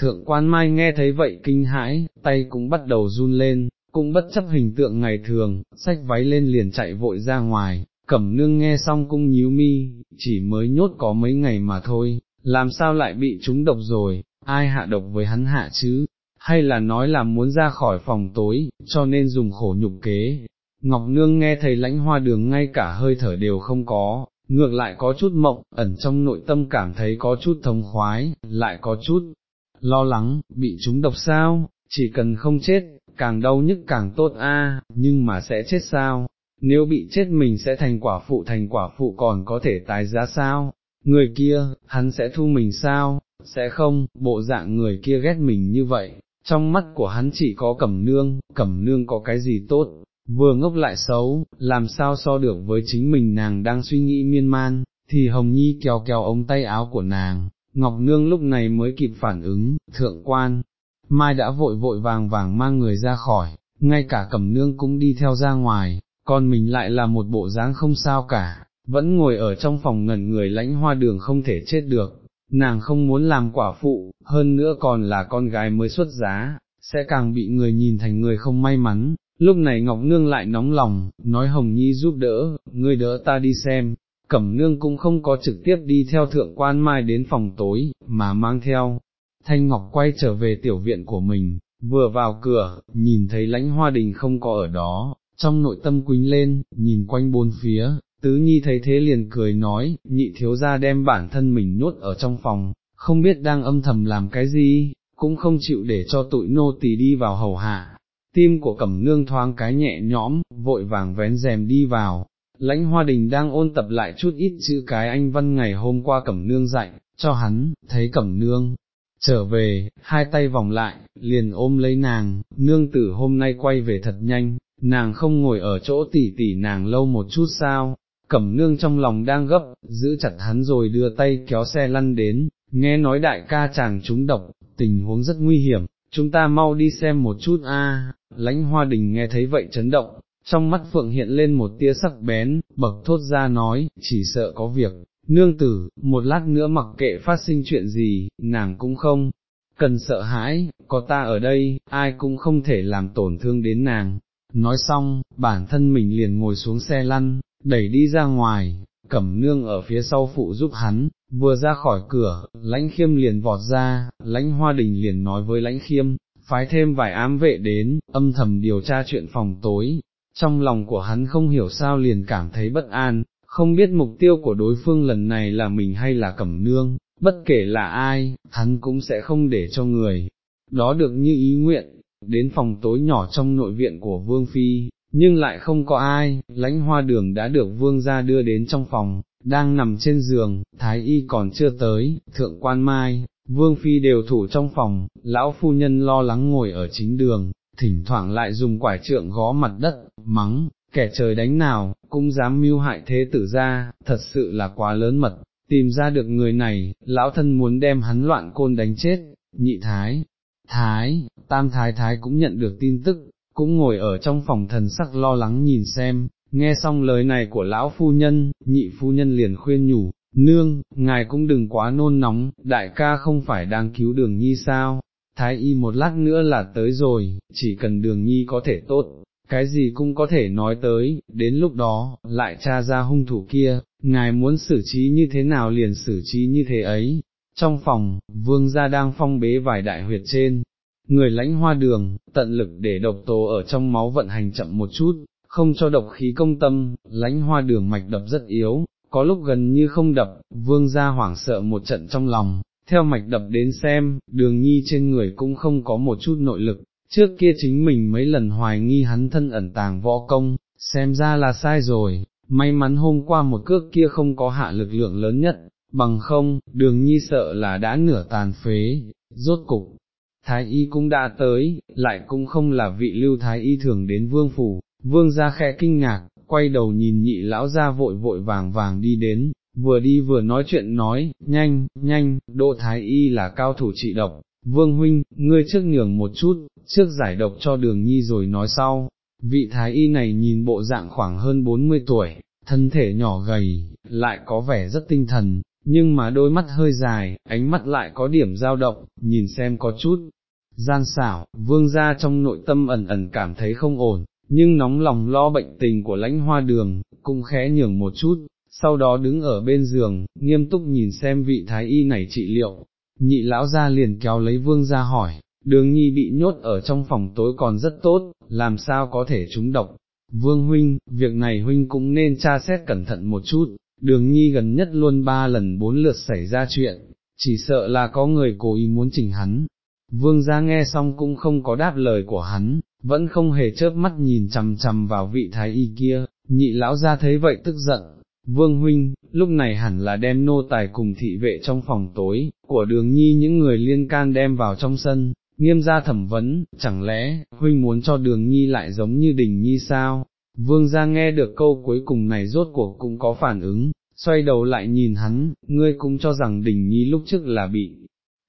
thượng quan mai nghe thấy vậy kinh hãi, tay cũng bắt đầu run lên, cũng bất chấp hình tượng ngày thường, xách váy lên liền chạy vội ra ngoài, cẩm nương nghe xong cũng nhíu mi, chỉ mới nhốt có mấy ngày mà thôi, làm sao lại bị trúng độc rồi, ai hạ độc với hắn hạ chứ, hay là nói là muốn ra khỏi phòng tối, cho nên dùng khổ nhục kế. Ngọc Nương nghe thấy lãnh hoa đường ngay cả hơi thở đều không có, ngược lại có chút mộng, ẩn trong nội tâm cảm thấy có chút thống khoái, lại có chút lo lắng, bị chúng độc sao, chỉ cần không chết, càng đau nhức càng tốt a, nhưng mà sẽ chết sao, nếu bị chết mình sẽ thành quả phụ thành quả phụ còn có thể tái giá sao, người kia, hắn sẽ thu mình sao, sẽ không, bộ dạng người kia ghét mình như vậy, trong mắt của hắn chỉ có cẩm nương, cẩm nương có cái gì tốt, vừa ngốc lại xấu, làm sao so được với chính mình nàng đang suy nghĩ miên man, thì Hồng Nhi kéo kéo ống tay áo của nàng, Ngọc Nương lúc này mới kịp phản ứng, thượng quan, Mai đã vội vội vàng vàng mang người ra khỏi, ngay cả Cẩm Nương cũng đi theo ra ngoài, còn mình lại là một bộ dáng không sao cả, vẫn ngồi ở trong phòng ngẩn người lãnh hoa đường không thể chết được, nàng không muốn làm quả phụ, hơn nữa còn là con gái mới xuất giá, sẽ càng bị người nhìn thành người không may mắn. Lúc này Ngọc Nương lại nóng lòng, nói Hồng Nhi giúp đỡ, ngươi đỡ ta đi xem, Cẩm Nương cũng không có trực tiếp đi theo thượng quan mai đến phòng tối, mà mang theo. Thanh Ngọc quay trở về tiểu viện của mình, vừa vào cửa, nhìn thấy lãnh hoa đình không có ở đó, trong nội tâm quính lên, nhìn quanh bốn phía, tứ nhi thấy thế liền cười nói, nhị thiếu gia đem bản thân mình nuốt ở trong phòng, không biết đang âm thầm làm cái gì, cũng không chịu để cho tụi nô tỳ đi vào hầu hạ. Tim của cẩm nương thoáng cái nhẹ nhõm, vội vàng vén rèm đi vào, lãnh hoa đình đang ôn tập lại chút ít chữ cái anh văn ngày hôm qua cẩm nương dạy, cho hắn, thấy cẩm nương, trở về, hai tay vòng lại, liền ôm lấy nàng, nương tử hôm nay quay về thật nhanh, nàng không ngồi ở chỗ tỉ tỉ nàng lâu một chút sao, cẩm nương trong lòng đang gấp, giữ chặt hắn rồi đưa tay kéo xe lăn đến, nghe nói đại ca chàng trúng độc, tình huống rất nguy hiểm, chúng ta mau đi xem một chút a. lãnh hoa đình nghe thấy vậy chấn động, trong mắt phượng hiện lên một tia sắc bén, bậc thốt ra nói, chỉ sợ có việc, nương tử, một lát nữa mặc kệ phát sinh chuyện gì, nàng cũng không, cần sợ hãi, có ta ở đây, ai cũng không thể làm tổn thương đến nàng. Nói xong, bản thân mình liền ngồi xuống xe lăn, đẩy đi ra ngoài, cẩm nương ở phía sau phụ giúp hắn, vừa ra khỏi cửa, lãnh khiêm liền vọt ra, lãnh hoa đình liền nói với lãnh khiêm, phái thêm vài ám vệ đến, âm thầm điều tra chuyện phòng tối, trong lòng của hắn không hiểu sao liền cảm thấy bất an, không biết mục tiêu của đối phương lần này là mình hay là cẩm nương, bất kể là ai, hắn cũng sẽ không để cho người, đó được như ý nguyện, đến phòng tối nhỏ trong nội viện của Vương Phi, nhưng lại không có ai, lãnh hoa đường đã được Vương ra đưa đến trong phòng, đang nằm trên giường, Thái Y còn chưa tới, thượng quan mai, Vương Phi đều thủ trong phòng, lão phu nhân lo lắng ngồi ở chính đường, thỉnh thoảng lại dùng quải trượng gó mặt đất, mắng, kẻ trời đánh nào, cũng dám mưu hại thế tử ra, thật sự là quá lớn mật, tìm ra được người này, lão thân muốn đem hắn loạn côn đánh chết, nhị thái, thái, tam thái thái cũng nhận được tin tức, cũng ngồi ở trong phòng thần sắc lo lắng nhìn xem, nghe xong lời này của lão phu nhân, nhị phu nhân liền khuyên nhủ, nương, ngài cũng đừng quá nôn nóng, đại ca không phải đang cứu đường nhi sao, thái y một lát nữa là tới rồi, chỉ cần đường nhi có thể tốt, cái gì cũng có thể nói tới, đến lúc đó, lại tra ra hung thủ kia, ngài muốn xử trí như thế nào liền xử trí như thế ấy. Trong phòng, vương gia đang phong bế vài đại huyệt trên, người lãnh hoa đường, tận lực để độc tố ở trong máu vận hành chậm một chút, không cho độc khí công tâm, lãnh hoa đường mạch đập rất yếu, có lúc gần như không đập, vương gia hoảng sợ một trận trong lòng, theo mạch đập đến xem, đường nhi trên người cũng không có một chút nội lực, trước kia chính mình mấy lần hoài nghi hắn thân ẩn tàng võ công, xem ra là sai rồi, may mắn hôm qua một cước kia không có hạ lực lượng lớn nhất, bằng không, đường nhi sợ là đã nửa tàn phế, rốt cục. Thái y cũng đã tới, lại cũng không là vị lưu thái y thường đến vương phủ, vương ra khẽ kinh ngạc, quay đầu nhìn nhị lão ra vội vội vàng vàng đi đến, vừa đi vừa nói chuyện nói, nhanh, nhanh, độ thái y là cao thủ trị độc, vương huynh, ngươi trước nhường một chút, trước giải độc cho đường nhi rồi nói sau, vị thái y này nhìn bộ dạng khoảng hơn 40 tuổi, thân thể nhỏ gầy, lại có vẻ rất tinh thần, nhưng mà đôi mắt hơi dài, ánh mắt lại có điểm dao động, nhìn xem có chút, gian xảo, vương gia trong nội tâm ẩn ẩn cảm thấy không ổn, nhưng nóng lòng lo bệnh tình của lãnh hoa đường, cũng khẽ nhường một chút, sau đó đứng ở bên giường, nghiêm túc nhìn xem vị thái y này trị liệu, nhị lão ra liền kéo lấy vương ra hỏi, đường nhi bị nhốt ở trong phòng tối còn rất tốt, làm sao có thể trúng độc, vương huynh, việc này huynh cũng nên tra xét cẩn thận một chút, đường nhi gần nhất luôn ba lần bốn lượt xảy ra chuyện, chỉ sợ là có người cố ý muốn chỉnh hắn. Vương gia nghe xong cũng không có đáp lời của hắn, vẫn không hề chớp mắt nhìn chằm chằm vào vị thái y kia, nhị lão ra thấy vậy tức giận, Vương huynh, lúc này hẳn là đem nô tài cùng thị vệ trong phòng tối, của đường nhi những người liên can đem vào trong sân, nghiêm gia thẩm vấn, chẳng lẽ, huynh muốn cho đường nhi lại giống như đình nhi sao? Vương gia nghe được câu cuối cùng này rốt cuộc cũng có phản ứng, xoay đầu lại nhìn hắn, ngươi cũng cho rằng đình nhi lúc trước là bị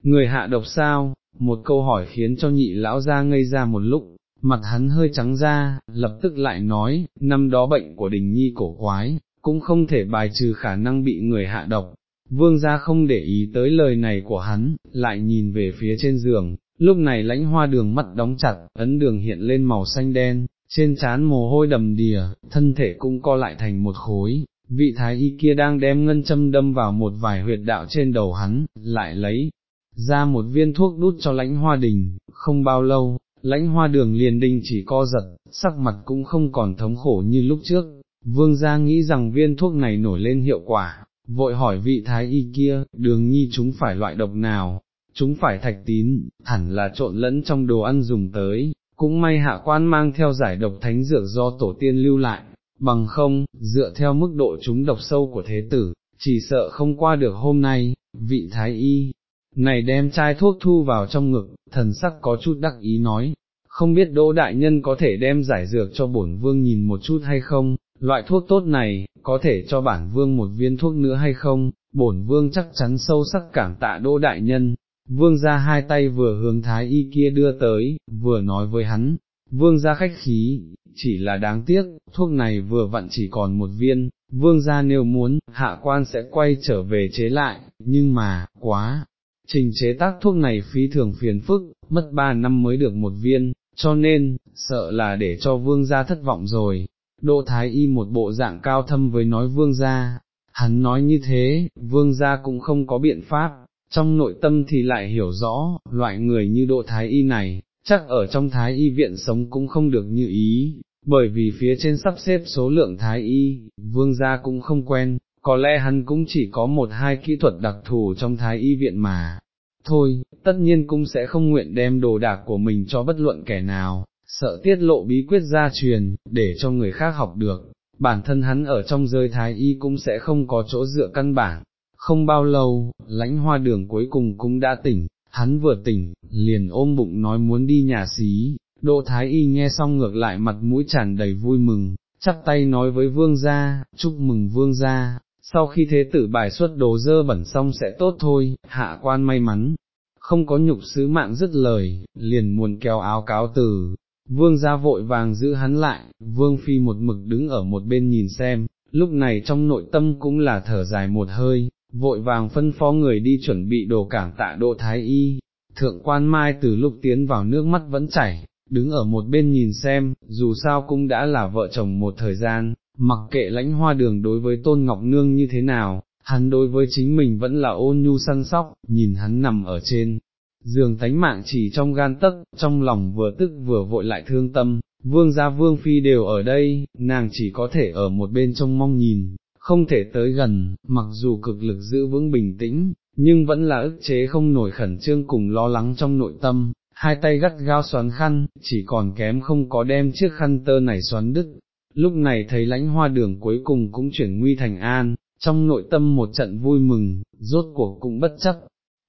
người hạ độc sao, một câu hỏi khiến cho nhị lão ra ngây ra một lúc, mặt hắn hơi trắng ra, lập tức lại nói, năm đó bệnh của đình nhi cổ quái, cũng không thể bài trừ khả năng bị người hạ độc. Vương gia không để ý tới lời này của hắn, lại nhìn về phía trên giường, lúc này lãnh hoa đường mắt đóng chặt, ấn đường hiện lên màu xanh đen, trên trán mồ hôi đầm đìa, thân thể cũng co lại thành một khối, vị thái y kia đang đem ngân châm đâm vào một vài huyệt đạo trên đầu hắn, lại lấy ra một viên thuốc đút cho lãnh hoa đình, không bao lâu, lãnh hoa đường liền đình chỉ co giật, sắc mặt cũng không còn thống khổ như lúc trước, Vương gia nghĩ rằng viên thuốc này nổi lên hiệu quả, vội hỏi vị thái y kia, đường nhi chúng phải loại độc nào, chúng phải thạch tín, hẳn là trộn lẫn trong đồ ăn dùng tới, cũng may hạ quan mang theo giải độc thánh dược do tổ tiên lưu lại, bằng không, dựa theo mức độ chúng độc sâu của thế tử, chỉ sợ không qua được hôm nay, vị thái y, này đem chai thuốc thu vào trong ngực, thần sắc có chút đắc ý nói, không biết đỗ đại nhân có thể đem giải dược cho bổn vương nhìn một chút hay không, loại thuốc tốt này, có thể cho bản vương một viên thuốc nữa hay không, bổn vương chắc chắn sâu sắc cảm tạ đỗ đại nhân, vương ra hai tay vừa hướng thái y kia đưa tới, vừa nói với hắn, vương ra khách khí, chỉ là đáng tiếc, thuốc này vừa vặn chỉ còn một viên, vương ra nếu muốn, hạ quan sẽ quay trở về chế lại, nhưng mà, quá, trình chế tác thuốc này phí thường phiền phức, mất ba năm mới được một viên, cho nên, sợ là để cho vương gia thất vọng rồi, Đỗ Thái Y một bộ dạng cao thâm với nói vương gia, hắn nói như thế, vương gia cũng không có biện pháp, trong nội tâm thì lại hiểu rõ, loại người như Đỗ Thái Y này, chắc ở trong Thái Y viện sống cũng không được như ý, bởi vì phía trên sắp xếp số lượng Thái Y, vương gia cũng không quen, có lẽ hắn cũng chỉ có một hai kỹ thuật đặc thù trong Thái Y viện mà. Thôi, tất nhiên cũng sẽ không nguyện đem đồ đạc của mình cho bất luận kẻ nào, sợ tiết lộ bí quyết gia truyền, để cho người khác học được, bản thân hắn ở trong giới thái y cũng sẽ không có chỗ dựa căn bản. Không bao lâu, lãnh hoa đường cuối cùng cũng đã tỉnh, hắn vừa tỉnh, liền ôm bụng nói muốn đi nhà xí, Đỗ Thái Y nghe xong ngược lại mặt mũi tràn đầy vui mừng, chắp tay nói với vương gia, chúc mừng vương gia, sau khi thế tử bài xuất đồ dơ bẩn xong sẽ tốt thôi, hạ quan may mắn, không có nhục sứ mạng dứt lời, liền muốn kéo áo cáo từ, vương gia vội vàng giữ hắn lại, vương phi một mực đứng ở một bên nhìn xem, lúc này trong nội tâm cũng là thở dài một hơi, vội vàng phân phó người đi chuẩn bị đồ cảng tạ độ thái y, thượng quan mai từ lúc tiến vào nước mắt vẫn chảy, đứng ở một bên nhìn xem, dù sao cũng đã là vợ chồng một thời gian, mặc kệ lãnh hoa đường đối với tôn ngọc nương như thế nào, hắn đối với chính mình vẫn là ôn nhu săn sóc, nhìn hắn nằm ở trên, dường tánh mạng chỉ trong gan tấc, trong lòng vừa tức vừa vội lại thương tâm, vương gia vương phi đều ở đây, nàng chỉ có thể ở một bên trông mong nhìn, không thể tới gần, mặc dù cực lực giữ vững bình tĩnh, nhưng vẫn là ức chế không nổi khẩn trương cùng lo lắng trong nội tâm, hai tay gắt gao xoắn khăn, chỉ còn kém không có đem chiếc khăn tơ này xoắn đứt. Lúc này thấy lãnh hoa đường cuối cùng cũng chuyển nguy thành an, trong nội tâm một trận vui mừng, rốt cuộc cũng bất chấp,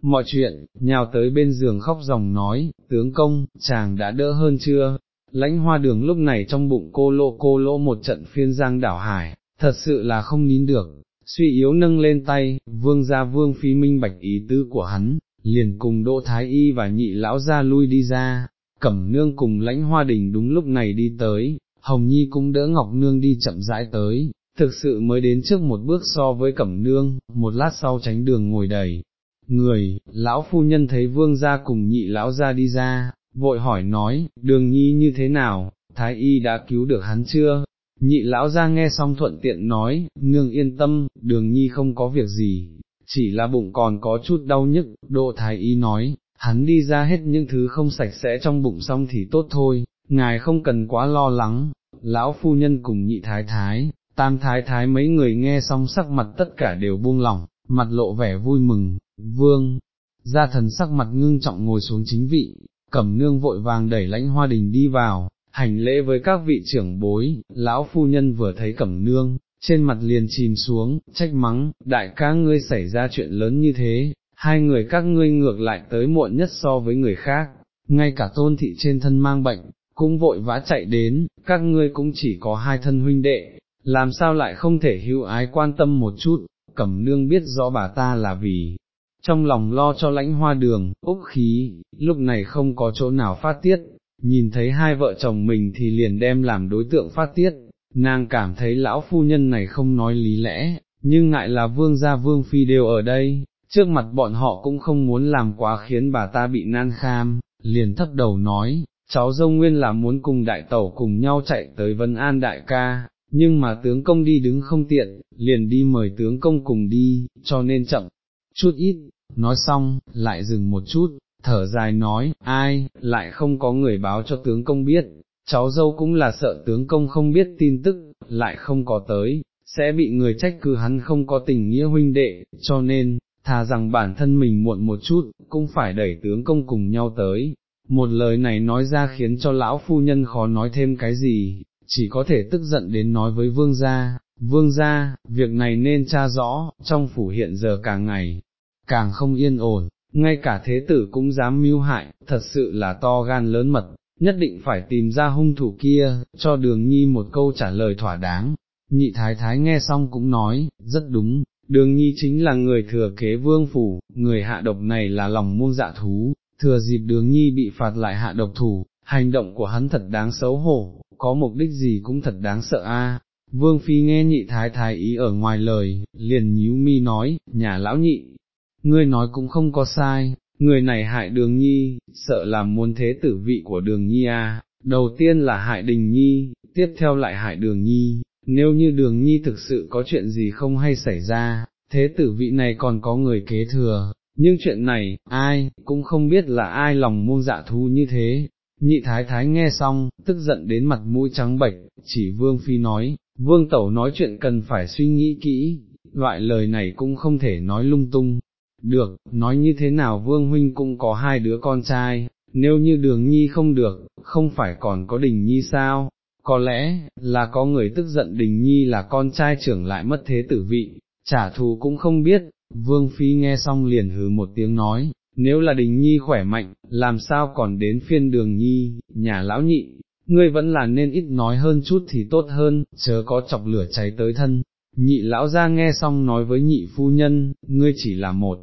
mọi chuyện, nhào tới bên giường khóc dòng nói, tướng công, chàng đã đỡ hơn chưa, lãnh hoa đường lúc này trong bụng cô lô cô lỗ một trận phiên giang đảo hải, thật sự là không nín được, suy yếu nâng lên tay, vương gia vương phi minh bạch ý tư của hắn, liền cùng đỗ thái y và nhị lão ra lui đi ra, cẩm nương cùng lãnh hoa đình đúng lúc này đi tới, hồng nhi cũng đỡ ngọc nương đi chậm rãi tới, thực sự mới đến trước một bước so với cẩm nương, một lát sau tránh đường ngồi đầy. Người, lão phu nhân thấy vương gia cùng nhị lão gia đi ra, vội hỏi nói, đường nhi như thế nào, thái y đã cứu được hắn chưa? Nhị lão gia nghe xong thuận tiện nói, nương yên tâm, đường nhi không có việc gì, chỉ là bụng còn có chút đau nhức, độ thái y nói, hắn đi ra hết những thứ không sạch sẽ trong bụng xong thì tốt thôi, ngài không cần quá lo lắng, lão phu nhân cùng nhị thái thái, tam thái thái mấy người nghe xong sắc mặt tất cả đều buông lỏng, mặt lộ vẻ vui mừng, vương, gia thần sắc mặt ngưng trọng ngồi xuống chính vị, cẩm nương vội vàng đẩy lãnh hoa đình đi vào, hành lễ với các vị trưởng bối, lão phu nhân vừa thấy cẩm nương, trên mặt liền chìm xuống, trách mắng, đại ca ngươi xảy ra chuyện lớn như thế, hai người các ngươi ngược lại tới muộn nhất so với người khác, ngay cả tôn thị trên thân mang bệnh, cũng vội vã chạy đến, các ngươi cũng chỉ có hai thân huynh đệ, làm sao lại không thể hữu ái quan tâm một chút, cẩm nương biết rõ bà ta là vì, trong lòng lo cho lãnh hoa đường, úc khí, lúc này không có chỗ nào phát tiết, nhìn thấy hai vợ chồng mình thì liền đem làm đối tượng phát tiết, nàng cảm thấy lão phu nhân này không nói lý lẽ, nhưng ngại là vương gia vương phi đều ở đây, trước mặt bọn họ cũng không muốn làm quá khiến bà ta bị nan kham, liền thấp đầu nói, cháu dâu nguyên là muốn cùng đại tẩu cùng nhau chạy tới Vân An đại ca, nhưng mà tướng công đi đứng không tiện, liền đi mời tướng công cùng đi, cho nên chậm, chút ít, nói xong, lại dừng một chút, thở dài nói, ai, lại không có người báo cho tướng công biết, cháu dâu cũng là sợ tướng công không biết tin tức, lại không có tới, sẽ bị người trách cứ hắn không có tình nghĩa huynh đệ, cho nên, thà rằng bản thân mình muộn một chút, cũng phải đẩy tướng công cùng nhau tới. Một lời này nói ra khiến cho lão phu nhân khó nói thêm cái gì, chỉ có thể tức giận đến nói với vương gia, vương gia, việc này nên tra rõ, trong phủ hiện giờ càng ngày, càng không yên ổn, ngay cả thế tử cũng dám mưu hại, thật sự là to gan lớn mật, nhất định phải tìm ra hung thủ kia, cho đường nhi một câu trả lời thỏa đáng. Nhị thái thái nghe xong cũng nói, rất đúng, đường nhi chính là người thừa kế vương phủ, người hạ độc này là lòng muôn dạ thú, thừa dịp đường nhi bị phạt lại hạ độc thủ, hành động của hắn thật đáng xấu hổ, có mục đích gì cũng thật đáng sợ a. Vương Phi nghe nhị thái thái ý ở ngoài lời, liền nhíu mi nói, nhà lão nhị, ngươi nói cũng không có sai, người này hại đường nhi, sợ làm muốn thế tử vị của đường nhi à? đầu tiên là hại đình nhi, tiếp theo lại hại đường nhi, nếu như đường nhi thực sự có chuyện gì không hay xảy ra, thế tử vị này còn có người kế thừa, nhưng chuyện này, ai, cũng không biết là ai lòng muôn dạ thu như thế. Nhị thái thái nghe xong, tức giận đến mặt mũi trắng bệch, chỉ vương phi nói, vương tẩu nói chuyện cần phải suy nghĩ kỹ, loại lời này cũng không thể nói lung tung. Được, nói như thế nào vương huynh cũng có hai đứa con trai, nếu như đường nhi không được, không phải còn có đình nhi sao, có lẽ, là có người tức giận đình nhi là con trai trưởng lại mất thế tử vị, trả thù cũng không biết, vương phi nghe xong liền hứ một tiếng nói, nếu là đình nhi khỏe mạnh, làm sao còn đến phiên đường nhi, nhà lão nhị, ngươi vẫn là nên ít nói hơn chút thì tốt hơn, chớ có chọc lửa cháy tới thân. Nhị lão ra nghe xong nói với nhị phu nhân, ngươi chỉ là một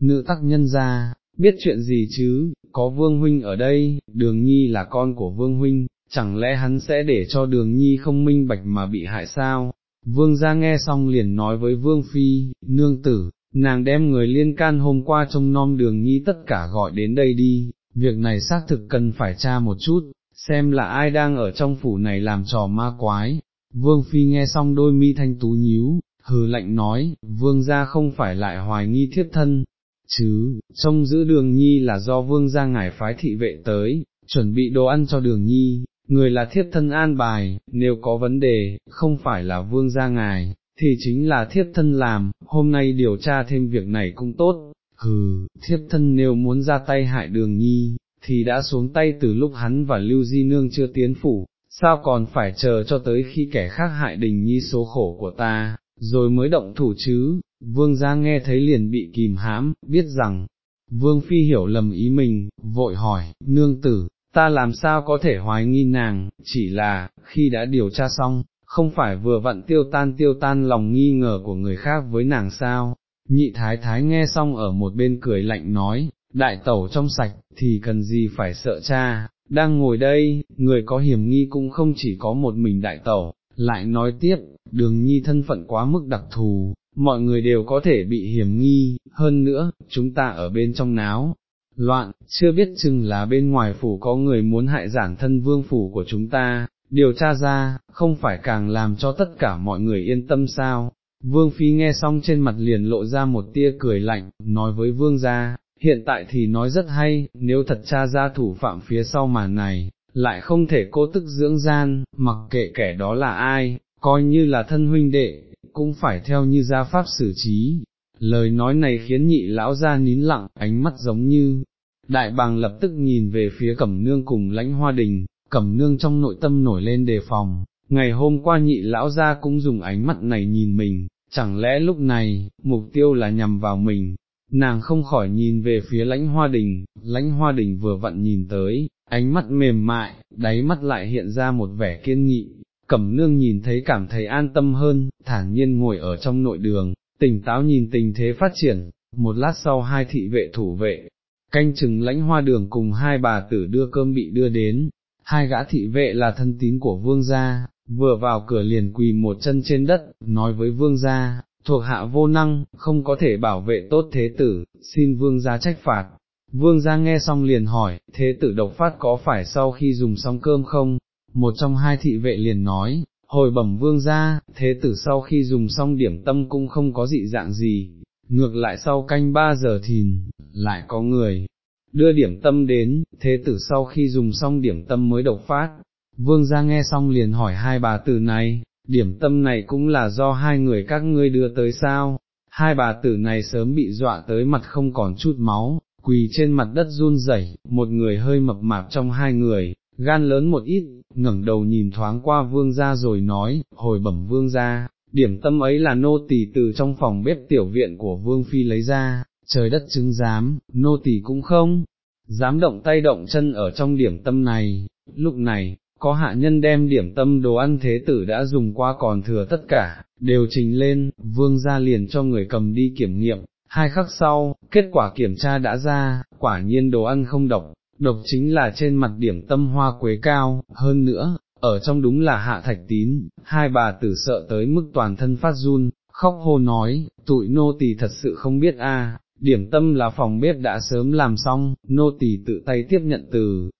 nữ tắc nhân gia, biết chuyện gì chứ, có vương huynh ở đây, đường nhi là con của vương huynh, chẳng lẽ hắn sẽ để cho đường nhi không minh bạch mà bị hại sao? Vương gia nghe xong liền nói với vương phi, nương tử, nàng đem người liên can hôm qua trông nom đường nhi tất cả gọi đến đây đi, việc này xác thực cần phải tra một chút, xem là ai đang ở trong phủ này làm trò ma quái. Vương phi nghe xong đôi mi thanh tú nhíu, hừ lạnh nói, vương gia không phải lại hoài nghi thiết thân, chứ, trông giữ đường nhi là do vương gia ngải phái thị vệ tới, chuẩn bị đồ ăn cho đường nhi, người là thiếp thân an bài, nếu có vấn đề, không phải là vương gia ngài, thì chính là thiếp thân làm, hôm nay điều tra thêm việc này cũng tốt, hừ, thiếp thân nếu muốn ra tay hại đường nhi, thì đã xuống tay từ lúc hắn và Lưu Di Nương chưa tiến phủ, sao còn phải chờ cho tới khi kẻ khác hại đình nhi số khổ của ta, rồi mới động thủ chứ, vương gia nghe thấy liền bị kìm hãm, biết rằng, vương phi hiểu lầm ý mình, vội hỏi, nương tử, ta làm sao có thể hoài nghi nàng, chỉ là, khi đã điều tra xong, không phải vừa vặn tiêu tan tiêu tan lòng nghi ngờ của người khác với nàng sao, nhị thái thái nghe xong ở một bên cười lạnh nói, đại tẩu trong sạch, thì cần gì phải sợ cha, đang ngồi đây, người có hiểm nghi cũng không chỉ có một mình đại tẩu, lại nói tiếp, đường nhi thân phận quá mức đặc thù, mọi người đều có thể bị hiểm nghi, hơn nữa, chúng ta ở bên trong náo, loạn, chưa biết chừng là bên ngoài phủ có người muốn hại giản thân vương phủ của chúng ta, điều tra ra, không phải càng làm cho tất cả mọi người yên tâm sao. Vương Phi nghe xong trên mặt liền lộ ra một tia cười lạnh, nói với Vương gia, hiện tại thì nói rất hay, nếu thật tra ra thủ phạm phía sau màn này, lại không thể cố tức dưỡng gian, mặc kệ kẻ đó là ai, coi như là thân huynh đệ, cũng phải theo như gia pháp xử trí. Lời nói này khiến nhị lão ra nín lặng, ánh mắt giống như, đại bàng lập tức nhìn về phía cẩm nương cùng lãnh hoa đình, cẩm nương trong nội tâm nổi lên đề phòng, ngày hôm qua nhị lão ra cũng dùng ánh mắt này nhìn mình, chẳng lẽ lúc này, mục tiêu là nhằm vào mình, nàng không khỏi nhìn về phía lãnh hoa đình, lãnh hoa đình vừa vặn nhìn tới, ánh mắt mềm mại, đáy mắt lại hiện ra một vẻ kiên nghị, cẩm nương nhìn thấy cảm thấy an tâm hơn, thản nhiên ngồi ở trong nội đường, tỉnh táo nhìn tình thế phát triển, một lát sau hai thị vệ thủ vệ, canh chừng lãnh hoa đường cùng hai bà tử đưa cơm bị đưa đến, hai gã thị vệ là thân tín của vương gia, vừa vào cửa liền quỳ một chân trên đất, nói với vương gia, thuộc hạ vô năng, không có thể bảo vệ tốt thế tử, xin vương gia trách phạt. Vương gia nghe xong liền hỏi, thế tử độc phát có phải sau khi dùng xong cơm không? Một trong hai thị vệ liền nói, hồi bẩm vương gia, thế tử sau khi dùng xong điểm tâm cũng không có dị dạng gì, ngược lại sau canh ba giờ thìn, lại có người, đưa điểm tâm đến, thế tử sau khi dùng xong điểm tâm mới độc phát. Vương gia nghe xong liền hỏi hai bà tử này, điểm tâm này cũng là do hai người các ngươi đưa tới sao, hai bà tử này sớm bị dọa tới mặt không còn chút máu, quỳ trên mặt đất run rẩy, một người hơi mập mạp trong hai người, gan lớn một ít, ngẩng đầu nhìn thoáng qua vương gia rồi nói, hồi bẩm vương gia, điểm tâm ấy là nô tỳ từ trong phòng bếp tiểu viện của vương phi lấy ra, trời đất chứng giám, nô tỳ cũng không, dám động tay động chân ở trong điểm tâm này, lúc này, có hạ nhân đem điểm tâm đồ ăn thế tử đã dùng qua còn thừa tất cả, đều trình lên, vương ra liền cho người cầm đi kiểm nghiệm, hai khắc sau, kết quả kiểm tra đã ra, quả nhiên đồ ăn không độc, độc chính là trên mặt điểm tâm hoa quế cao, hơn nữa, ở trong đúng là hạ thạch tín, hai bà tử sợ tới mức toàn thân phát run, khóc hô nói, tụi nô tỳ thật sự không biết a, điểm tâm là phòng bếp đã sớm làm xong, nô tỳ tự tay tiếp nhận từ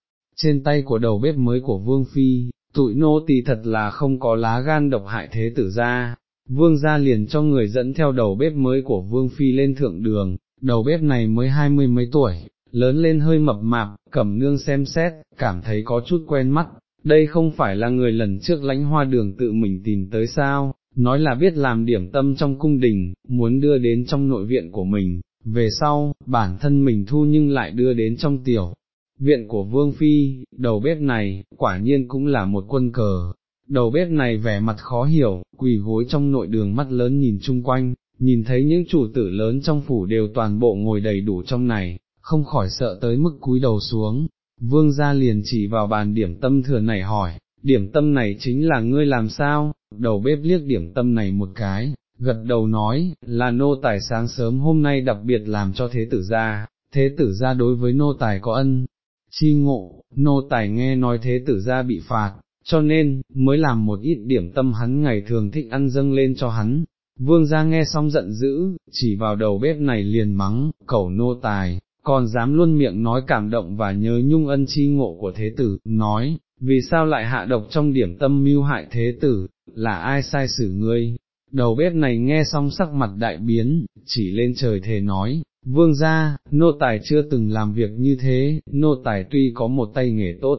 trên tay của đầu bếp mới của Vương Phi, tụi nô tỳ thật là không có lá gan độc hại thế tử ra. Vương gia liền cho người dẫn theo đầu bếp mới của Vương Phi lên thượng đường, đầu bếp này mới hai mươi mấy tuổi, lớn lên hơi mập mạp, cẩm nương xem xét, cảm thấy có chút quen mắt, đây không phải là người lần trước lãnh hoa đường tự mình tìm tới sao, nói là biết làm điểm tâm trong cung đình, muốn đưa đến trong nội viện của mình, về sau, bản thân mình thu nhưng lại đưa đến trong tiểu. Viện của Vương Phi, đầu bếp này, quả nhiên cũng là một quân cờ, đầu bếp này vẻ mặt khó hiểu, quỳ gối trong nội đường mắt lớn nhìn chung quanh, nhìn thấy những chủ tử lớn trong phủ đều toàn bộ ngồi đầy đủ trong này, không khỏi sợ tới mức cúi đầu xuống, vương gia liền chỉ vào bàn điểm tâm thừa này hỏi, điểm tâm này chính là ngươi làm sao, đầu bếp liếc điểm tâm này một cái, gật đầu nói, là nô tài sáng sớm hôm nay đặc biệt làm cho thế tử gia, thế tử gia đối với nô tài có ân, chi ngộ, nô tài nghe nói thế tử ra bị phạt, cho nên, mới làm một ít điểm tâm hắn ngày thường thích ăn dâng lên cho hắn. Vương gia nghe xong giận dữ, chỉ vào đầu bếp này liền mắng, cẩu nô tài, còn dám luôn miệng nói cảm động và nhớ nhung ân chi ngộ của thế tử, nói, vì sao lại hạ độc trong điểm tâm mưu hại thế tử, là ai sai xử ngươi, đầu bếp này nghe xong sắc mặt đại biến, chỉ lên trời thề nói, vương gia, nô tài chưa từng làm việc như thế, nô tài tuy có một tay nghề tốt,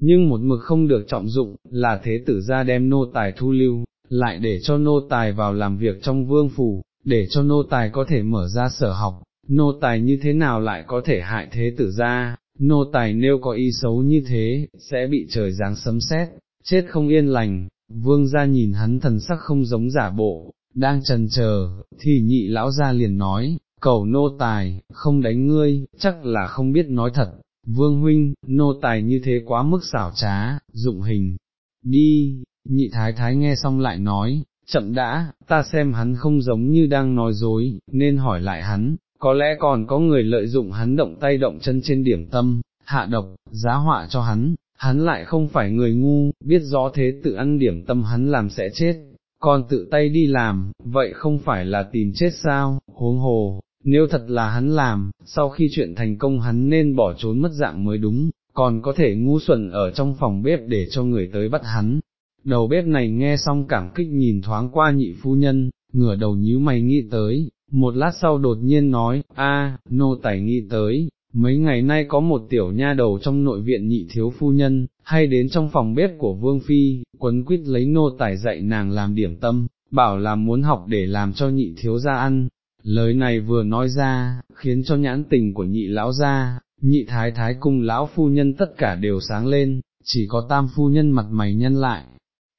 nhưng một mực không được trọng dụng, là thế tử gia đem nô tài thu lưu, lại để cho nô tài vào làm việc trong vương phủ, để cho nô tài có thể mở ra sở học, nô tài như thế nào lại có thể hại thế tử gia, nô tài nếu có ý xấu như thế, sẽ bị trời giáng sấm sét, chết không yên lành, vương gia nhìn hắn thần sắc không giống giả bộ, đang trần chờ, thì nhị lão gia liền nói, cầu nô tài, không đánh ngươi, chắc là không biết nói thật, vương huynh, nô tài như thế quá mức xảo trá, dụng hình, đi, nhị thái thái nghe xong lại nói, chậm đã, ta xem hắn không giống như đang nói dối, nên hỏi lại hắn, có lẽ còn có người lợi dụng hắn động tay động chân trên điểm tâm, hạ độc, giá họa cho hắn, hắn lại không phải người ngu, biết rõ thế tự ăn điểm tâm hắn làm sẽ chết, còn tự tay đi làm, vậy không phải là tìm chết sao, huống hồ, nếu thật là hắn làm, sau khi chuyện thành công hắn nên bỏ trốn mất dạng mới đúng, còn có thể ngu xuẩn ở trong phòng bếp để cho người tới bắt hắn. Đầu bếp này nghe xong cảm kích nhìn thoáng qua nhị phu nhân, ngửa đầu nhíu mày nghĩ tới, một lát sau đột nhiên nói, a, nô tài nghĩ tới, mấy ngày nay có một tiểu nha đầu trong nội viện nhị thiếu phu nhân, hay đến trong phòng bếp của Vương Phi, quấn quýt lấy nô tài dạy nàng làm điểm tâm, bảo là muốn học để làm cho nhị thiếu ra ăn. Lời này vừa nói ra, khiến cho nhãn tình của nhị lão ra, nhị thái thái cùng lão phu nhân tất cả đều sáng lên, chỉ có tam phu nhân mặt mày nhân lại.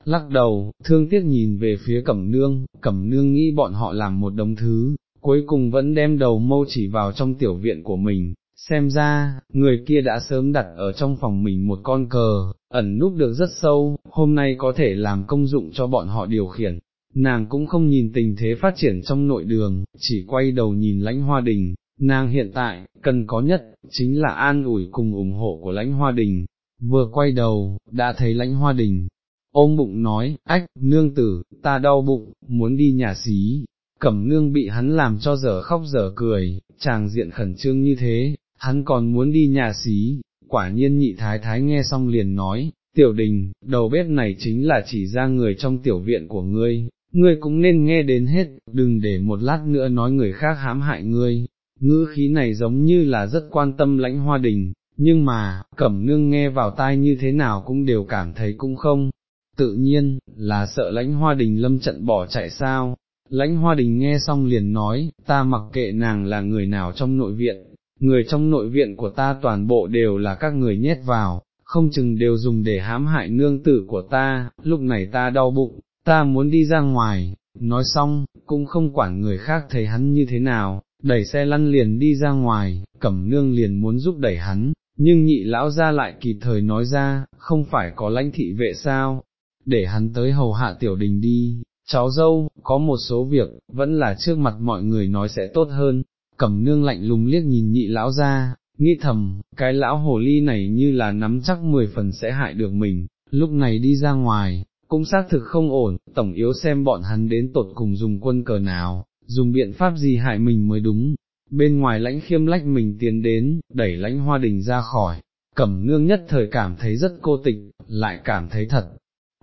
Lắc đầu, thương tiếc nhìn về phía cẩm nương, cẩm nương nghĩ bọn họ làm một đống thứ, cuối cùng vẫn đem đầu mâu chỉ vào trong tiểu viện của mình, xem ra, người kia đã sớm đặt ở trong phòng mình một con cờ, ẩn núp được rất sâu, hôm nay có thể làm công dụng cho bọn họ điều khiển. Nàng cũng không nhìn tình thế phát triển trong nội đường, chỉ quay đầu nhìn lãnh hoa đình, nàng hiện tại, cần có nhất, chính là an ủi cùng ủng hộ của lãnh hoa đình. Vừa quay đầu, đã thấy lãnh hoa đình, ôm bụng nói, ách, nương tử, ta đau bụng, muốn đi nhà xí, cẩm nương bị hắn làm cho dở khóc dở cười, chàng diện khẩn trương như thế, hắn còn muốn đi nhà xí, quả nhiên nhị thái thái nghe xong liền nói, tiểu đình, đầu bếp này chính là chỉ ra người trong tiểu viện của ngươi, ngươi cũng nên nghe đến hết, đừng để một lát nữa nói người khác hãm hại ngươi, ngữ khí này giống như là rất quan tâm lãnh hoa đình, nhưng mà, cẩm nương nghe vào tai như thế nào cũng đều cảm thấy cũng không, tự nhiên, là sợ lãnh hoa đình lâm trận bỏ chạy sao. Lãnh hoa đình nghe xong liền nói, ta mặc kệ nàng là người nào trong nội viện, người trong nội viện của ta toàn bộ đều là các người nhét vào, không chừng đều dùng để hãm hại nương tử của ta, lúc này ta đau bụng, ta muốn đi ra ngoài, nói xong, cũng không quản người khác thấy hắn như thế nào, đẩy xe lăn liền đi ra ngoài, cẩm nương liền muốn giúp đẩy hắn, nhưng nhị lão ra lại kịp thời nói ra, không phải có lãnh thị vệ sao, để hắn tới hầu hạ tiểu đình đi, cháu dâu, có một số việc, vẫn là trước mặt mọi người nói sẽ tốt hơn, cẩm nương lạnh lùng liếc nhìn nhị lão ra, nghĩ thầm, cái lão hồ ly này như là nắm chắc mười phần sẽ hại được mình, lúc này đi ra ngoài, cũng xác thực không ổn, tổng yếu xem bọn hắn đến tột cùng dùng quân cờ nào, dùng biện pháp gì hại mình mới đúng. Bên ngoài lãnh khiêm lách mình tiến đến, đẩy lãnh hoa đình ra khỏi, cẩm nương nhất thời cảm thấy rất cô tịch, lại cảm thấy thật,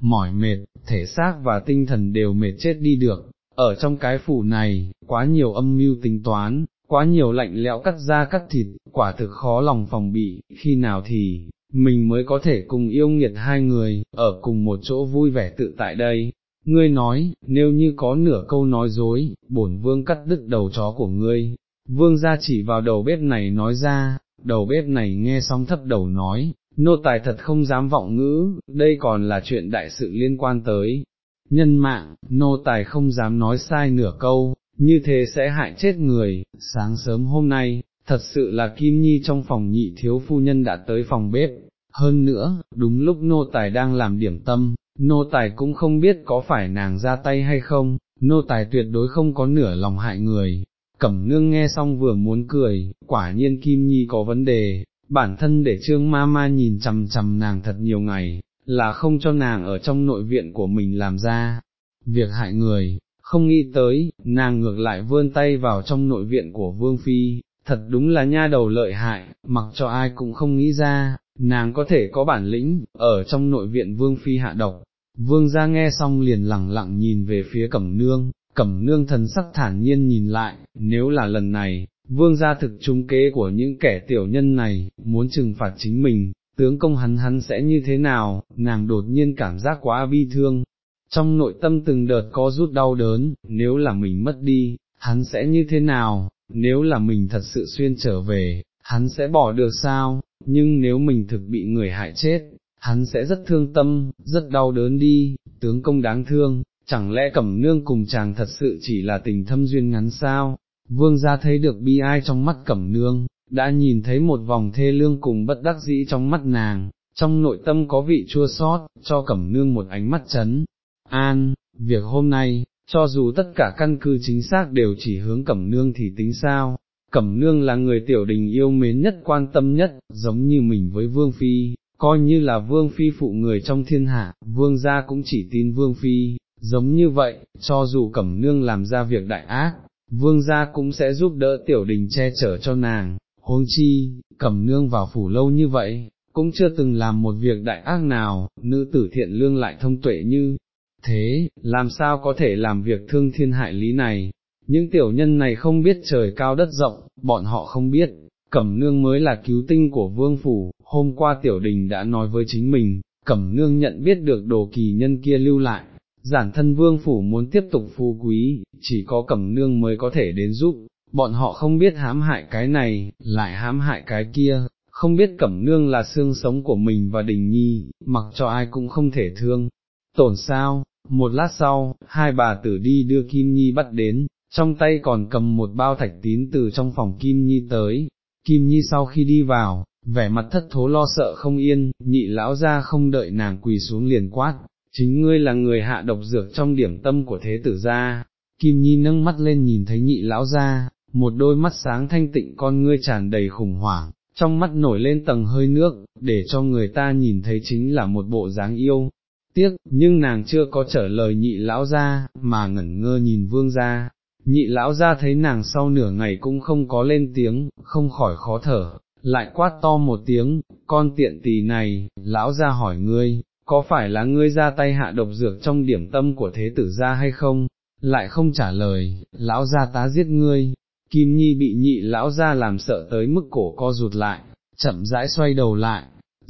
mỏi mệt, thể xác và tinh thần đều mệt chết đi được, ở trong cái phủ này, quá nhiều âm mưu tính toán, quá nhiều lạnh lẽo cắt da cắt thịt, quả thực khó lòng phòng bị, khi nào thì, mình mới có thể cùng yêu nghiệt hai người, ở cùng một chỗ vui vẻ tự tại đây. Ngươi nói, nếu như có nửa câu nói dối, bổn vương cắt đứt đầu chó của ngươi, vương ra chỉ vào đầu bếp này nói ra, đầu bếp này nghe xong thấp đầu nói, nô tài thật không dám vọng ngữ, đây còn là chuyện đại sự liên quan tới. Nhân mạng, nô tài không dám nói sai nửa câu, như thế sẽ hại chết người, sáng sớm hôm nay, thật sự là Kim Nhi trong phòng nhị thiếu phu nhân đã tới phòng bếp, hơn nữa, đúng lúc nô tài đang làm điểm tâm, nô tài cũng không biết có phải nàng ra tay hay không, nô tài tuyệt đối không có nửa lòng hại người. Cẩm nương nghe xong vừa muốn cười, quả nhiên Kim Nhi có vấn đề, bản thân để trương ma ma nhìn chằm chằm nàng thật nhiều ngày, là không cho nàng ở trong nội viện của mình làm ra, việc hại người, không nghĩ tới, nàng ngược lại vươn tay vào trong nội viện của Vương Phi, thật đúng là nha đầu lợi hại, mặc cho ai cũng không nghĩ ra, nàng có thể có bản lĩnh, ở trong nội viện Vương Phi hạ độc. Vương ra nghe xong liền lặng lặng nhìn về phía Cẩm Nương, Cẩm Nương thần sắc thản nhiên nhìn lại, nếu là lần này, Vương gia thực trung kế của những kẻ tiểu nhân này, muốn trừng phạt chính mình, tướng công hắn hắn sẽ như thế nào, nàng đột nhiên cảm giác quá bi thương, trong nội tâm từng đợt có rút đau đớn, nếu là mình mất đi, hắn sẽ như thế nào, nếu là mình thật sự xuyên trở về, hắn sẽ bỏ được sao, nhưng nếu mình thực bị người hại chết, hắn sẽ rất thương tâm, rất đau đớn đi, tướng công đáng thương, chẳng lẽ cẩm nương cùng chàng thật sự chỉ là tình thâm duyên ngắn sao, vương gia thấy được bi ai trong mắt cẩm nương, đã nhìn thấy một vòng thê lương cùng bất đắc dĩ trong mắt nàng, trong nội tâm có vị chua sót, cho cẩm nương một ánh mắt chấn, an, việc hôm nay, cho dù tất cả căn cứ chính xác đều chỉ hướng cẩm nương thì tính sao, cẩm nương là người tiểu đình yêu mến nhất quan tâm nhất, giống như mình với vương phi, coi như là vương phi phụ người trong thiên hạ, vương gia cũng chỉ tin vương phi, giống như vậy, cho dù cẩm nương làm ra việc đại ác, vương gia cũng sẽ giúp đỡ tiểu đình che chở cho nàng, huống chi, cẩm nương vào phủ lâu như vậy, cũng chưa từng làm một việc đại ác nào, nữ tử thiện lương lại thông tuệ như thế, làm sao có thể làm việc thương thiên hại lý này, những tiểu nhân này không biết trời cao đất rộng, bọn họ không biết, Cẩm nương mới là cứu tinh của vương phủ, hôm qua tiểu đình đã nói với chính mình, Cẩm nương nhận biết được đồ kỳ nhân kia lưu lại, giản thân vương phủ muốn tiếp tục phú quý, chỉ có Cẩm nương mới có thể đến giúp, bọn họ không biết hãm hại cái này, lại hãm hại cái kia, không biết Cẩm nương là xương sống của mình và đình nhi, mặc cho ai cũng không thể thương. Tổn sao, một lát sau, hai bà tử đi đưa Kim Nhi bắt đến, trong tay còn cầm một bao thạch tín từ trong phòng Kim Nhi tới, Kim Nhi sau khi đi vào, vẻ mặt thất thố lo sợ không yên, nhị lão ra không đợi nàng quỳ xuống liền quát, chính ngươi là người hạ độc dược trong điểm tâm của thế tử gia. Kim Nhi nâng mắt lên nhìn thấy nhị lão ra, một đôi mắt sáng thanh tịnh con ngươi tràn đầy khủng hoảng, trong mắt nổi lên tầng hơi nước, để cho người ta nhìn thấy chính là một bộ dáng yêu. Tiếc, nhưng nàng chưa có trả lời nhị lão ra, mà ngẩn ngơ nhìn vương ra, nhị lão ra thấy nàng sau nửa ngày cũng không có lên tiếng, không khỏi khó thở, lại quát to một tiếng, con tiện tỳ này, lão ra hỏi ngươi, có phải là ngươi ra tay hạ độc dược trong điểm tâm của thế tử gia hay không, lại không trả lời, lão ra tá giết ngươi, Kim Nhi bị nhị lão ra làm sợ tới mức cổ co rụt lại, chậm rãi xoay đầu lại,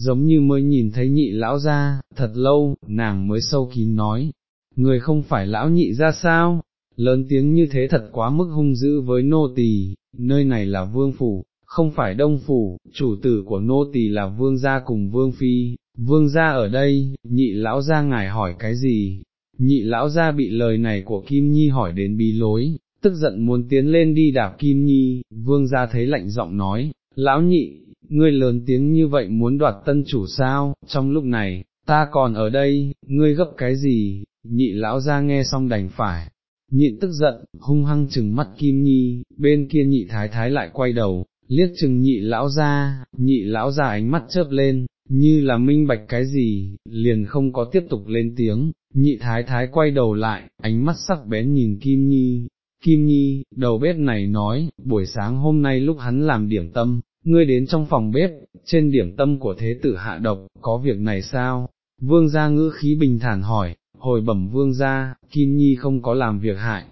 giống như mới nhìn thấy nhị lão ra, thật lâu, nàng mới sâu kín nói, người không phải lão nhị ra sao, lớn tiếng như thế thật quá mức hung dữ với nô tỳ, nơi này là vương phủ, không phải đông phủ, chủ tử của nô tỳ là vương gia cùng vương phi, vương gia ở đây, nhị lão gia ngài hỏi cái gì, nhị lão gia bị lời này của Kim Nhi hỏi đến bí lối, tức giận muốn tiến lên đi đạp Kim Nhi, vương gia thấy lạnh giọng nói, lão nhị, ngươi lớn tiếng như vậy muốn đoạt tân chủ sao, trong lúc này, ta còn ở đây, ngươi gấp cái gì, nhị lão gia nghe xong đành phải, nhịn tức giận, hung hăng chừng mắt Kim Nhi, bên kia nhị thái thái lại quay đầu, liếc chừng nhị lão ra, nhị lão ra ánh mắt chớp lên, như là minh bạch cái gì, liền không có tiếp tục lên tiếng, nhị thái thái quay đầu lại, ánh mắt sắc bén nhìn Kim Nhi. Kim Nhi, đầu bếp này nói, buổi sáng hôm nay lúc hắn làm điểm tâm, ngươi đến trong phòng bếp, trên điểm tâm của thế tử hạ độc, có việc này sao? Vương gia ngữ khí bình thản hỏi, hồi bẩm vương gia, Kim Nhi không có làm việc hại.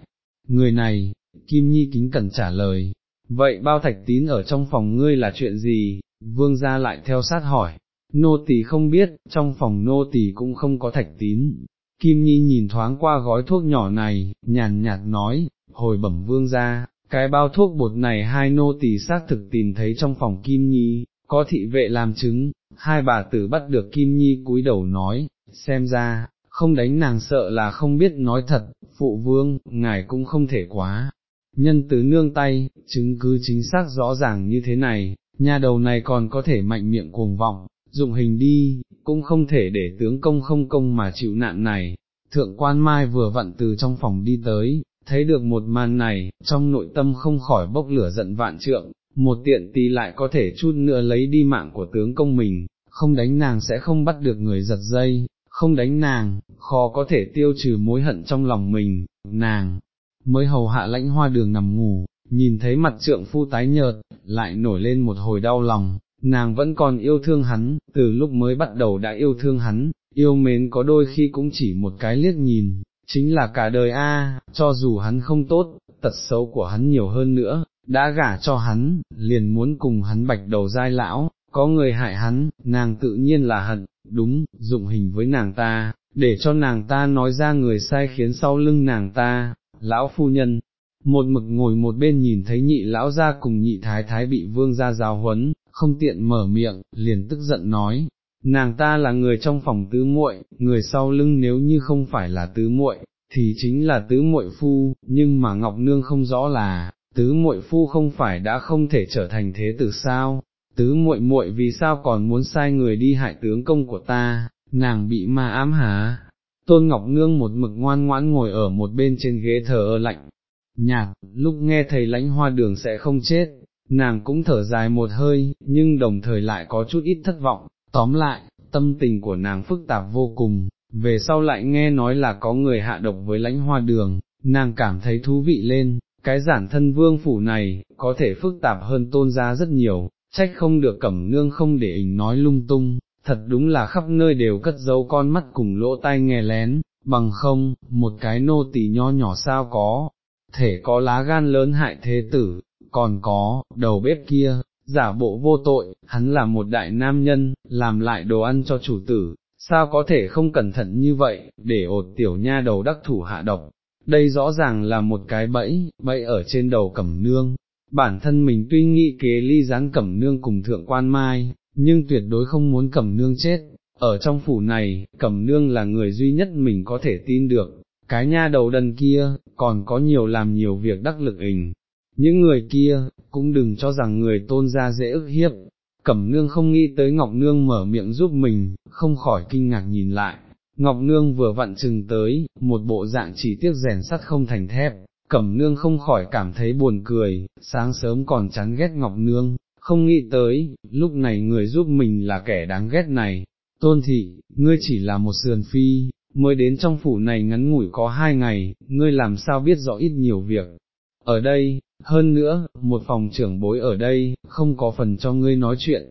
Người này, Kim Nhi kính cẩn trả lời, vậy bao thạch tín ở trong phòng ngươi là chuyện gì? Vương gia lại theo sát hỏi, nô tỳ không biết, trong phòng nô tỳ cũng không có thạch tín. Kim Nhi nhìn thoáng qua gói thuốc nhỏ này, nhàn nhạt nói, hồi bẩm vương gia, cái bao thuốc bột này hai nô tỳ xác thực tìm thấy trong phòng Kim Nhi, có thị vệ làm chứng, hai bà tử bắt được Kim Nhi cúi đầu nói, xem ra, không đánh nàng sợ là không biết nói thật, phụ vương, ngài cũng không thể quá. Nhân tứ nương tay, chứng cứ chính xác rõ ràng như thế này, nhà đầu này còn có thể mạnh miệng cuồng vọng, dụng hình đi, cũng không thể để tướng công không công mà chịu nạn này. Thượng quan mai vừa vặn từ trong phòng đi tới, thấy được một màn này, trong nội tâm không khỏi bốc lửa giận vạn trượng, một tiện tí lại có thể chút nữa lấy đi mạng của tướng công mình, không đánh nàng sẽ không bắt được người giật dây, không đánh nàng, khó có thể tiêu trừ mối hận trong lòng mình, nàng, mới hầu hạ lãnh hoa đường nằm ngủ, nhìn thấy mặt trượng phu tái nhợt, lại nổi lên một hồi đau lòng, nàng vẫn còn yêu thương hắn, từ lúc mới bắt đầu đã yêu thương hắn, yêu mến có đôi khi cũng chỉ một cái liếc nhìn, chính là cả đời a, cho dù hắn không tốt, tật xấu của hắn nhiều hơn nữa, đã gả cho hắn, liền muốn cùng hắn bạch đầu dai lão, có người hại hắn, nàng tự nhiên là hận, đúng, dụng hình với nàng ta, để cho nàng ta nói ra người sai khiến sau lưng nàng ta, lão phu nhân, một mực ngồi một bên nhìn thấy nhị lão ra cùng nhị thái thái bị vương ra giáo huấn, không tiện mở miệng, liền tức giận nói, nàng ta là người trong phòng tứ muội, người sau lưng nếu như không phải là tứ muội, thì chính là tứ muội phu, nhưng mà Ngọc Nương không rõ là, tứ muội phu không phải đã không thể trở thành thế tử sao, tứ muội muội vì sao còn muốn sai người đi hại tướng công của ta, nàng bị ma ám hả? Tôn Ngọc Nương một mực ngoan ngoãn ngồi ở một bên trên ghế thở ơ lạnh, nhạc, lúc nghe thầy lãnh hoa đường sẽ không chết, nàng cũng thở dài một hơi, nhưng đồng thời lại có chút ít thất vọng, tóm lại, tâm tình của nàng phức tạp vô cùng, về sau lại nghe nói là có người hạ độc với lãnh hoa đường, nàng cảm thấy thú vị lên, cái giản thân vương phủ này, có thể phức tạp hơn tôn gia rất nhiều, trách không được cẩm nương không để ỉnh nói lung tung, thật đúng là khắp nơi đều cất giấu con mắt cùng lỗ tai nghe lén, bằng không, một cái nô tỳ nho nhỏ sao có, thể có lá gan lớn hại thế tử, còn có, đầu bếp kia, giả bộ vô tội, hắn là một đại nam nhân, làm lại đồ ăn cho chủ tử, sao có thể không cẩn thận như vậy, để ột tiểu nha đầu đắc thủ hạ độc. Đây rõ ràng là một cái bẫy, bẫy ở trên đầu cẩm nương, bản thân mình tuy nghĩ kế ly gián cẩm nương cùng thượng quan mai, nhưng tuyệt đối không muốn cẩm nương chết, ở trong phủ này, cẩm nương là người duy nhất mình có thể tin được, cái nha đầu đần kia, còn có nhiều làm nhiều việc đắc lực hình. Những người kia, cũng đừng cho rằng người tôn ra dễ ức hiếp, cẩm nương không nghĩ tới Ngọc Nương mở miệng giúp mình, không khỏi kinh ngạc nhìn lại, Ngọc Nương vừa vặn chừng tới, một bộ dạng chỉ tiếc rèn sắt không thành thép, Cẩm Nương không khỏi cảm thấy buồn cười, sáng sớm còn chán ghét Ngọc Nương, không nghĩ tới, lúc này người giúp mình là kẻ đáng ghét này, tôn thị, ngươi chỉ là một sườn phi, mới đến trong phủ này ngắn ngủi có hai ngày, ngươi làm sao biết rõ ít nhiều việc. Ở đây, hơn nữa, một phòng trưởng bối ở đây, không có phần cho ngươi nói chuyện.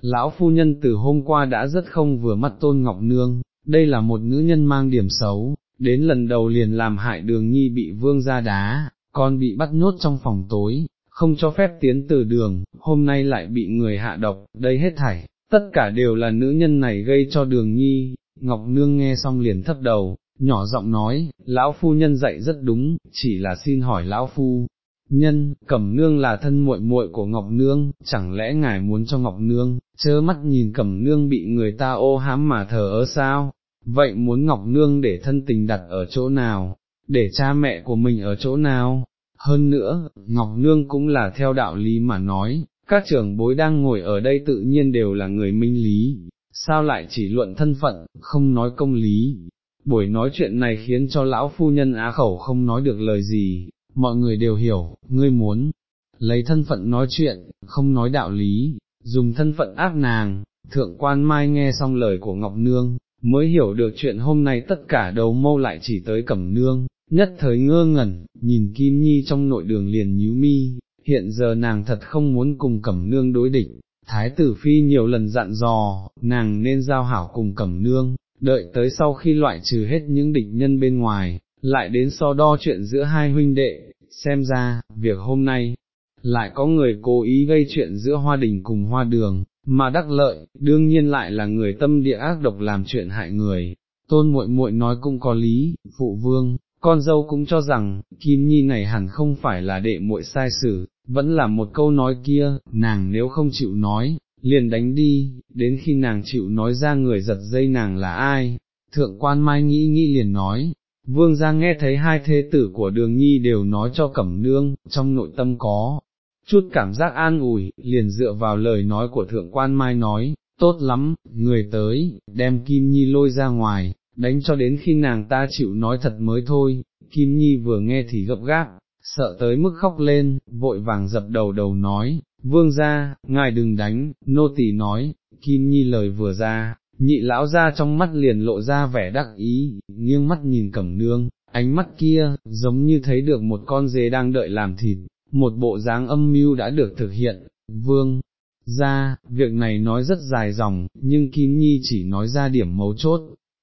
Lão phu nhân từ hôm qua đã rất không vừa mắt tôn ngọc nương, đây là một nữ nhân mang điểm xấu, đến lần đầu liền làm hại đường nhi bị vương ra đá, còn bị bắt nhốt trong phòng tối, không cho phép tiến từ đường, hôm nay lại bị người hạ độc, đây hết thảy, tất cả đều là nữ nhân này gây cho đường nhi, Ngọc Nương nghe xong liền thấp đầu, nhỏ giọng nói, lão phu nhân dạy rất đúng, chỉ là xin hỏi lão phu. Nhân, Cẩm Nương là thân muội muội của Ngọc Nương, chẳng lẽ ngài muốn cho Ngọc Nương, chớ mắt nhìn Cẩm Nương bị người ta ô hám mà thờ ơ sao, vậy muốn Ngọc Nương để thân tình đặt ở chỗ nào, để cha mẹ của mình ở chỗ nào, hơn nữa, Ngọc Nương cũng là theo đạo lý mà nói, các trưởng bối đang ngồi ở đây tự nhiên đều là người minh lý, sao lại chỉ luận thân phận, không nói công lý. Buổi nói chuyện này khiến cho lão phu nhân á khẩu không nói được lời gì, mọi người đều hiểu, ngươi muốn lấy thân phận nói chuyện, không nói đạo lý, dùng thân phận áp nàng, thượng quan mai nghe xong lời của Ngọc Nương, mới hiểu được chuyện hôm nay tất cả đầu mâu lại chỉ tới cẩm nương, nhất thời ngơ ngẩn, nhìn Kim Nhi trong nội đường liền nhíu mi, hiện giờ nàng thật không muốn cùng cẩm nương đối địch, Thái tử Phi nhiều lần dặn dò, nàng nên giao hảo cùng cẩm nương, đợi tới sau khi loại trừ hết những địch nhân bên ngoài, lại đến so đo chuyện giữa hai huynh đệ, xem ra, việc hôm nay, lại có người cố ý gây chuyện giữa hoa đình cùng hoa đường, mà đắc lợi, đương nhiên lại là người tâm địa ác độc làm chuyện hại người. Tôn muội muội nói cũng có lý, phụ vương, con dâu cũng cho rằng, Kim Nhi này hẳn không phải là đệ muội sai xử, vẫn là một câu nói kia, nàng nếu không chịu nói, liền đánh đi, đến khi nàng chịu nói ra người giật dây nàng là ai, thượng quan mai nghĩ nghĩ liền nói, vương gia nghe thấy hai thế tử của đường nhi đều nói cho cẩm nương, trong nội tâm có, chút cảm giác an ủi, liền dựa vào lời nói của thượng quan mai nói, tốt lắm, người tới, đem Kim Nhi lôi ra ngoài, đánh cho đến khi nàng ta chịu nói thật mới thôi, Kim Nhi vừa nghe thì gấp gáp, sợ tới mức khóc lên, vội vàng dập đầu đầu nói, vương ra, ngài đừng đánh, nô tỳ nói, Kim Nhi lời vừa ra, nhị lão ra trong mắt liền lộ ra vẻ đắc ý, nghiêng mắt nhìn cẩm nương, ánh mắt kia, giống như thấy được một con dê đang đợi làm thịt, một bộ dáng âm mưu đã được thực hiện, vương, ra, việc này nói rất dài dòng, nhưng Kim Nhi chỉ nói ra điểm mấu chốt,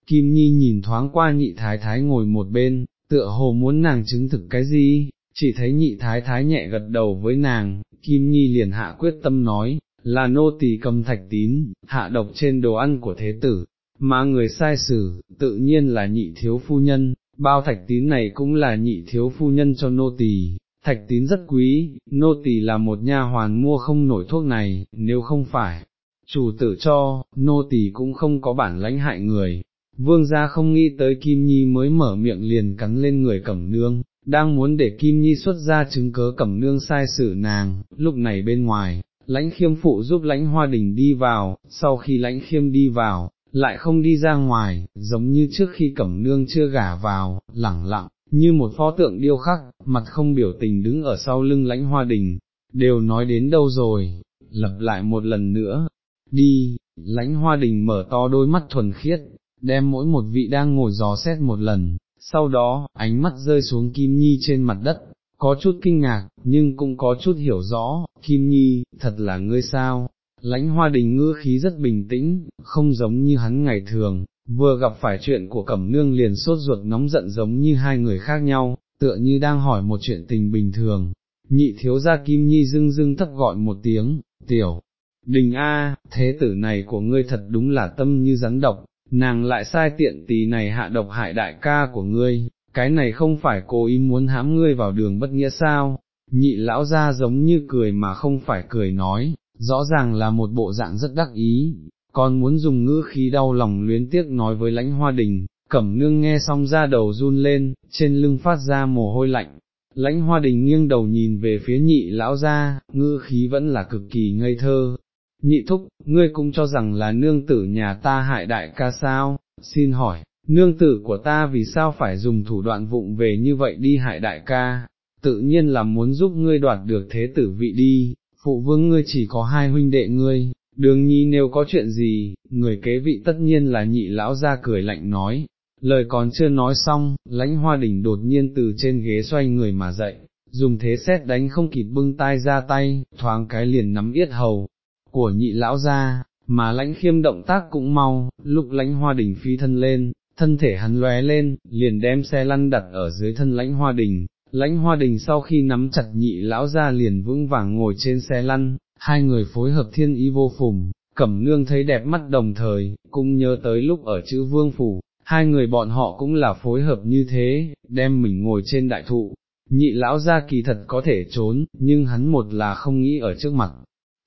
Kim Nhi nhìn thoáng qua nhị thái thái ngồi một bên, tựa hồ muốn nàng chứng thực cái gì, chỉ thấy nhị thái thái nhẹ gật đầu với nàng, Kim Nhi liền hạ quyết tâm nói, là nô tỳ cầm thạch tín, hạ độc trên đồ ăn của thế tử, mà người sai xử, tự nhiên là nhị thiếu phu nhân, bao thạch tín này cũng là nhị thiếu phu nhân cho nô tỳ, thạch tín rất quý, nô tỳ là một nha hoàn mua không nổi thuốc này, nếu không phải, chủ tử cho, nô tỳ cũng không có bản lãnh hại người. Vương gia không nghĩ tới Kim Nhi mới mở miệng liền cắn lên người cẩm nương, đang muốn để Kim Nhi xuất ra chứng cớ cẩm nương sai xử nàng, lúc này bên ngoài, lãnh khiêm phụ giúp lãnh hoa đình đi vào, sau khi lãnh khiêm đi vào, lại không đi ra ngoài, giống như trước khi cẩm nương chưa gả vào, lẳng lặng, như một pho tượng điêu khắc, mặt không biểu tình đứng ở sau lưng lãnh hoa đình, đều nói đến đâu rồi, lặp lại một lần nữa, đi, lãnh hoa đình mở to đôi mắt thuần khiết, đem mỗi một vị đang ngồi gió xét một lần, sau đó, ánh mắt rơi xuống Kim Nhi trên mặt đất, có chút kinh ngạc, nhưng cũng có chút hiểu rõ, Kim Nhi, thật là ngươi sao, lãnh hoa đình ngữ khí rất bình tĩnh, không giống như hắn ngày thường, vừa gặp phải chuyện của Cẩm Nương liền sốt ruột nóng giận giống như hai người khác nhau, tựa như đang hỏi một chuyện tình bình thường. Nhị thiếu gia Kim Nhi dưng dưng thấp gọi một tiếng, tiểu, đình A, thế tử này của ngươi thật đúng là tâm như rắn độc, nàng lại sai tiện tì này hạ độc hại đại ca của ngươi, cái này không phải cố ý muốn hãm ngươi vào đường bất nghĩa sao, nhị lão ra giống như cười mà không phải cười nói, rõ ràng là một bộ dạng rất đắc ý, còn muốn dùng ngữ khí đau lòng luyến tiếc nói với lãnh hoa đình, cẩm nương nghe xong ra đầu run lên, trên lưng phát ra mồ hôi lạnh. Lãnh hoa đình nghiêng đầu nhìn về phía nhị lão ra, ngữ khí vẫn là cực kỳ ngây thơ, nhị thúc, ngươi cũng cho rằng là nương tử nhà ta hại đại ca sao, xin hỏi, nương tử của ta vì sao phải dùng thủ đoạn vụng về như vậy đi hại đại ca, tự nhiên là muốn giúp ngươi đoạt được thế tử vị đi, phụ vương ngươi chỉ có hai huynh đệ ngươi, đường nhi nếu có chuyện gì, người kế vị tất nhiên là nhị lão ra cười lạnh nói, lời còn chưa nói xong, lãnh hoa đỉnh đột nhiên từ trên ghế xoay người mà dậy, dùng thế xét đánh không kịp bưng tai ra tay, thoáng cái liền nắm yết hầu, của nhị lão ra, mà lãnh khiêm động tác cũng mau, lúc lãnh hoa đình phi thân lên, thân thể hắn lóe lên, liền đem xe lăn đặt ở dưới thân lãnh hoa đình, lãnh hoa đình sau khi nắm chặt nhị lão ra liền vững vàng ngồi trên xe lăn, hai người phối hợp thiên ý vô phùng, cẩm nương thấy đẹp mắt đồng thời, cũng nhớ tới lúc ở chữ vương phủ, hai người bọn họ cũng là phối hợp như thế, đem mình ngồi trên đại thụ. Nhị lão ra kỳ thật có thể trốn, nhưng hắn một là không nghĩ ở trước mặt,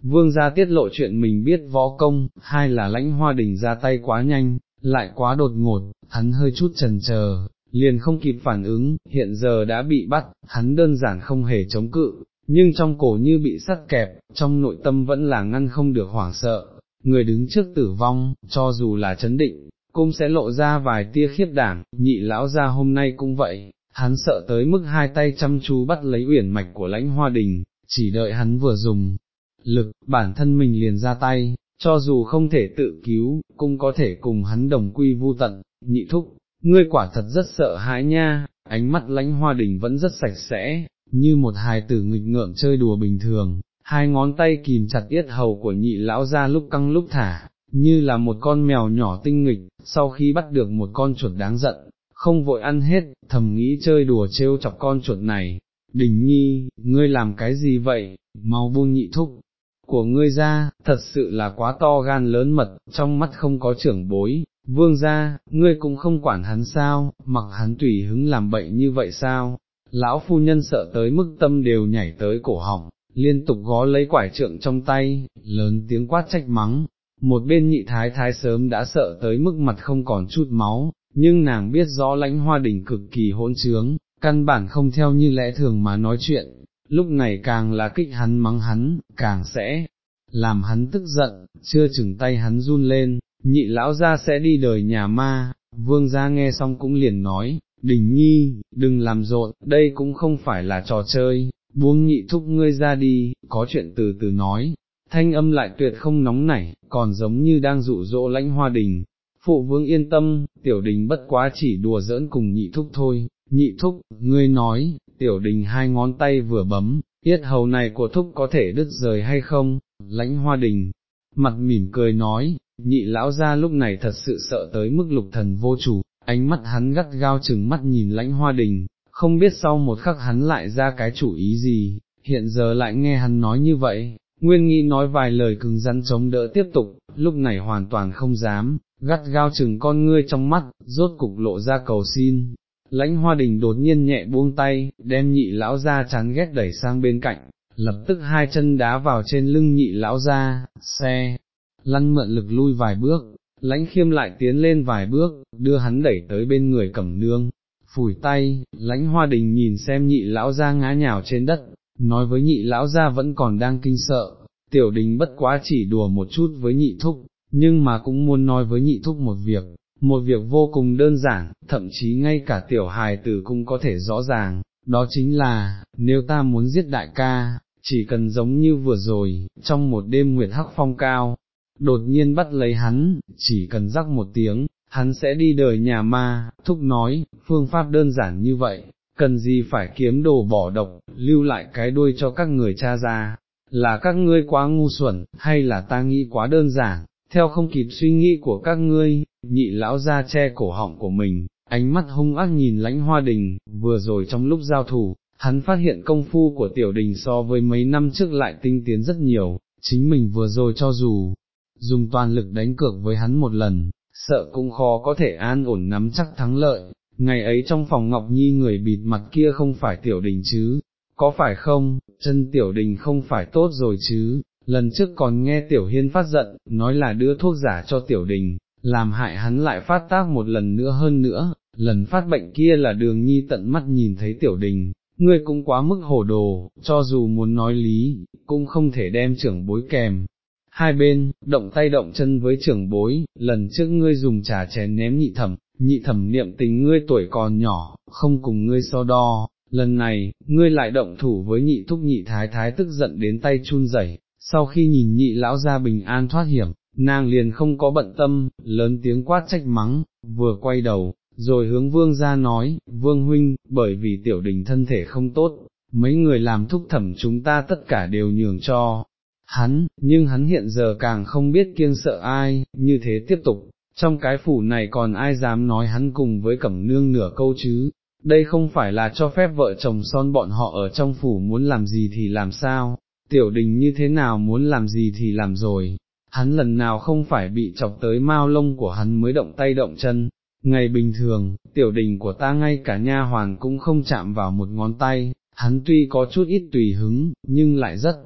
vương gia tiết lộ chuyện mình biết võ công, hai là lãnh hoa đình ra tay quá nhanh, lại quá đột ngột, hắn hơi chút trần chờ, liền không kịp phản ứng, hiện giờ đã bị bắt, hắn đơn giản không hề chống cự, nhưng trong cổ như bị sắt kẹp, trong nội tâm vẫn là ngăn không được hoảng sợ, người đứng trước tử vong, cho dù là chấn định, cũng sẽ lộ ra vài tia khiếp đảm, nhị lão ra hôm nay cũng vậy, hắn sợ tới mức hai tay chăm chú bắt lấy uyển mạch của lãnh hoa đình, chỉ đợi hắn vừa dùng, lực, bản thân mình liền ra tay, cho dù không thể tự cứu, cũng có thể cùng hắn đồng quy vu tận, nhị thúc, ngươi quả thật rất sợ hãi nha, ánh mắt lãnh hoa đình vẫn rất sạch sẽ, như một hài tử nghịch ngợm chơi đùa bình thường, hai ngón tay kìm chặt yết hầu của nhị lão ra lúc căng lúc thả, như là một con mèo nhỏ tinh nghịch, sau khi bắt được một con chuột đáng giận, không vội ăn hết, thầm nghĩ chơi đùa trêu chọc con chuột này, đình nhi, ngươi làm cái gì vậy, mau buông nhị thúc, của ngươi ra, thật sự là quá to gan lớn mật, trong mắt không có trưởng bối, vương gia, ngươi cũng không quản hắn sao, mặc hắn tùy hứng làm bệnh như vậy sao, lão phu nhân sợ tới mức tâm đều nhảy tới cổ họng, liên tục gó lấy quải trượng trong tay, lớn tiếng quát trách mắng, một bên nhị thái thái sớm đã sợ tới mức mặt không còn chút máu, nhưng nàng biết rõ lãnh hoa đỉnh cực kỳ hỗn trướng, căn bản không theo như lẽ thường mà nói chuyện, lúc này càng là kích hắn mắng hắn, càng sẽ làm hắn tức giận, chưa chừng tay hắn run lên, nhị lão ra sẽ đi đời nhà ma, vương gia nghe xong cũng liền nói, đình nhi, đừng làm rộn, đây cũng không phải là trò chơi, buông nhị thúc ngươi ra đi, có chuyện từ từ nói, thanh âm lại tuyệt không nóng nảy, còn giống như đang dụ dỗ lãnh hoa đình. Phụ vương yên tâm, tiểu đình bất quá chỉ đùa giỡn cùng nhị thúc thôi, nhị thúc, ngươi nói, tiểu đình hai ngón tay vừa bấm, yết hầu này của thúc có thể đứt rời hay không, lãnh hoa đình, mặt mỉm cười nói, nhị lão ra lúc này thật sự sợ tới mức lục thần vô chủ, ánh mắt hắn gắt gao chừng mắt nhìn lãnh hoa đình, không biết sau một khắc hắn lại ra cái chủ ý gì, hiện giờ lại nghe hắn nói như vậy, nguyên nghĩ nói vài lời cứng rắn chống đỡ tiếp tục, lúc này hoàn toàn không dám, gắt gao chừng con ngươi trong mắt, rốt cục lộ ra cầu xin, lãnh hoa đình đột nhiên nhẹ buông tay, đem nhị lão ra chán ghét đẩy sang bên cạnh, lập tức hai chân đá vào trên lưng nhị lão ra, xe, lăn mượn lực lui vài bước, lãnh khiêm lại tiến lên vài bước, đưa hắn đẩy tới bên người cẩm nương, phủi tay, lãnh hoa đình nhìn xem nhị lão ra ngã nhào trên đất, nói với nhị lão ra vẫn còn đang kinh sợ, tiểu đình bất quá chỉ đùa một chút với nhị thúc, nhưng mà cũng muốn nói với nhị thúc một việc, một việc vô cùng đơn giản, thậm chí ngay cả tiểu hài tử cũng có thể rõ ràng, đó chính là, nếu ta muốn giết đại ca, chỉ cần giống như vừa rồi, trong một đêm nguyệt hắc phong cao, đột nhiên bắt lấy hắn, chỉ cần rắc một tiếng, hắn sẽ đi đời nhà ma, thúc nói, phương pháp đơn giản như vậy, cần gì phải kiếm đồ bỏ độc, lưu lại cái đuôi cho các người cha ra, là các ngươi quá ngu xuẩn, hay là ta nghĩ quá đơn giản, theo không kịp suy nghĩ của các ngươi, nhị lão ra che cổ họng của mình, ánh mắt hung ác nhìn lãnh hoa đình, vừa rồi trong lúc giao thủ, hắn phát hiện công phu của tiểu đình so với mấy năm trước lại tinh tiến rất nhiều, chính mình vừa rồi cho dù dùng toàn lực đánh cược với hắn một lần, sợ cũng khó có thể an ổn nắm chắc thắng lợi, ngày ấy trong phòng Ngọc Nhi người bịt mặt kia không phải tiểu đình chứ, có phải không, chân tiểu đình không phải tốt rồi chứ, lần trước còn nghe tiểu hiên phát giận, nói là đưa thuốc giả cho tiểu đình, làm hại hắn lại phát tác một lần nữa hơn nữa, lần phát bệnh kia là đường nhi tận mắt nhìn thấy tiểu đình, ngươi cũng quá mức hồ đồ, cho dù muốn nói lý, cũng không thể đem trưởng bối kèm. Hai bên, động tay động chân với trưởng bối, lần trước ngươi dùng trà chén ném nhị thẩm, nhị thẩm niệm tình ngươi tuổi còn nhỏ, không cùng ngươi so đo, lần này, ngươi lại động thủ với nhị thúc nhị thái thái tức giận đến tay chun rẩy sau khi nhìn nhị lão ra bình an thoát hiểm, nàng liền không có bận tâm, lớn tiếng quát trách mắng, vừa quay đầu, rồi hướng vương ra nói, vương huynh, bởi vì tiểu đình thân thể không tốt, mấy người làm thúc thẩm chúng ta tất cả đều nhường cho hắn, nhưng hắn hiện giờ càng không biết kiêng sợ ai, như thế tiếp tục, trong cái phủ này còn ai dám nói hắn cùng với cẩm nương nửa câu chứ, đây không phải là cho phép vợ chồng son bọn họ ở trong phủ muốn làm gì thì làm sao, tiểu đình như thế nào muốn làm gì thì làm rồi, hắn lần nào không phải bị chọc tới mao lông của hắn mới động tay động chân, ngày bình thường, tiểu đình của ta ngay cả nha hoàn cũng không chạm vào một ngón tay, hắn tuy có chút ít tùy hứng, nhưng lại rất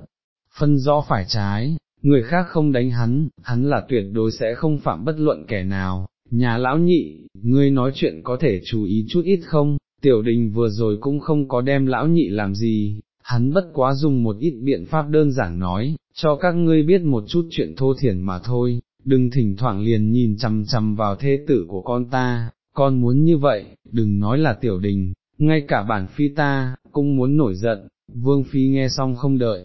phân rõ phải trái, người khác không đánh hắn, hắn là tuyệt đối sẽ không phạm bất luận kẻ nào. Nhà lão nhị, ngươi nói chuyện có thể chú ý chút ít không, tiểu đình vừa rồi cũng không có đem lão nhị làm gì, hắn bất quá dùng một ít biện pháp đơn giản nói, cho các ngươi biết một chút chuyện thô thiển mà thôi, đừng thỉnh thoảng liền nhìn chằm chằm vào thê tử của con ta, con muốn như vậy, đừng nói là tiểu đình, ngay cả bản phi ta, cũng muốn nổi giận, vương phi nghe xong không đợi.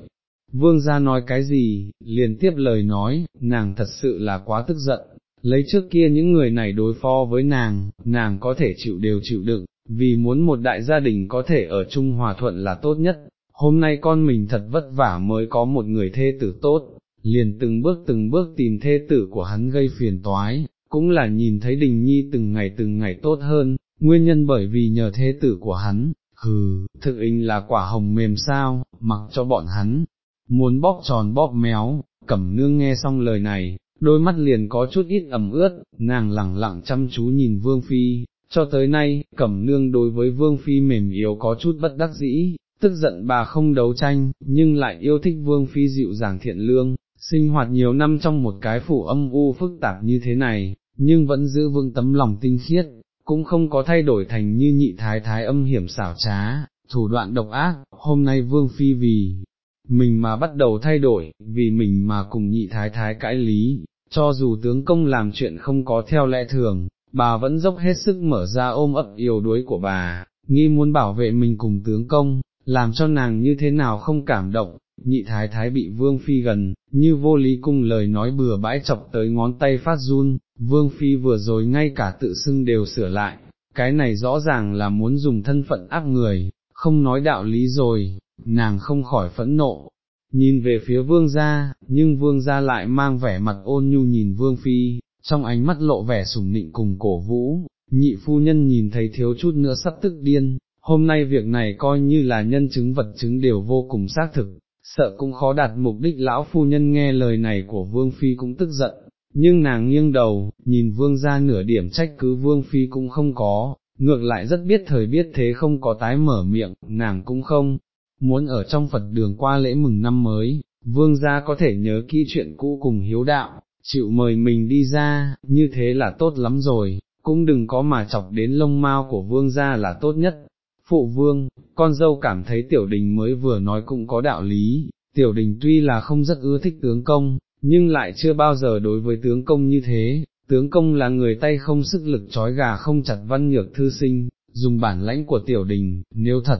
Vương ra nói cái gì, liền tiếp lời nói, nàng thật sự là quá tức giận, lấy trước kia những người này đối phó với nàng, nàng có thể chịu đều chịu đựng, vì muốn một đại gia đình có thể ở chung hòa thuận là tốt nhất, hôm nay con mình thật vất vả mới có một người thê tử tốt, liền từng bước từng bước tìm thê tử của hắn gây phiền toái, cũng là nhìn thấy đình nhi từng ngày từng ngày tốt hơn, nguyên nhân bởi vì nhờ thê tử của hắn, hừ, thực hình là quả hồng mềm sao, mặc cho bọn hắn, muốn bóp tròn bóp méo, cẩm nương nghe xong lời này, đôi mắt liền có chút ít ẩm ướt, nàng lẳng lặng chăm chú nhìn vương phi, cho tới nay, cẩm nương đối với vương phi mềm yếu có chút bất đắc dĩ, tức giận bà không đấu tranh, nhưng lại yêu thích vương phi dịu dàng thiện lương, sinh hoạt nhiều năm trong một cái phủ âm u phức tạp như thế này, nhưng vẫn giữ vững tấm lòng tinh khiết, cũng không có thay đổi thành như nhị thái thái âm hiểm xảo trá, thủ đoạn độc ác, hôm nay vương phi vì mình mà bắt đầu thay đổi, vì mình mà cùng nhị thái thái cãi lý, cho dù tướng công làm chuyện không có theo lẽ thường, bà vẫn dốc hết sức mở ra ôm ấp yêu đuối của bà, nghi muốn bảo vệ mình cùng tướng công, làm cho nàng như thế nào không cảm động, nhị thái thái bị vương phi gần, như vô lý cung lời nói bừa bãi chọc tới ngón tay phát run, vương phi vừa rồi ngay cả tự xưng đều sửa lại, cái này rõ ràng là muốn dùng thân phận ác người, không nói đạo lý rồi, nàng không khỏi phẫn nộ. Nhìn về phía vương gia, nhưng vương gia lại mang vẻ mặt ôn nhu nhìn vương phi, trong ánh mắt lộ vẻ sủng nịnh cùng cổ vũ, nhị phu nhân nhìn thấy thiếu chút nữa sắp tức điên, hôm nay việc này coi như là nhân chứng vật chứng đều vô cùng xác thực, sợ cũng khó đạt mục đích lão phu nhân nghe lời này của vương phi cũng tức giận, nhưng nàng nghiêng đầu, nhìn vương ra nửa điểm trách cứ vương phi cũng không có, ngược lại rất biết thời biết thế không có tái mở miệng, nàng cũng không, muốn ở trong Phật đường qua lễ mừng năm mới, vương gia có thể nhớ kỹ chuyện cũ cùng hiếu đạo, chịu mời mình đi ra, như thế là tốt lắm rồi, cũng đừng có mà chọc đến lông mao của vương gia là tốt nhất, phụ vương, con dâu cảm thấy tiểu đình mới vừa nói cũng có đạo lý, tiểu đình tuy là không rất ưa thích tướng công, nhưng lại chưa bao giờ đối với tướng công như thế, tướng công là người tay không sức lực trói gà không chặt văn nhược thư sinh, dùng bản lãnh của tiểu đình, nếu thật,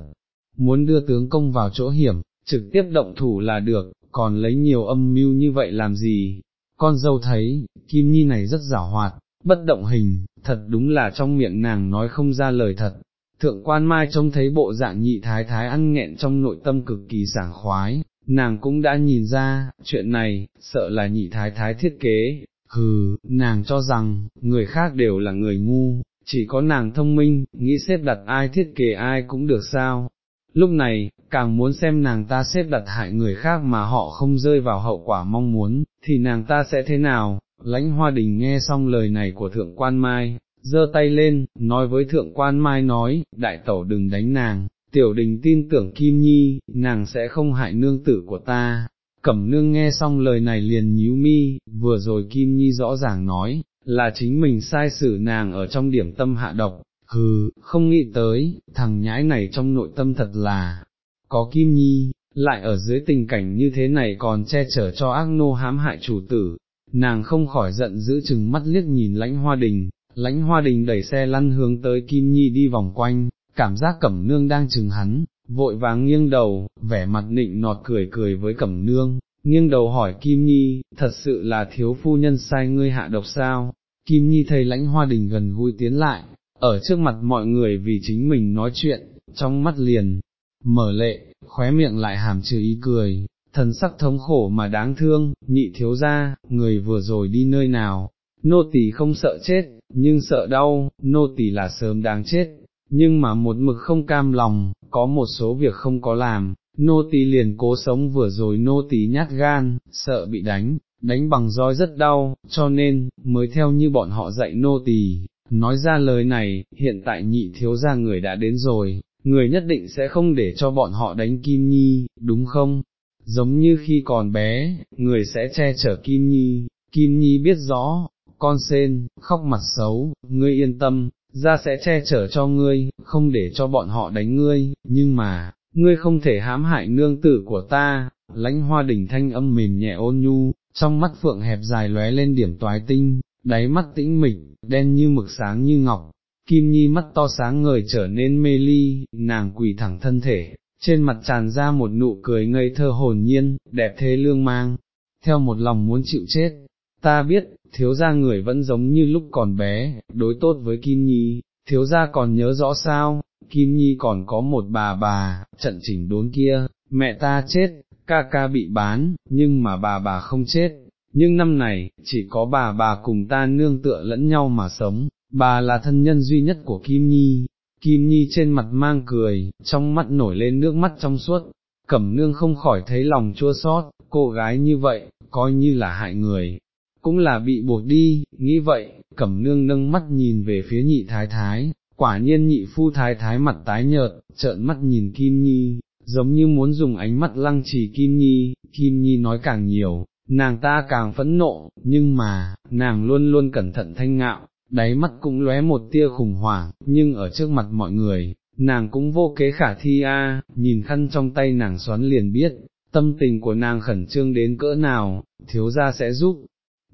muốn đưa tướng công vào chỗ hiểm, trực tiếp động thủ là được, còn lấy nhiều âm mưu như vậy làm gì, con dâu thấy, Kim Nhi này rất giả hoạt, bất động hình, thật đúng là trong miệng nàng nói không ra lời thật. Thượng quan mai trông thấy bộ dạng nhị thái thái ăn nghẹn trong nội tâm cực kỳ sảng khoái, nàng cũng đã nhìn ra, chuyện này, sợ là nhị thái thái thiết kế, hừ, nàng cho rằng, người khác đều là người ngu, chỉ có nàng thông minh, nghĩ xếp đặt ai thiết kế ai cũng được sao. Lúc này, càng muốn xem nàng ta xếp đặt hại người khác mà họ không rơi vào hậu quả mong muốn, thì nàng ta sẽ thế nào? Lãnh hoa đình nghe xong lời này của thượng quan mai, giơ tay lên, nói với thượng quan mai nói, đại tẩu đừng đánh nàng, tiểu đình tin tưởng Kim Nhi, nàng sẽ không hại nương tử của ta. Cẩm nương nghe xong lời này liền nhíu mi, vừa rồi Kim Nhi rõ ràng nói, là chính mình sai xử nàng ở trong điểm tâm hạ độc, hừ, không nghĩ tới, thằng nhãi này trong nội tâm thật là, có Kim Nhi, lại ở dưới tình cảnh như thế này còn che chở cho ác nô hãm hại chủ tử, nàng không khỏi giận giữ chừng mắt liếc nhìn lãnh hoa đình, lãnh hoa đình đẩy xe lăn hướng tới Kim Nhi đi vòng quanh, cảm giác cẩm nương đang chừng hắn, vội vàng nghiêng đầu, vẻ mặt nịnh nọt cười cười với cẩm nương, nghiêng đầu hỏi Kim Nhi, thật sự là thiếu phu nhân sai ngươi hạ độc sao, Kim Nhi thấy lãnh hoa đình gần gũi tiến lại, ở trước mặt mọi người vì chính mình nói chuyện, trong mắt liền, mở lệ, khóe miệng lại hàm chứa ý cười, thần sắc thống khổ mà đáng thương, nhị thiếu ra, người vừa rồi đi nơi nào, nô tỳ không sợ chết, nhưng sợ đau, nô tỳ là sớm đáng chết, nhưng mà một mực không cam lòng, có một số việc không có làm, nô tỳ liền cố sống vừa rồi nô tỳ nhát gan, sợ bị đánh, đánh bằng roi rất đau, cho nên, mới theo như bọn họ dạy nô tỳ. Nói ra lời này, hiện tại nhị thiếu gia người đã đến rồi, người nhất định sẽ không để cho bọn họ đánh Kim Nhi, đúng không? Giống như khi còn bé, người sẽ che chở Kim Nhi, Kim Nhi biết rõ, con sen, khóc mặt xấu, ngươi yên tâm, ra sẽ che chở cho ngươi, không để cho bọn họ đánh ngươi, nhưng mà, ngươi không thể hãm hại nương tử của ta, lãnh hoa đỉnh thanh âm mềm nhẹ ôn nhu, trong mắt phượng hẹp dài lóe lên điểm toái tinh, đáy mắt tĩnh mịch, đen như mực sáng như ngọc, Kim Nhi mắt to sáng ngời trở nên mê ly, nàng quỳ thẳng thân thể, trên mặt tràn ra một nụ cười ngây thơ hồn nhiên, đẹp thế lương mang, theo một lòng muốn chịu chết. Ta biết, thiếu gia người vẫn giống như lúc còn bé, đối tốt với Kim Nhi, thiếu gia còn nhớ rõ sao, Kim Nhi còn có một bà bà, trận chỉnh đốn kia, mẹ ta chết, ca ca bị bán, nhưng mà bà bà không chết, nhưng năm này, chỉ có bà bà cùng ta nương tựa lẫn nhau mà sống, bà là thân nhân duy nhất của Kim Nhi, Kim Nhi trên mặt mang cười, trong mắt nổi lên nước mắt trong suốt, cẩm nương không khỏi thấy lòng chua xót, cô gái như vậy, coi như là hại người, cũng là bị buộc đi, nghĩ vậy, cẩm nương nâng mắt nhìn về phía nhị thái thái, quả nhiên nhị phu thái thái mặt tái nhợt, trợn mắt nhìn Kim Nhi, giống như muốn dùng ánh mắt lăng trì Kim Nhi, Kim Nhi nói càng nhiều, nàng ta càng phẫn nộ, nhưng mà, nàng luôn luôn cẩn thận thanh ngạo, đáy mắt cũng lóe một tia khủng hoảng, nhưng ở trước mặt mọi người, nàng cũng vô kế khả thi a, nhìn khăn trong tay nàng xoắn liền biết, tâm tình của nàng khẩn trương đến cỡ nào, thiếu gia sẽ giúp.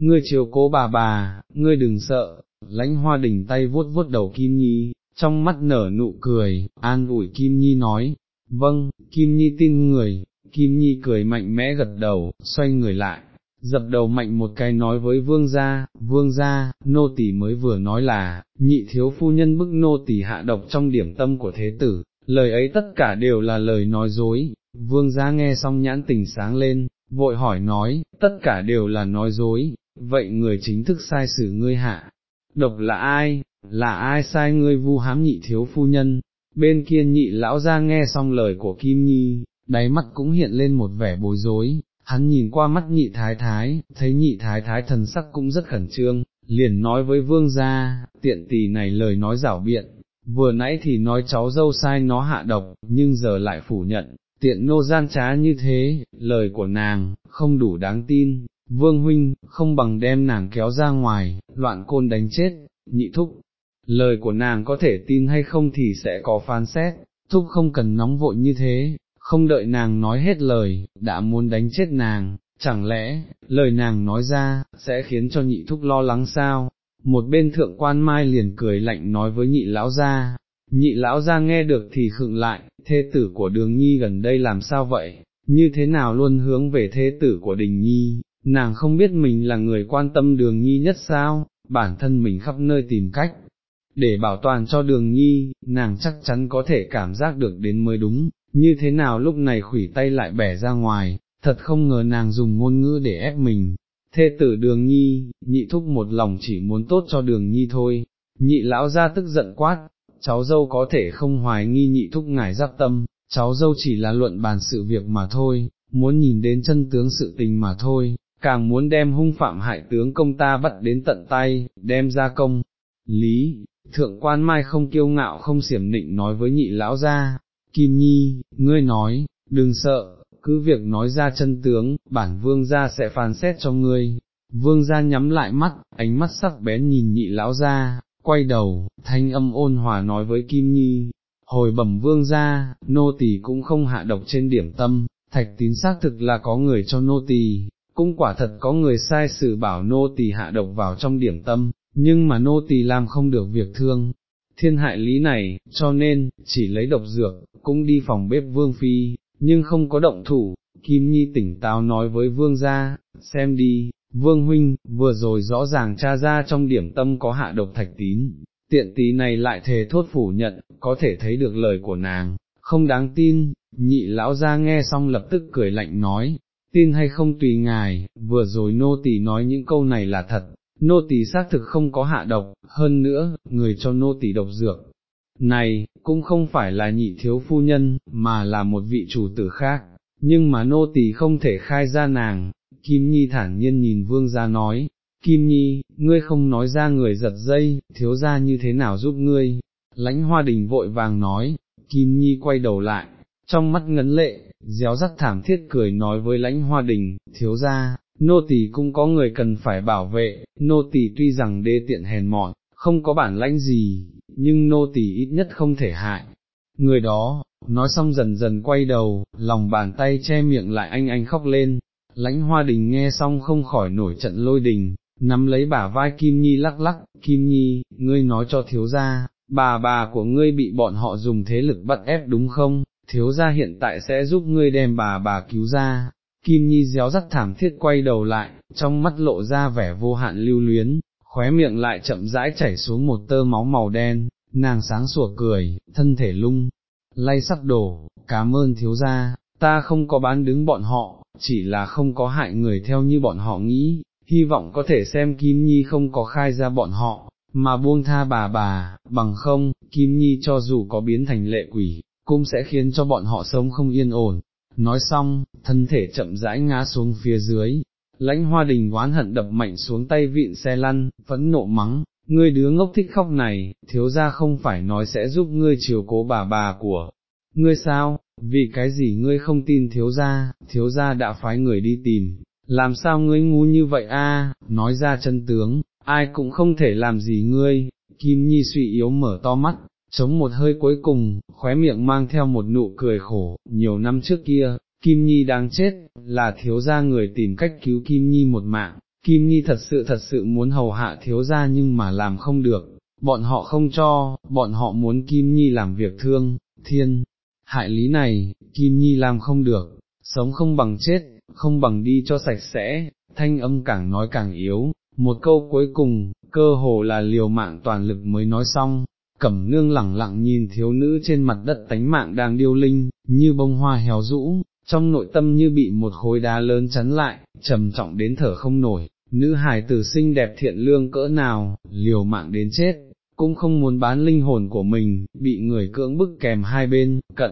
Ngươi chiều cố bà bà, ngươi đừng sợ, lãnh hoa đỉnh tay vuốt vuốt đầu Kim Nhi, trong mắt nở nụ cười, an ủi Kim Nhi nói, vâng, Kim Nhi tin người, Kim Nhi cười mạnh mẽ gật đầu, xoay người lại, dập đầu mạnh một cái nói với vương gia, vương gia, nô tỳ mới vừa nói là, nhị thiếu phu nhân bức nô tỳ hạ độc trong điểm tâm của thế tử, lời ấy tất cả đều là lời nói dối, vương gia nghe xong nhãn tình sáng lên, vội hỏi nói, tất cả đều là nói dối, vậy người chính thức sai xử ngươi hạ, độc là ai, là ai sai ngươi vu hám nhị thiếu phu nhân, bên kia nhị lão ra nghe xong lời của Kim Nhi, đáy mắt cũng hiện lên một vẻ bối rối, hắn nhìn qua mắt nhị thái thái, thấy nhị thái thái thần sắc cũng rất khẩn trương, liền nói với vương gia, tiện tỳ này lời nói rảo biện, vừa nãy thì nói cháu dâu sai nó hạ độc, nhưng giờ lại phủ nhận, tiện nô gian trá như thế, lời của nàng, không đủ đáng tin, vương huynh, không bằng đem nàng kéo ra ngoài, loạn côn đánh chết, nhị thúc. Lời của nàng có thể tin hay không thì sẽ có phán xét, thúc không cần nóng vội như thế, không đợi nàng nói hết lời, đã muốn đánh chết nàng, chẳng lẽ, lời nàng nói ra, sẽ khiến cho nhị thúc lo lắng sao? Một bên thượng quan mai liền cười lạnh nói với nhị lão gia, nhị lão gia nghe được thì khựng lại, thê tử của đường nhi gần đây làm sao vậy, như thế nào luôn hướng về thế tử của đình nhi, nàng không biết mình là người quan tâm đường nhi nhất sao, bản thân mình khắp nơi tìm cách, để bảo toàn cho đường nhi, nàng chắc chắn có thể cảm giác được đến mới đúng, như thế nào lúc này khủy tay lại bẻ ra ngoài, thật không ngờ nàng dùng ngôn ngữ để ép mình. Thê tử đường nhi, nhị thúc một lòng chỉ muốn tốt cho đường nhi thôi, nhị lão ra tức giận quát, cháu dâu có thể không hoài nghi nhị thúc ngài giác tâm, cháu dâu chỉ là luận bàn sự việc mà thôi, muốn nhìn đến chân tướng sự tình mà thôi, càng muốn đem hung phạm hại tướng công ta bắt đến tận tay, đem ra công. Lý, thượng quan mai không kiêu ngạo không xiểm nịnh nói với nhị lão gia, Kim Nhi, ngươi nói, đừng sợ, cứ việc nói ra chân tướng, bản vương gia sẽ phán xét cho ngươi. Vương gia nhắm lại mắt, ánh mắt sắc bén nhìn nhị lão gia, quay đầu, thanh âm ôn hòa nói với Kim Nhi, hồi bẩm vương gia, nô tỳ cũng không hạ độc trên điểm tâm, thạch tín xác thực là có người cho nô tỳ, cũng quả thật có người sai sự bảo nô tỳ hạ độc vào trong điểm tâm, nhưng mà nô tỳ làm không được việc thương. Thiên hại lý này, cho nên, chỉ lấy độc dược, cũng đi phòng bếp vương phi, nhưng không có động thủ, Kim Nhi tỉnh táo nói với vương gia, xem đi, vương huynh, vừa rồi rõ ràng cha ra trong điểm tâm có hạ độc thạch tín, tiện tí này lại thề thốt phủ nhận, có thể thấy được lời của nàng, không đáng tin, nhị lão ra nghe xong lập tức cười lạnh nói, tin hay không tùy ngài, vừa rồi nô tỳ nói những câu này là thật, nô tỳ xác thực không có hạ độc, hơn nữa, người cho nô tỳ độc dược. Này, cũng không phải là nhị thiếu phu nhân, mà là một vị chủ tử khác, nhưng mà nô tỳ không thể khai ra nàng, Kim Nhi thản nhiên nhìn vương gia nói, Kim Nhi, ngươi không nói ra người giật dây, thiếu ra như thế nào giúp ngươi, lãnh hoa đình vội vàng nói, Kim Nhi quay đầu lại, trong mắt ngấn lệ, réo rắt thảm thiết cười nói với lãnh hoa đình, thiếu ra, nô tỳ cũng có người cần phải bảo vệ, nô tỳ tuy rằng đê tiện hèn mọn, không có bản lãnh gì, nhưng nô tỳ ít nhất không thể hại. Người đó, nói xong dần dần quay đầu, lòng bàn tay che miệng lại anh anh khóc lên, lãnh hoa đình nghe xong không khỏi nổi trận lôi đình, nắm lấy bả vai Kim Nhi lắc lắc, Kim Nhi, ngươi nói cho thiếu gia, bà bà của ngươi bị bọn họ dùng thế lực bắt ép đúng không, thiếu gia hiện tại sẽ giúp ngươi đem bà bà cứu ra. Kim Nhi réo rắt thảm thiết quay đầu lại, trong mắt lộ ra vẻ vô hạn lưu luyến, khóe miệng lại chậm rãi chảy xuống một tơ máu màu đen, nàng sáng sủa cười, thân thể lung, lay sắc đổ, cảm ơn thiếu gia, ta không có bán đứng bọn họ, chỉ là không có hại người theo như bọn họ nghĩ, hy vọng có thể xem Kim Nhi không có khai ra bọn họ, mà buông tha bà bà, bằng không, Kim Nhi cho dù có biến thành lệ quỷ, cũng sẽ khiến cho bọn họ sống không yên ổn. Nói xong, thân thể chậm rãi ngã xuống phía dưới, lãnh hoa đình oán hận đập mạnh xuống tay vịn xe lăn, phẫn nộ mắng, ngươi đứa ngốc thích khóc này, thiếu ra không phải nói sẽ giúp ngươi chiều cố bà bà của, ngươi sao, vì cái gì ngươi không tin thiếu ra, thiếu ra đã phái người đi tìm, làm sao ngươi ngu như vậy a? nói ra chân tướng, ai cũng không thể làm gì ngươi, Kim Nhi suy yếu mở to mắt, chống một hơi cuối cùng, khóe miệng mang theo một nụ cười khổ, nhiều năm trước kia, Kim Nhi đang chết, là thiếu gia người tìm cách cứu Kim Nhi một mạng, Kim Nhi thật sự thật sự muốn hầu hạ thiếu gia nhưng mà làm không được, bọn họ không cho, bọn họ muốn Kim Nhi làm việc thương, thiên, hại lý này, Kim Nhi làm không được, sống không bằng chết, không bằng đi cho sạch sẽ, thanh âm càng nói càng yếu, một câu cuối cùng, cơ hồ là liều mạng toàn lực mới nói xong, cẩm nương lẳng lặng nhìn thiếu nữ trên mặt đất tánh mạng đang điêu linh, như bông hoa héo rũ, trong nội tâm như bị một khối đá lớn chắn lại, trầm trọng đến thở không nổi, nữ hài tử sinh đẹp thiện lương cỡ nào, liều mạng đến chết, cũng không muốn bán linh hồn của mình, bị người cưỡng bức kèm hai bên, cận,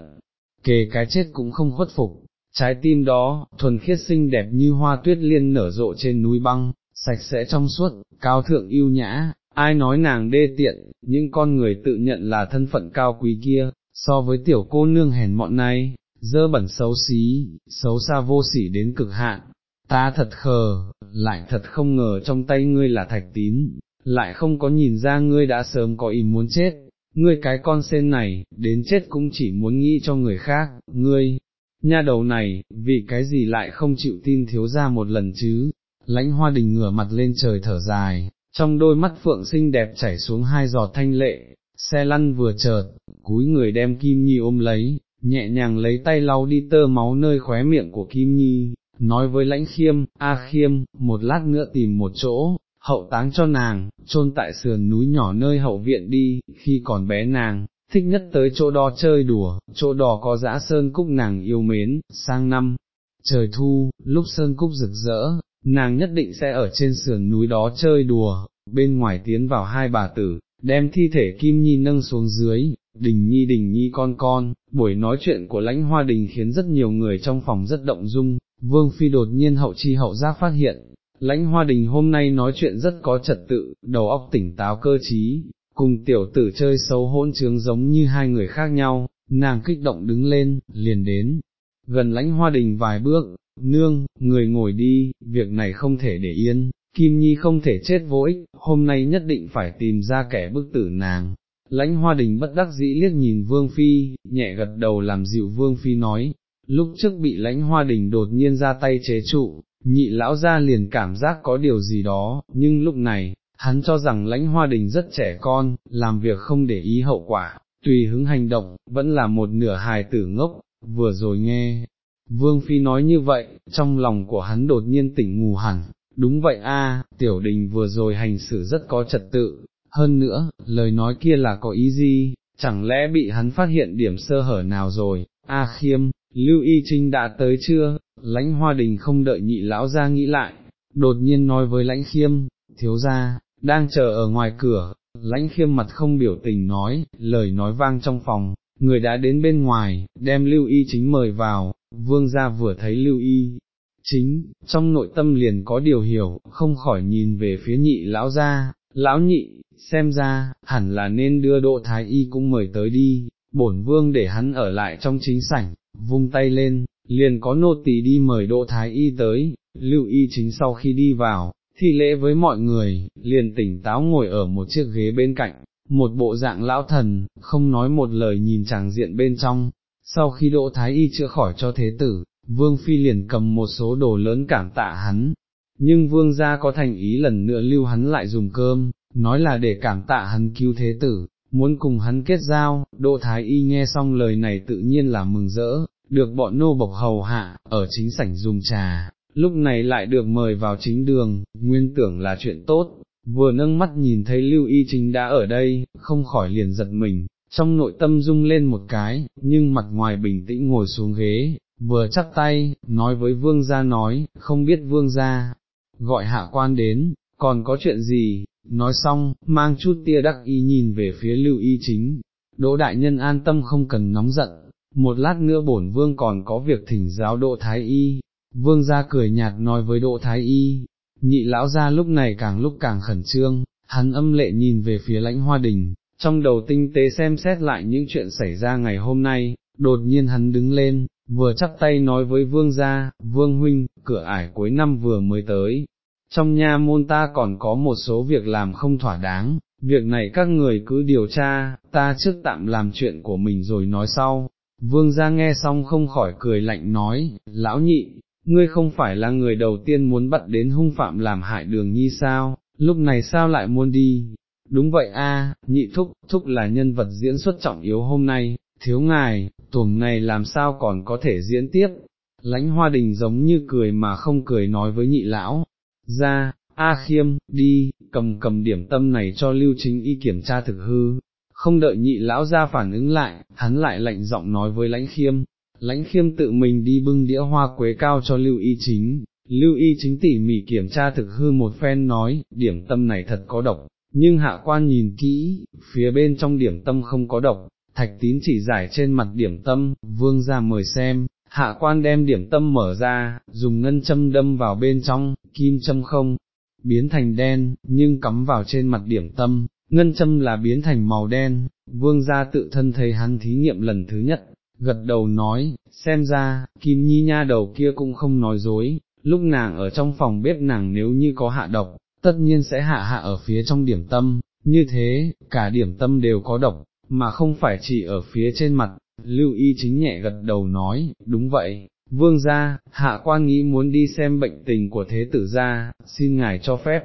kề cái chết cũng không khuất phục, trái tim đó, thuần khiết xinh đẹp như hoa tuyết liên nở rộ trên núi băng, sạch sẽ trong suốt, cao thượng yêu nhã, ai nói nàng đê tiện, những con người tự nhận là thân phận cao quý kia, so với tiểu cô nương hèn mọn này, dơ bẩn xấu xí, xấu xa vô sỉ đến cực hạn, ta thật khờ, lại thật không ngờ trong tay ngươi là thạch tín, lại không có nhìn ra ngươi đã sớm có ý muốn chết, ngươi cái con sen này, đến chết cũng chỉ muốn nghĩ cho người khác, ngươi, nha đầu này, vì cái gì lại không chịu tin thiếu ra một lần chứ, lãnh hoa đình ngửa mặt lên trời thở dài, trong đôi mắt phượng xinh đẹp chảy xuống hai giọt thanh lệ, xe lăn vừa chợt, cúi người đem Kim Nhi ôm lấy, nhẹ nhàng lấy tay lau đi tơ máu nơi khóe miệng của Kim Nhi, nói với lãnh khiêm, A khiêm, một lát nữa tìm một chỗ, hậu táng cho nàng, chôn tại sườn núi nhỏ nơi hậu viện đi, khi còn bé nàng, thích nhất tới chỗ đó chơi đùa, chỗ đó có dã sơn cúc nàng yêu mến, sang năm, trời thu, lúc sơn cúc rực rỡ, nàng nhất định sẽ ở trên sườn núi đó chơi đùa, bên ngoài tiến vào hai bà tử, đem thi thể Kim Nhi nâng xuống dưới, đình nhi đình nhi con con, buổi nói chuyện của lãnh hoa đình khiến rất nhiều người trong phòng rất động dung, Vương Phi đột nhiên hậu chi hậu giác phát hiện, lãnh hoa đình hôm nay nói chuyện rất có trật tự, đầu óc tỉnh táo cơ trí, cùng tiểu tử chơi xấu hỗn trướng giống như hai người khác nhau, nàng kích động đứng lên, liền đến, gần lãnh hoa đình vài bước, nương, người ngồi đi, việc này không thể để yên, Kim Nhi không thể chết vô ích, hôm nay nhất định phải tìm ra kẻ bức tử nàng. Lãnh hoa đình bất đắc dĩ liếc nhìn Vương Phi, nhẹ gật đầu làm dịu Vương Phi nói, lúc trước bị lãnh hoa đình đột nhiên ra tay chế trụ, nhị lão ra liền cảm giác có điều gì đó, nhưng lúc này, hắn cho rằng lãnh hoa đình rất trẻ con, làm việc không để ý hậu quả, tùy hứng hành động, vẫn là một nửa hài tử ngốc, vừa rồi nghe. Vương Phi nói như vậy, trong lòng của hắn đột nhiên tỉnh ngủ hẳn, đúng vậy a, tiểu đình vừa rồi hành xử rất có trật tự, hơn nữa, lời nói kia là có ý gì, chẳng lẽ bị hắn phát hiện điểm sơ hở nào rồi, a khiêm, Lưu Y Trinh đã tới chưa, lãnh hoa đình không đợi nhị lão ra nghĩ lại, đột nhiên nói với lãnh khiêm, thiếu ra, đang chờ ở ngoài cửa, lãnh khiêm mặt không biểu tình nói, lời nói vang trong phòng, người đã đến bên ngoài, đem Lưu Y Chính mời vào, vương gia vừa thấy Lưu Y. Chính, trong nội tâm liền có điều hiểu, không khỏi nhìn về phía nhị lão gia, lão nhị, xem ra, hẳn là nên đưa độ thái y cũng mời tới đi, bổn vương để hắn ở lại trong chính sảnh, vung tay lên, liền có nô tỳ đi mời độ thái y tới, lưu y chính sau khi đi vào, thi lễ với mọi người, liền tỉnh táo ngồi ở một chiếc ghế bên cạnh, một bộ dạng lão thần, không nói một lời nhìn chàng diện bên trong, sau khi Đỗ thái y chữa khỏi cho thế tử, vương phi liền cầm một số đồ lớn cảm tạ hắn, nhưng vương gia có thành ý lần nữa lưu hắn lại dùng cơm, nói là để cảm tạ hắn cứu thế tử, muốn cùng hắn kết giao, Đỗ thái y nghe xong lời này tự nhiên là mừng rỡ, được bọn nô bộc hầu hạ, ở chính sảnh dùng trà, lúc này lại được mời vào chính đường, nguyên tưởng là chuyện tốt, vừa nâng mắt nhìn thấy lưu y chính đã ở đây, không khỏi liền giật mình, trong nội tâm rung lên một cái, nhưng mặt ngoài bình tĩnh ngồi xuống ghế, vừa chắc tay, nói với vương gia nói, không biết vương gia, gọi hạ quan đến, còn có chuyện gì, nói xong, mang chút tia đắc y nhìn về phía lưu y chính, đỗ đại nhân an tâm không cần nóng giận, một lát nữa bổn vương còn có việc thỉnh giáo độ thái y, vương gia cười nhạt nói với độ thái y, nhị lão gia lúc này càng lúc càng khẩn trương, hắn âm lệ nhìn về phía lãnh hoa đình, trong đầu tinh tế xem xét lại những chuyện xảy ra ngày hôm nay, đột nhiên hắn đứng lên, vừa chắp tay nói với vương gia, vương huynh, cửa ải cuối năm vừa mới tới, trong nha môn ta còn có một số việc làm không thỏa đáng, việc này các người cứ điều tra, ta trước tạm làm chuyện của mình rồi nói sau. Vương gia nghe xong không khỏi cười lạnh nói, lão nhị, ngươi không phải là người đầu tiên muốn bắt đến hung phạm làm hại đường nhi sao, lúc này sao lại muốn đi? Đúng vậy a, nhị thúc, thúc là nhân vật diễn xuất trọng yếu hôm nay, thiếu ngài, tuồng này làm sao còn có thể diễn tiếp? Lãnh hoa đình giống như cười mà không cười nói với nhị lão, ra, A khiêm, đi, cầm cầm điểm tâm này cho lưu chính y kiểm tra thực hư, không đợi nhị lão ra phản ứng lại, hắn lại lạnh giọng nói với lãnh khiêm, lãnh khiêm tự mình đi bưng đĩa hoa quế cao cho lưu y chính, lưu y chính tỉ mỉ kiểm tra thực hư một phen nói, điểm tâm này thật có độc, nhưng hạ quan nhìn kỹ, phía bên trong điểm tâm không có độc, thạch tín chỉ giải trên mặt điểm tâm, vương ra mời xem, hạ quan đem điểm tâm mở ra, dùng ngân châm đâm vào bên trong, kim châm không, biến thành đen, nhưng cắm vào trên mặt điểm tâm, ngân châm là biến thành màu đen, vương gia tự thân thấy hắn thí nghiệm lần thứ nhất, gật đầu nói, xem ra, kim nhi nha đầu kia cũng không nói dối, lúc nàng ở trong phòng bếp nàng nếu như có hạ độc, tất nhiên sẽ hạ hạ ở phía trong điểm tâm, như thế, cả điểm tâm đều có độc, mà không phải chỉ ở phía trên mặt, lưu y chính nhẹ gật đầu nói, đúng vậy, vương gia, hạ quan nghĩ muốn đi xem bệnh tình của thế tử gia, xin ngài cho phép.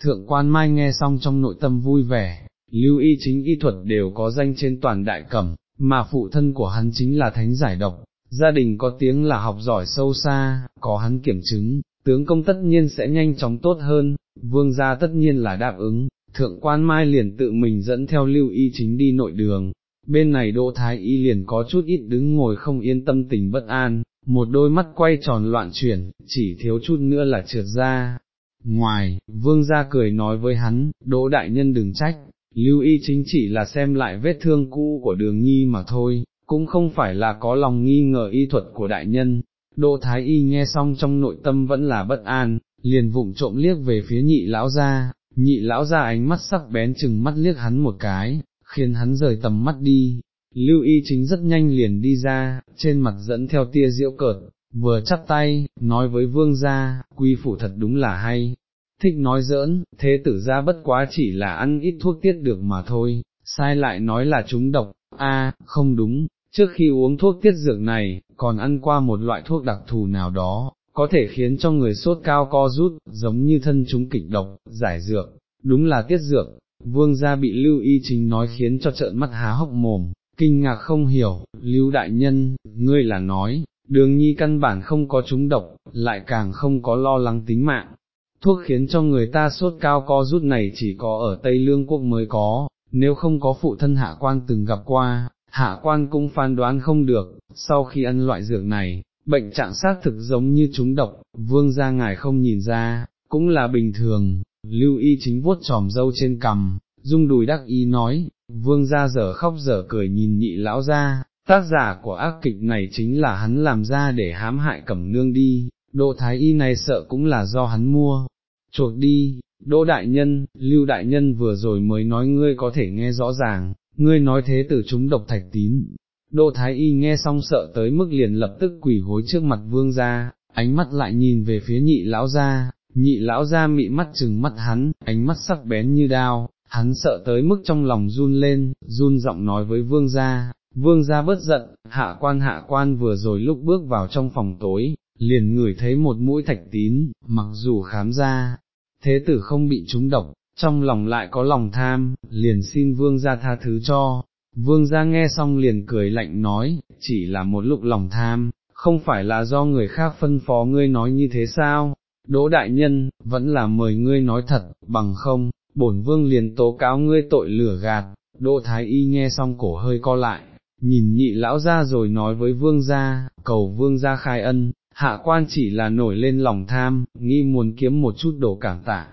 Thượng quan mai nghe xong trong nội tâm vui vẻ, lưu y chính y thuật đều có danh trên toàn đại cẩm, mà phụ thân của hắn chính là thánh giải độc, gia đình có tiếng là học giỏi sâu xa, có hắn kiểm chứng, tướng công tất nhiên sẽ nhanh chóng tốt hơn, vương gia tất nhiên là đáp ứng, thượng quan mai liền tự mình dẫn theo lưu y chính đi nội đường, bên này đỗ thái y liền có chút ít đứng ngồi không yên tâm tình bất an, một đôi mắt quay tròn loạn chuyển, chỉ thiếu chút nữa là trượt ra. Ngoài, vương gia cười nói với hắn, đỗ đại nhân đừng trách, lưu y chính chỉ là xem lại vết thương cũ của đường nhi mà thôi, cũng không phải là có lòng nghi ngờ y thuật của đại nhân. Đỗ Thái Y nghe xong trong nội tâm vẫn là bất an, liền vụng trộm liếc về phía nhị lão gia, nhị lão gia ánh mắt sắc bén chừng mắt liếc hắn một cái, khiến hắn rời tầm mắt đi. Lưu y chính rất nhanh liền đi ra, trên mặt dẫn theo tia diễu cợt, vừa chắp tay, nói với vương gia, quy phủ thật đúng là hay, thích nói giỡn, thế tử gia bất quá chỉ là ăn ít thuốc tiết được mà thôi, sai lại nói là chúng độc, a không đúng, trước khi uống thuốc tiết dược này, còn ăn qua một loại thuốc đặc thù nào đó, có thể khiến cho người sốt cao co rút, giống như thân chúng kịch độc, giải dược, đúng là tiết dược, vương gia bị lưu y chính nói khiến cho trợn mắt há hốc mồm, kinh ngạc không hiểu, lưu đại nhân, ngươi là nói, đường nhi căn bản không có chúng độc, lại càng không có lo lắng tính mạng. Thuốc khiến cho người ta sốt cao co rút này chỉ có ở Tây Lương Quốc mới có, nếu không có phụ thân hạ quan từng gặp qua, hạ quan cũng phán đoán không được, sau khi ăn loại dược này, bệnh trạng xác thực giống như chúng độc, vương gia ngài không nhìn ra, cũng là bình thường, lưu y chính vuốt tròm dâu trên cằm, dung đùi đắc y nói, vương gia dở khóc dở cười nhìn nhị lão ra, tác giả của ác kịch này chính là hắn làm ra để hãm hại cẩm nương đi, độ thái y này sợ cũng là do hắn mua, chuột đi, đỗ đại nhân, lưu đại nhân vừa rồi mới nói ngươi có thể nghe rõ ràng, ngươi nói thế tử chúng độc thạch tín. Đỗ Thái Y nghe xong sợ tới mức liền lập tức quỷ hối trước mặt vương gia, ánh mắt lại nhìn về phía nhị lão gia, nhị lão gia mị mắt chừng mắt hắn, ánh mắt sắc bén như đao, hắn sợ tới mức trong lòng run lên, run giọng nói với vương gia, vương gia bớt giận, hạ quan hạ quan vừa rồi lúc bước vào trong phòng tối, liền ngửi thấy một mũi thạch tín, mặc dù khám ra, thế tử không bị trúng độc, trong lòng lại có lòng tham, liền xin vương gia tha thứ cho. Vương gia nghe xong liền cười lạnh nói, chỉ là một lúc lòng tham, không phải là do người khác phân phó ngươi nói như thế sao, đỗ đại nhân, vẫn là mời ngươi nói thật, bằng không, bổn vương liền tố cáo ngươi tội lửa gạt, đỗ thái y nghe xong cổ hơi co lại, nhìn nhị lão ra rồi nói với vương gia, cầu vương gia khai ân, hạ quan chỉ là nổi lên lòng tham, nghi muốn kiếm một chút đồ cảm tạ,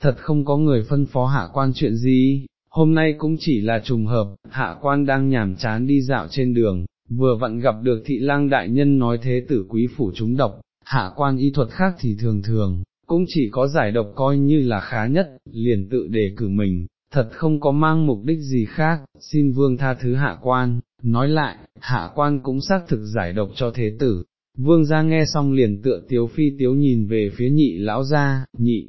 thật không có người phân phó hạ quan chuyện gì, hôm nay cũng chỉ là trùng hợp, hạ quan đang nhàm chán đi dạo trên đường, vừa vặn gặp được thị lang đại nhân nói thế tử quý phủ chúng độc, hạ quan y thuật khác thì thường thường, cũng chỉ có giải độc coi như là khá nhất, liền tự đề cử mình, thật không có mang mục đích gì khác, xin vương tha thứ hạ quan, nói lại, hạ quan cũng xác thực giải độc cho thế tử. Vương gia nghe xong liền tựa tiếu phi tiếu nhìn về phía nhị lão gia, nhị,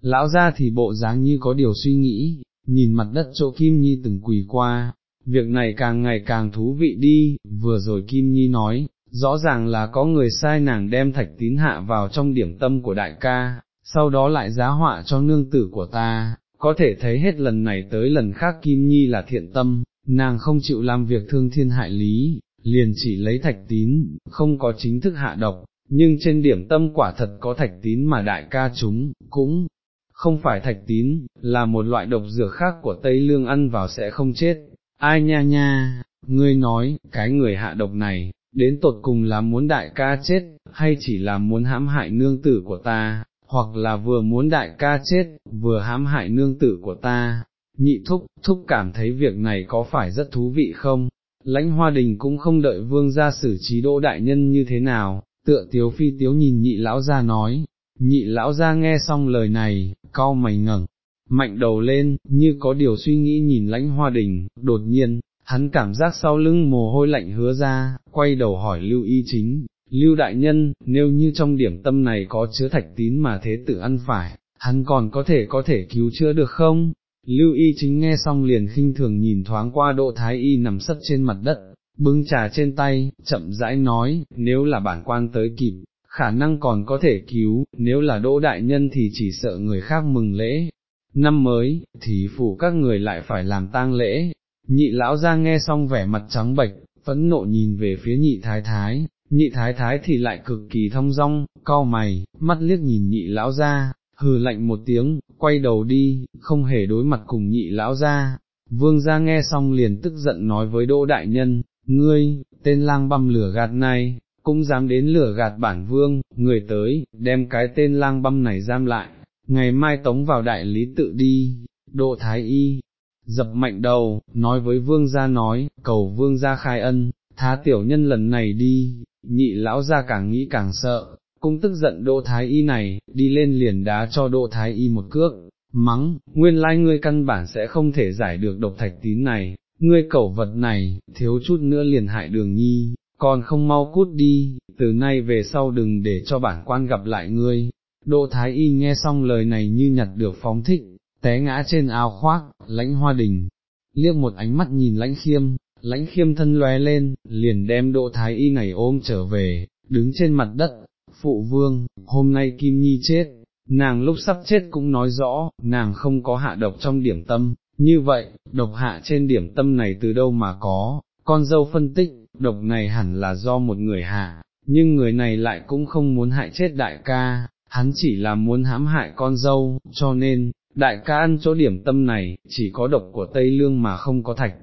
lão gia thì bộ dáng như có điều suy nghĩ, nhìn mặt đất chỗ Kim Nhi từng quỳ qua, việc này càng ngày càng thú vị đi, vừa rồi Kim Nhi nói, rõ ràng là có người sai nàng đem thạch tín hạ vào trong điểm tâm của đại ca, sau đó lại giá họa cho nương tử của ta, có thể thấy hết lần này tới lần khác Kim Nhi là thiện tâm, nàng không chịu làm việc thương thiên hại lý, liền chỉ lấy thạch tín, không có chính thức hạ độc, nhưng trên điểm tâm quả thật có thạch tín mà đại ca chúng, cũng không phải thạch tín, là một loại độc dược khác của Tây Lương ăn vào sẽ không chết. Ai nha nha, ngươi nói, cái người hạ độc này, đến tột cùng là muốn đại ca chết, hay chỉ là muốn hãm hại nương tử của ta, hoặc là vừa muốn đại ca chết, vừa hãm hại nương tử của ta. Nhị thúc, thúc cảm thấy việc này có phải rất thú vị không? Lãnh hoa đình cũng không đợi vương ra xử trí đỗ đại nhân như thế nào, tựa tiếu phi tiếu nhìn nhị lão ra nói, nhị lão ra nghe xong lời này, cau mày ngẩng, mạnh đầu lên, như có điều suy nghĩ nhìn lãnh hoa đình, đột nhiên, hắn cảm giác sau lưng mồ hôi lạnh hứa ra, quay đầu hỏi lưu y chính, lưu đại nhân, nếu như trong điểm tâm này có chứa thạch tín mà thế tử ăn phải, hắn còn có thể có thể cứu chữa được không? Lưu y chính nghe xong liền khinh thường nhìn thoáng qua độ thái y nằm sấp trên mặt đất, bưng trà trên tay, chậm rãi nói, nếu là bản quan tới kịp, khả năng còn có thể cứu, nếu là đỗ đại nhân thì chỉ sợ người khác mừng lễ. Năm mới, thì phủ các người lại phải làm tang lễ, nhị lão ra nghe xong vẻ mặt trắng bệch, phẫn nộ nhìn về phía nhị thái thái, nhị thái thái thì lại cực kỳ thông dong, cau mày, mắt liếc nhìn nhị lão ra, hừ lạnh một tiếng, quay đầu đi, không hề đối mặt cùng nhị lão ra. Vương gia nghe xong liền tức giận nói với Đỗ Đại Nhân, ngươi, tên lang băm lửa gạt này, cũng dám đến lửa gạt bản vương, người tới, đem cái tên lang băm này giam lại, ngày mai tống vào đại lý tự đi, Đỗ Thái Y, dập mạnh đầu, nói với vương gia nói, cầu vương gia khai ân, tha tiểu nhân lần này đi, nhị lão gia càng nghĩ càng sợ, cũng tức giận Đỗ Thái Y này, đi lên liền đá cho Đỗ Thái Y một cước, mắng, nguyên lai ngươi căn bản sẽ không thể giải được độc thạch tín này, ngươi cẩu vật này, thiếu chút nữa liền hại đường nhi, còn không mau cút đi, từ nay về sau đừng để cho bản quan gặp lại ngươi. Đỗ Thái Y nghe xong lời này như nhặt được phóng thích, té ngã trên áo khoác, lãnh hoa đình, liếc một ánh mắt nhìn lãnh khiêm, lãnh khiêm thân lóe lên, liền đem Đỗ Thái Y này ôm trở về, đứng trên mặt đất, phụ vương, hôm nay Kim Nhi chết, nàng lúc sắp chết cũng nói rõ, nàng không có hạ độc trong điểm tâm, như vậy, độc hạ trên điểm tâm này từ đâu mà có, con dâu phân tích, độc này hẳn là do một người hạ, nhưng người này lại cũng không muốn hại chết đại ca, hắn chỉ là muốn hãm hại con dâu, cho nên, đại ca ăn chỗ điểm tâm này, chỉ có độc của Tây Lương mà không có thạch.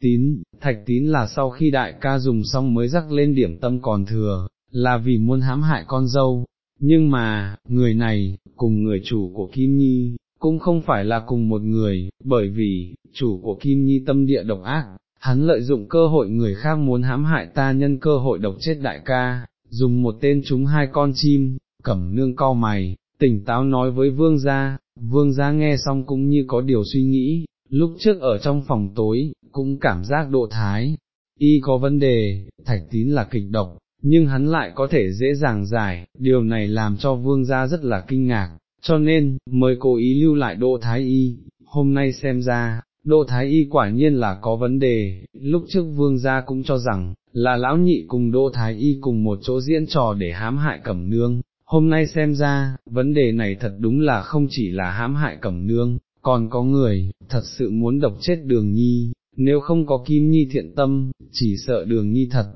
Tín, thạch tín là sau khi đại ca dùng xong mới rắc lên điểm tâm còn thừa, là vì muốn hãm hại con dâu, nhưng mà, người này, cùng người chủ của Kim Nhi, cũng không phải là cùng một người, bởi vì, chủ của Kim Nhi tâm địa độc ác, hắn lợi dụng cơ hội người khác muốn hãm hại ta nhân cơ hội độc chết đại ca, dùng một tên chúng hai con chim, cẩm nương cau mày, tỉnh táo nói với vương gia, vương gia nghe xong cũng như có điều suy nghĩ, lúc trước ở trong phòng tối, cũng cảm giác độ thái, y có vấn đề, thạch tín là kịch độc, nhưng hắn lại có thể dễ dàng giải, điều này làm cho vương gia rất là kinh ngạc, cho nên, mới cố ý lưu lại Đỗ Thái Y, hôm nay xem ra, Đỗ Thái Y quả nhiên là có vấn đề, lúc trước vương gia cũng cho rằng, là lão nhị cùng Đỗ Thái Y cùng một chỗ diễn trò để hãm hại cẩm nương, hôm nay xem ra, vấn đề này thật đúng là không chỉ là hãm hại cẩm nương, còn có người, thật sự muốn độc chết đường nhi, nếu không có kim nhi thiện tâm, chỉ sợ đường nhi thật,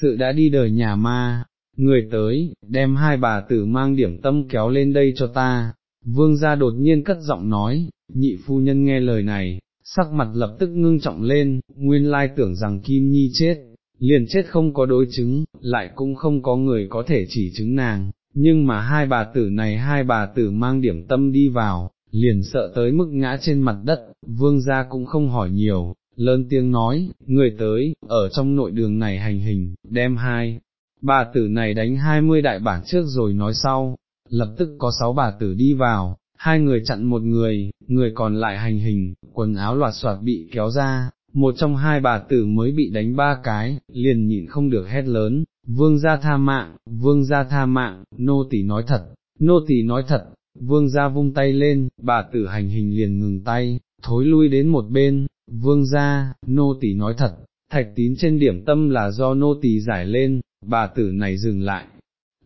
sự đã đi đời nhà ma, người tới, đem hai bà tử mang điểm tâm kéo lên đây cho ta, vương gia đột nhiên cất giọng nói, nhị phu nhân nghe lời này, sắc mặt lập tức ngưng trọng lên, nguyên lai tưởng rằng Kim Nhi chết, liền chết không có đối chứng, lại cũng không có người có thể chỉ chứng nàng, nhưng mà hai bà tử này hai bà tử mang điểm tâm đi vào, liền sợ tới mức ngã trên mặt đất, vương gia cũng không hỏi nhiều, lớn tiếng nói, người tới, ở trong nội đường này hành hình, đem hai, bà tử này đánh hai mươi đại bản trước rồi nói sau, lập tức có sáu bà tử đi vào, hai người chặn một người, người còn lại hành hình, quần áo loạt soạt bị kéo ra, một trong hai bà tử mới bị đánh ba cái, liền nhịn không được hét lớn, vương gia tha mạng, vương gia tha mạng, nô tỳ nói thật, nô tỳ nói thật, vương gia vung tay lên, bà tử hành hình liền ngừng tay, thối lui đến một bên, vương gia, nô tỳ nói thật, thạch tín trên điểm tâm là do nô tỳ giải lên, bà tử này dừng lại,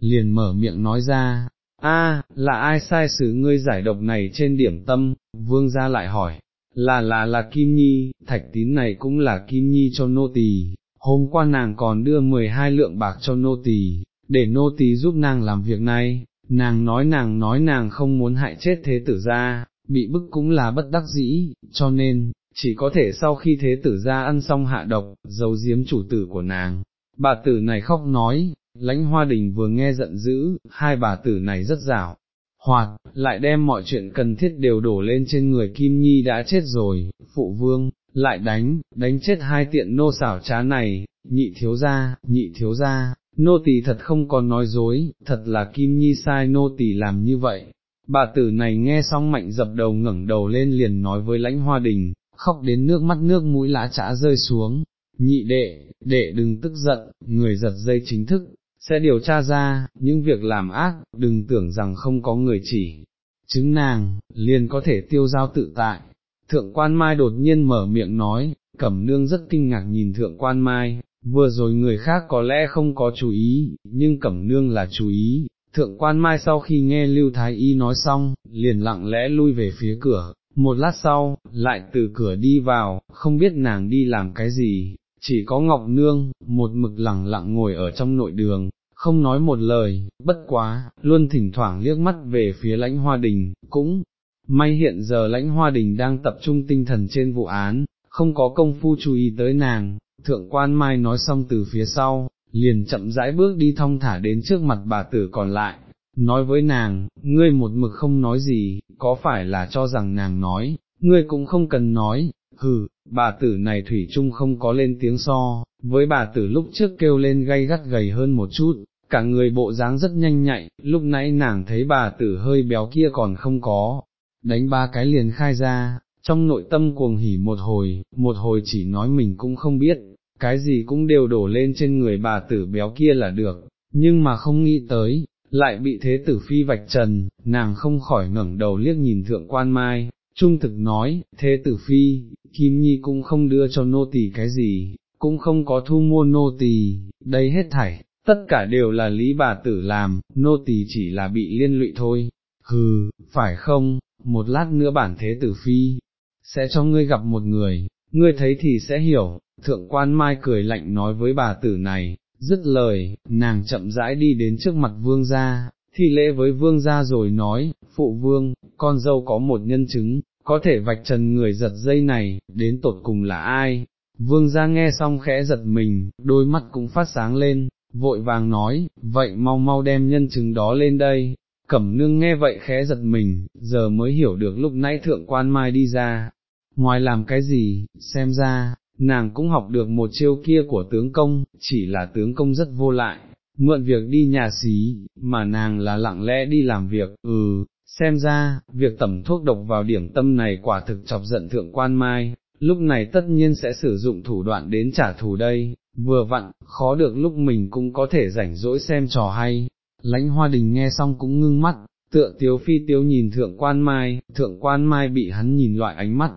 liền mở miệng nói ra, a, là ai sai xử ngươi giải độc này trên điểm tâm, vương gia lại hỏi, là là là Kim Nhi, thạch tín này cũng là Kim Nhi cho nô tỳ. hôm qua nàng còn đưa 12 lượng bạc cho nô tỳ, để nô tỳ giúp nàng làm việc này, nàng nói nàng nói nàng không muốn hại chết thế tử ra, bị bức cũng là bất đắc dĩ, cho nên, chỉ có thể sau khi thế tử ra ăn xong hạ độc, giấu giếm chủ tử của nàng. Bà tử này khóc nói, lãnh hoa đình vừa nghe giận dữ, hai bà tử này rất rảo, hoạt, lại đem mọi chuyện cần thiết đều đổ lên trên người Kim Nhi đã chết rồi, phụ vương, lại đánh, đánh chết hai tiện nô xảo trá này, nhị thiếu gia, nhị thiếu gia, nô tỳ thật không còn nói dối, thật là Kim Nhi sai nô tỳ làm như vậy. Bà tử này nghe xong mạnh dập đầu ngẩng đầu lên liền nói với lãnh hoa đình, khóc đến nước mắt nước mũi lá trã rơi xuống, nhị đệ, đệ đừng tức giận, người giật dây chính thức, sẽ điều tra ra, những việc làm ác, đừng tưởng rằng không có người chỉ, chứng nàng, liền có thể tiêu giao tự tại. Thượng quan Mai đột nhiên mở miệng nói, Cẩm Nương rất kinh ngạc nhìn Thượng quan Mai, vừa rồi người khác có lẽ không có chú ý, nhưng Cẩm Nương là chú ý. Thượng quan Mai sau khi nghe Lưu Thái Y nói xong, liền lặng lẽ lui về phía cửa, một lát sau, lại từ cửa đi vào, không biết nàng đi làm cái gì, chỉ có Ngọc Nương, một mực lẳng lặng ngồi ở trong nội đường, không nói một lời, bất quá, luôn thỉnh thoảng liếc mắt về phía lãnh hoa đình, cũng, may hiện giờ lãnh hoa đình đang tập trung tinh thần trên vụ án, không có công phu chú ý tới nàng, thượng quan mai nói xong từ phía sau, liền chậm rãi bước đi thong thả đến trước mặt bà tử còn lại, nói với nàng, ngươi một mực không nói gì, có phải là cho rằng nàng nói, ngươi cũng không cần nói, hừ, bà tử này thủy chung không có lên tiếng so, với bà tử lúc trước kêu lên gay gắt gầy hơn một chút, cả người bộ dáng rất nhanh nhạy, lúc nãy nàng thấy bà tử hơi béo kia còn không có, đánh ba cái liền khai ra, trong nội tâm cuồng hỉ một hồi, một hồi chỉ nói mình cũng không biết, cái gì cũng đều đổ lên trên người bà tử béo kia là được, nhưng mà không nghĩ tới, lại bị thế tử phi vạch trần, nàng không khỏi ngẩng đầu liếc nhìn thượng quan mai, trung thực nói, thế tử phi, Kim Nhi cũng không đưa cho nô tỳ cái gì, cũng không có thu mua nô tỳ, đây hết thảy, tất cả đều là lý bà tử làm, nô tỳ chỉ là bị liên lụy thôi, hừ, phải không, một lát nữa bản thế tử phi, sẽ cho ngươi gặp một người, ngươi thấy thì sẽ hiểu, thượng quan mai cười lạnh nói với bà tử này, dứt lời, nàng chậm rãi đi đến trước mặt vương gia, thi lễ với vương gia rồi nói, phụ vương, con dâu có một nhân chứng, có thể vạch trần người giật dây này, đến tột cùng là ai? Vương gia nghe xong khẽ giật mình, đôi mắt cũng phát sáng lên, vội vàng nói, vậy mau mau đem nhân chứng đó lên đây. Cẩm nương nghe vậy khẽ giật mình, giờ mới hiểu được lúc nãy thượng quan mai đi ra, ngoài làm cái gì, xem ra, nàng cũng học được một chiêu kia của tướng công, chỉ là tướng công rất vô lại, mượn việc đi nhà xí, mà nàng là lặng lẽ đi làm việc, ừ, xem ra, việc tẩm thuốc độc vào điểm tâm này quả thực chọc giận thượng quan mai, lúc này tất nhiên sẽ sử dụng thủ đoạn đến trả thù đây, vừa vặn, khó được lúc mình cũng có thể rảnh rỗi xem trò hay, lãnh hoa đình nghe xong cũng ngưng mắt, tựa tiếu phi tiếu nhìn thượng quan mai, thượng quan mai bị hắn nhìn loại ánh mắt,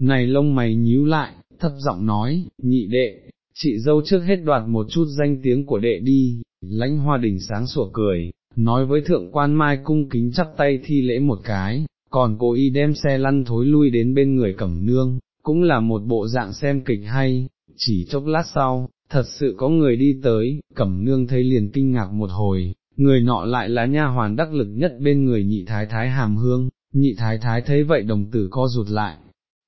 này lông mày nhíu lại, thấp giọng nói, nhị đệ, chị dâu trước hết đoạt một chút danh tiếng của đệ đi, lãnh hoa đình sáng sủa cười, nói với thượng quan mai cung kính chắp tay thi lễ một cái, còn cô y đem xe lăn thối lui đến bên người cẩm nương, cũng là một bộ dạng xem kịch hay, chỉ chốc lát sau, thật sự có người đi tới, cẩm nương thấy liền kinh ngạc một hồi, người nọ lại là nha hoàn đắc lực nhất bên người nhị thái thái hàm hương, nhị thái thái thấy vậy đồng tử co rụt lại,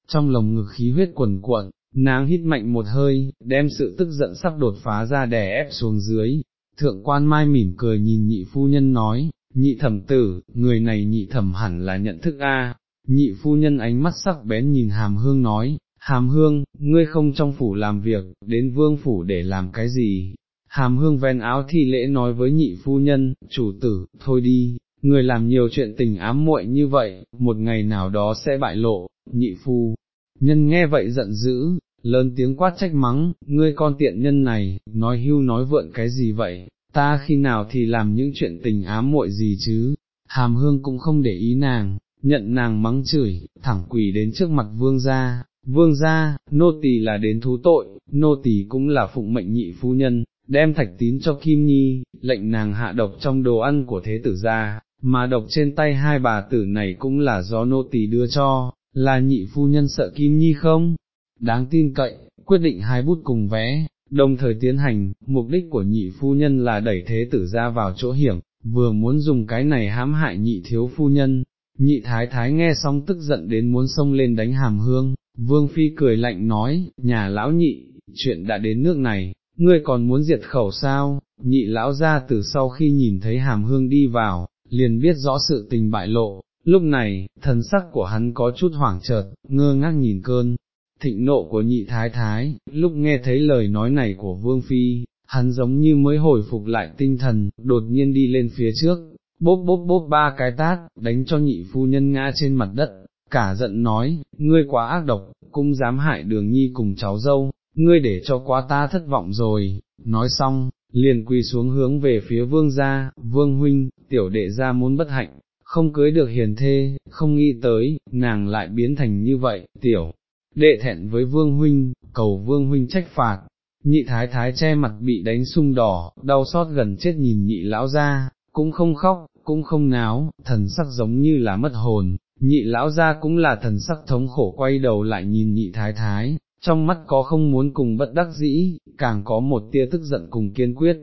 trong lồng ngực khí huyết quần cuộn, nàng hít mạnh một hơi, đem sự tức giận sắp đột phá ra đè ép xuống dưới, thượng quan mai mỉm cười nhìn nhị phu nhân nói, nhị thẩm tử, người này nhị thẩm hẳn là nhận thức a. nhị phu nhân ánh mắt sắc bén nhìn hàm hương nói, hàm hương, ngươi không trong phủ làm việc, đến vương phủ để làm cái gì, hàm hương ven áo thi lễ nói với nhị phu nhân, chủ tử, thôi đi, người làm nhiều chuyện tình ám muội như vậy, một ngày nào đó sẽ bại lộ, nhị phu, nhân nghe vậy giận dữ, lớn tiếng quát trách mắng, ngươi con tiện nhân này, nói hưu nói vượn cái gì vậy, ta khi nào thì làm những chuyện tình ám muội gì chứ, hàm hương cũng không để ý nàng, nhận nàng mắng chửi, thẳng quỳ đến trước mặt vương gia, vương gia, nô tỳ là đến thú tội, nô tỳ cũng là phụng mệnh nhị phu nhân, đem thạch tín cho Kim Nhi, lệnh nàng hạ độc trong đồ ăn của thế tử gia, mà độc trên tay hai bà tử này cũng là do nô tỳ đưa cho, là nhị phu nhân sợ Kim Nhi không? Đáng tin cậy, quyết định hai bút cùng vé. đồng thời tiến hành, mục đích của nhị phu nhân là đẩy thế tử ra vào chỗ hiểm, vừa muốn dùng cái này hãm hại nhị thiếu phu nhân, nhị thái thái nghe xong tức giận đến muốn xông lên đánh hàm hương, vương phi cười lạnh nói, nhà lão nhị, chuyện đã đến nước này, ngươi còn muốn diệt khẩu sao, nhị lão ra từ sau khi nhìn thấy hàm hương đi vào, liền biết rõ sự tình bại lộ, lúc này, thần sắc của hắn có chút hoảng chợt, ngơ ngác nhìn cơn, thịnh nộ của nhị thái thái, lúc nghe thấy lời nói này của vương phi, hắn giống như mới hồi phục lại tinh thần, đột nhiên đi lên phía trước, bốp bốp bốp ba cái tát, đánh cho nhị phu nhân ngã trên mặt đất, cả giận nói, ngươi quá ác độc, cũng dám hại đường nhi cùng cháu dâu, ngươi để cho quá ta thất vọng rồi, nói xong, liền quỳ xuống hướng về phía vương gia, vương huynh, tiểu đệ gia muốn bất hạnh, không cưới được hiền thê, không nghĩ tới, nàng lại biến thành như vậy, tiểu, đệ thẹn với vương huynh, cầu vương huynh trách phạt, nhị thái thái che mặt bị đánh sung đỏ, đau xót gần chết nhìn nhị lão ra, cũng không khóc, cũng không náo, thần sắc giống như là mất hồn, nhị lão ra cũng là thần sắc thống khổ quay đầu lại nhìn nhị thái thái, trong mắt có không muốn cùng bất đắc dĩ, càng có một tia tức giận cùng kiên quyết.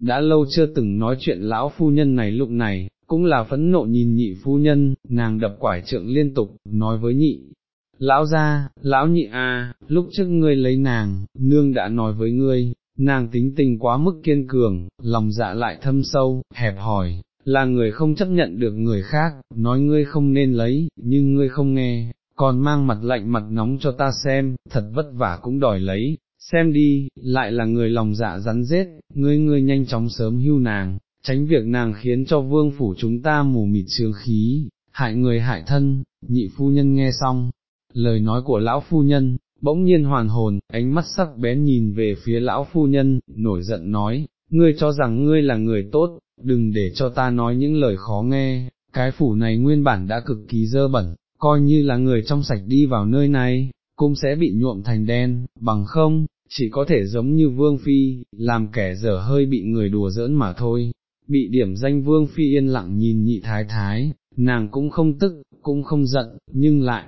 Đã lâu chưa từng nói chuyện lão phu nhân này lúc này, cũng là phẫn nộ nhìn nhị phu nhân, nàng đập quải trượng liên tục, nói với nhị. Lão ra, lão nhị a, lúc trước ngươi lấy nàng, nương đã nói với ngươi, nàng tính tình quá mức kiên cường, lòng dạ lại thâm sâu, hẹp hòi, là người không chấp nhận được người khác, nói ngươi không nên lấy, nhưng ngươi không nghe, còn mang mặt lạnh mặt nóng cho ta xem, thật vất vả cũng đòi lấy, xem đi, lại là người lòng dạ rắn rết, ngươi ngươi nhanh chóng sớm hưu nàng, tránh việc nàng khiến cho vương phủ chúng ta mù mịt sương khí, hại người hại thân, nhị phu nhân nghe xong, lời nói của lão phu nhân, bỗng nhiên hoàn hồn, ánh mắt sắc bén nhìn về phía lão phu nhân, nổi giận nói, ngươi cho rằng ngươi là người tốt, đừng để cho ta nói những lời khó nghe, cái phủ này nguyên bản đã cực kỳ dơ bẩn, coi như là người trong sạch đi vào nơi này, cũng sẽ bị nhuộm thành đen, bằng không, chỉ có thể giống như vương phi, làm kẻ dở hơi bị người đùa giỡn mà thôi. Bị điểm danh vương phi yên lặng nhìn nhị thái thái, nàng cũng không tức, cũng không giận, nhưng lại,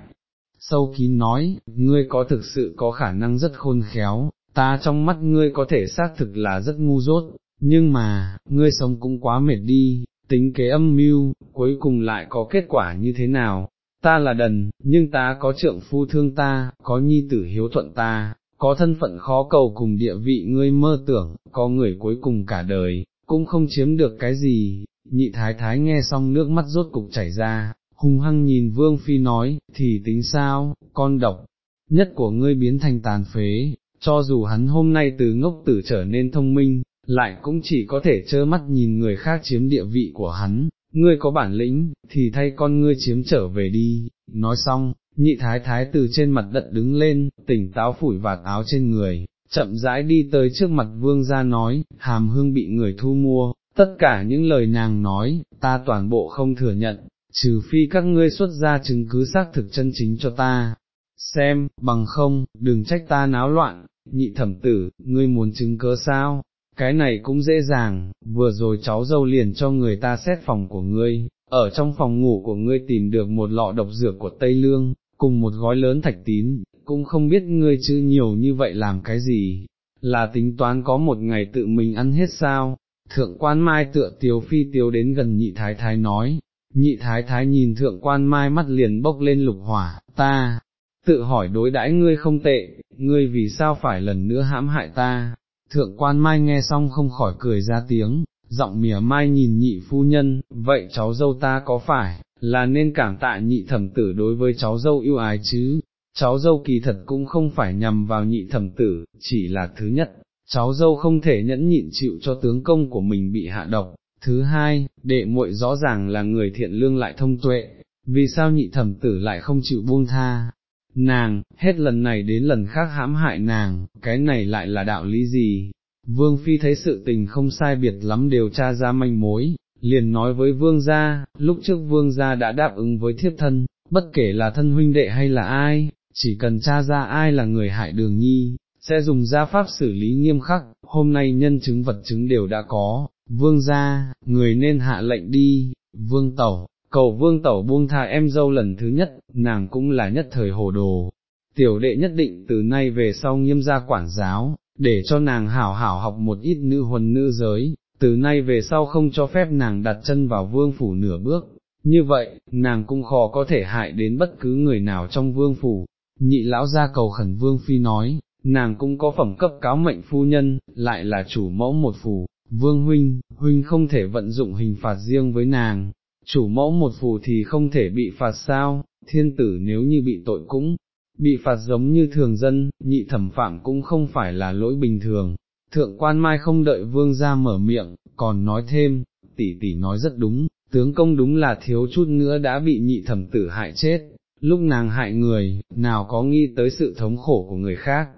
sâu kín nói, ngươi có thực sự có khả năng rất khôn khéo, ta trong mắt ngươi có thể xác thực là rất ngu dốt, nhưng mà, ngươi sống cũng quá mệt đi, tính kế âm mưu, cuối cùng lại có kết quả như thế nào, ta là đần, nhưng ta có trượng phu thương ta, có nhi tử hiếu thuận ta, có thân phận khó cầu cùng địa vị ngươi mơ tưởng, có người cuối cùng cả đời, cũng không chiếm được cái gì, nhị thái thái nghe xong nước mắt rốt cục chảy ra, hung hăng nhìn vương phi nói, thì tính sao, con độc, nhất của ngươi biến thành tàn phế, cho dù hắn hôm nay từ ngốc tử trở nên thông minh, lại cũng chỉ có thể trơ mắt nhìn người khác chiếm địa vị của hắn, ngươi có bản lĩnh, thì thay con ngươi chiếm trở về đi, nói xong, nhị thái thái từ trên mặt đất đứng lên, tỉnh táo phủi vạt áo trên người, chậm rãi đi tới trước mặt vương gia nói, hàm hương bị người thu mua, tất cả những lời nàng nói, ta toàn bộ không thừa nhận, trừ phi các ngươi xuất ra chứng cứ xác thực chân chính cho ta. Xem, bằng không, đừng trách ta náo loạn, nhị thẩm tử, ngươi muốn chứng cớ sao, cái này cũng dễ dàng, vừa rồi cháu dâu liền cho người ta xét phòng của ngươi, ở trong phòng ngủ của ngươi tìm được một lọ độc dược của Tây Lương, cùng một gói lớn thạch tín, cũng không biết ngươi chữ nhiều như vậy làm cái gì, là tính toán có một ngày tự mình ăn hết sao, thượng quan mai tựa tiếu phi tiếu đến gần nhị thái thái nói, nhị thái thái nhìn thượng quan mai mắt liền bốc lên lục hỏa, ta, tự hỏi đối đãi ngươi không tệ, ngươi vì sao phải lần nữa hãm hại ta, thượng quan mai nghe xong không khỏi cười ra tiếng, giọng mỉa mai nhìn nhị phu nhân, vậy cháu dâu ta có phải, là nên cảm tạ nhị thẩm tử đối với cháu dâu yêu ái chứ, cháu dâu kỳ thật cũng không phải nhằm vào nhị thẩm tử, chỉ là thứ nhất, cháu dâu không thể nhẫn nhịn chịu cho tướng công của mình bị hạ độc, thứ hai, đệ muội rõ ràng là người thiện lương lại thông tuệ, vì sao nhị thẩm tử lại không chịu buông tha, nàng, hết lần này đến lần khác hãm hại nàng, cái này lại là đạo lý gì? Vương Phi thấy sự tình không sai biệt lắm điều tra ra manh mối, liền nói với Vương gia, lúc trước Vương gia đã đáp ứng với thiếp thân, bất kể là thân huynh đệ hay là ai, chỉ cần tra ra ai là người hại đường nhi, sẽ dùng gia pháp xử lý nghiêm khắc, hôm nay nhân chứng vật chứng đều đã có, Vương gia, người nên hạ lệnh đi, Vương Tẩu, cầu vương tẩu buông tha em dâu lần thứ nhất, nàng cũng là nhất thời hồ đồ, tiểu đệ nhất định từ nay về sau nghiêm gia quản giáo, để cho nàng hảo hảo học một ít nữ huần nữ giới, từ nay về sau không cho phép nàng đặt chân vào vương phủ nửa bước, như vậy, nàng cũng khó có thể hại đến bất cứ người nào trong vương phủ, nhị lão gia cầu khẩn vương phi nói, nàng cũng có phẩm cấp cáo mệnh phu nhân, lại là chủ mẫu một phủ, vương huynh, huynh không thể vận dụng hình phạt riêng với nàng, chủ mẫu một phù thì không thể bị phạt sao, thiên tử nếu như bị tội cũng, bị phạt giống như thường dân, nhị thẩm phạm cũng không phải là lỗi bình thường. Thượng quan mai không đợi vương ra mở miệng, còn nói thêm, tỷ tỷ nói rất đúng, tướng công đúng là thiếu chút nữa đã bị nhị thẩm tử hại chết, lúc nàng hại người, nào có nghĩ tới sự thống khổ của người khác,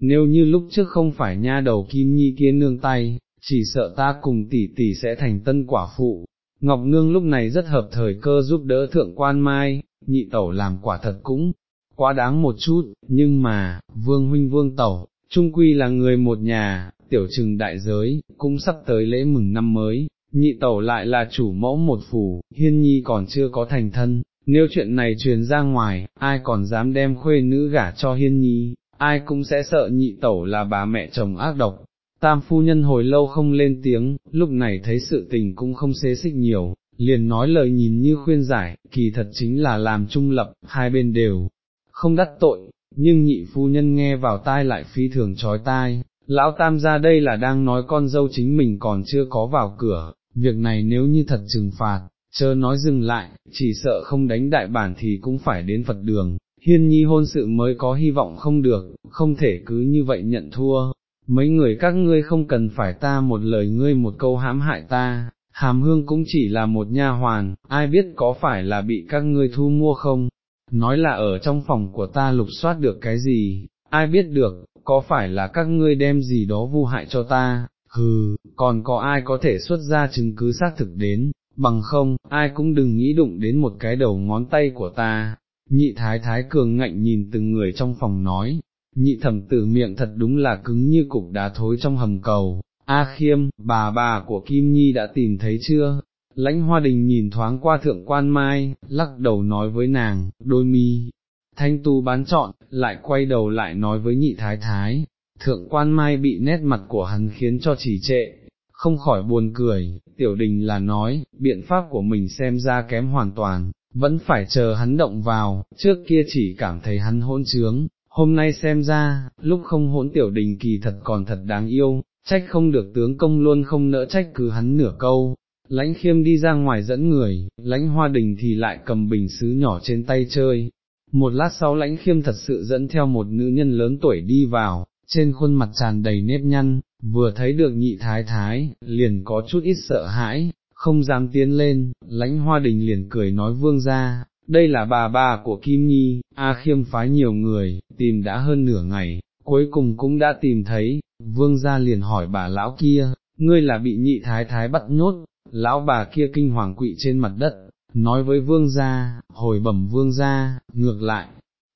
nếu như lúc trước không phải nha đầu kim nhi kia nương tay, chỉ sợ ta cùng tỷ tỷ sẽ thành tân quả phụ, Ngọc Nương lúc này rất hợp thời cơ giúp đỡ thượng quan mai, nhị tẩu làm quả thật cũng quá đáng một chút, nhưng mà, vương huynh vương tẩu, trung quy là người một nhà, tiểu trừng đại giới, cũng sắp tới lễ mừng năm mới, nhị tẩu lại là chủ mẫu một phủ, hiên nhi còn chưa có thành thân, nếu chuyện này truyền ra ngoài, ai còn dám đem khuê nữ gả cho hiên nhi, ai cũng sẽ sợ nhị tẩu là bà mẹ chồng ác độc. Tam phu nhân hồi lâu không lên tiếng, lúc này thấy sự tình cũng không xế xích nhiều, liền nói lời nhìn như khuyên giải, kỳ thật chính là làm trung lập, hai bên đều không đắc tội, nhưng nhị phu nhân nghe vào tai lại phi thường trói tai, lão tam ra đây là đang nói con dâu chính mình còn chưa có vào cửa, việc này nếu như thật trừng phạt, chớ nói dừng lại, chỉ sợ không đánh đại bản thì cũng phải đến Phật đường, hiên nhi hôn sự mới có hy vọng không được, không thể cứ như vậy nhận thua, mấy người các ngươi không cần phải ta một lời ngươi một câu hãm hại ta, hàm hương cũng chỉ là một nha hoàn, ai biết có phải là bị các ngươi thu mua không, nói là ở trong phòng của ta lục soát được cái gì, ai biết được, có phải là các ngươi đem gì đó vu hại cho ta, hừ, còn có ai có thể xuất ra chứng cứ xác thực đến, bằng không, ai cũng đừng nghĩ đụng đến một cái đầu ngón tay của ta. Nhị thái thái cường ngạnh nhìn từng người trong phòng nói, nhị thẩm tử miệng thật đúng là cứng như cục đá thối trong hầm cầu, A khiêm, bà bà của Kim Nhi đã tìm thấy chưa? Lãnh hoa đình nhìn thoáng qua thượng quan mai, lắc đầu nói với nàng, đôi mi, thanh tu bán chọn, lại quay đầu lại nói với nhị thái thái, thượng quan mai bị nét mặt của hắn khiến cho chỉ trệ, không khỏi buồn cười, tiểu đình là nói, biện pháp của mình xem ra kém hoàn toàn, vẫn phải chờ hắn động vào, trước kia chỉ cảm thấy hắn hỗn trướng, hôm nay xem ra, lúc không hỗn tiểu đình kỳ thật còn thật đáng yêu, trách không được tướng công luôn không nỡ trách cứ hắn nửa câu. Lãnh khiêm đi ra ngoài dẫn người, lãnh hoa đình thì lại cầm bình xứ nhỏ trên tay chơi. Một lát sau lãnh khiêm thật sự dẫn theo một nữ nhân lớn tuổi đi vào, trên khuôn mặt tràn đầy nếp nhăn, vừa thấy được nhị thái thái, liền có chút ít sợ hãi, không dám tiến lên, lãnh hoa đình liền cười nói vương ra, đây là bà bà của Kim Nhi, A khiêm phái nhiều người, tìm đã hơn nửa ngày, cuối cùng cũng đã tìm thấy, vương gia liền hỏi bà lão kia, ngươi là bị nhị thái thái bắt nhốt, lão bà kia kinh hoàng quỵ trên mặt đất, nói với vương gia, hồi bẩm vương gia, ngược lại,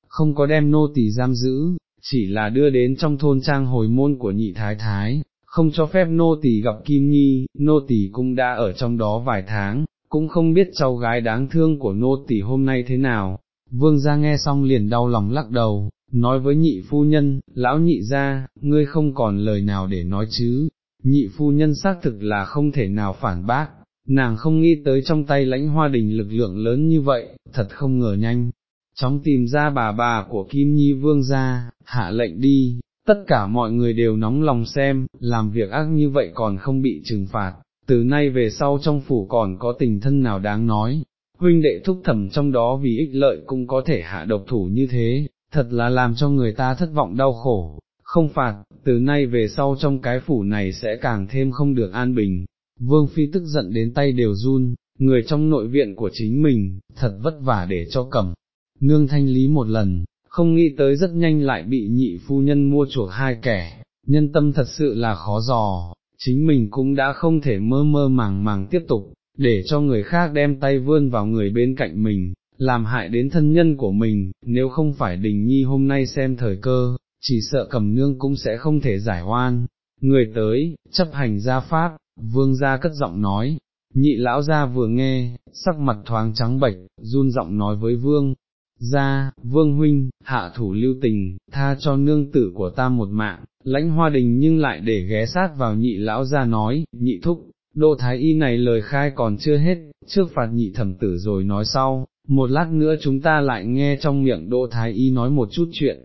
không có đem nô tỳ giam giữ, chỉ là đưa đến trong thôn trang hồi môn của nhị thái thái, không cho phép nô tỳ gặp Kim Nhi, nô tỳ cũng đã ở trong đó vài tháng, cũng không biết cháu gái đáng thương của nô tỳ hôm nay thế nào. Vương gia nghe xong liền đau lòng lắc đầu, nói với nhị phu nhân, lão nhị gia, ngươi không còn lời nào để nói chứ, nhị phu nhân xác thực là không thể nào phản bác, nàng không nghĩ tới trong tay lãnh hoa đình lực lượng lớn như vậy, thật không ngờ nhanh, chóng tìm ra bà bà của Kim Nhi Vương gia, hạ lệnh đi, tất cả mọi người đều nóng lòng xem, làm việc ác như vậy còn không bị trừng phạt, từ nay về sau trong phủ còn có tình thân nào đáng nói, huynh đệ thúc thẩm trong đó vì ích lợi cũng có thể hạ độc thủ như thế, thật là làm cho người ta thất vọng đau khổ, không phạt, từ nay về sau trong cái phủ này sẽ càng thêm không được an bình. Vương Phi tức giận đến tay đều run, người trong nội viện của chính mình, thật vất vả để cho cầm, nương thanh lý một lần, không nghĩ tới rất nhanh lại bị nhị phu nhân mua chuộc hai kẻ, nhân tâm thật sự là khó dò, chính mình cũng đã không thể mơ mơ màng màng tiếp tục, để cho người khác đem tay vươn vào người bên cạnh mình, làm hại đến thân nhân của mình, nếu không phải đình nhi hôm nay xem thời cơ, chỉ sợ cầm nương cũng sẽ không thể giải oan. Người tới, chấp hành gia pháp, vương gia cất giọng nói, nhị lão gia vừa nghe, sắc mặt thoáng trắng bệch, run giọng nói với vương, gia, vương huynh, hạ thủ lưu tình, tha cho nương tử của ta một mạng, lãnh hoa đình nhưng lại để ghé sát vào nhị lão gia nói, nhị thúc, đô thái y này lời khai còn chưa hết, trước phạt nhị thẩm tử rồi nói sau, một lát nữa chúng ta lại nghe trong miệng Đỗ Thái Y nói một chút chuyện.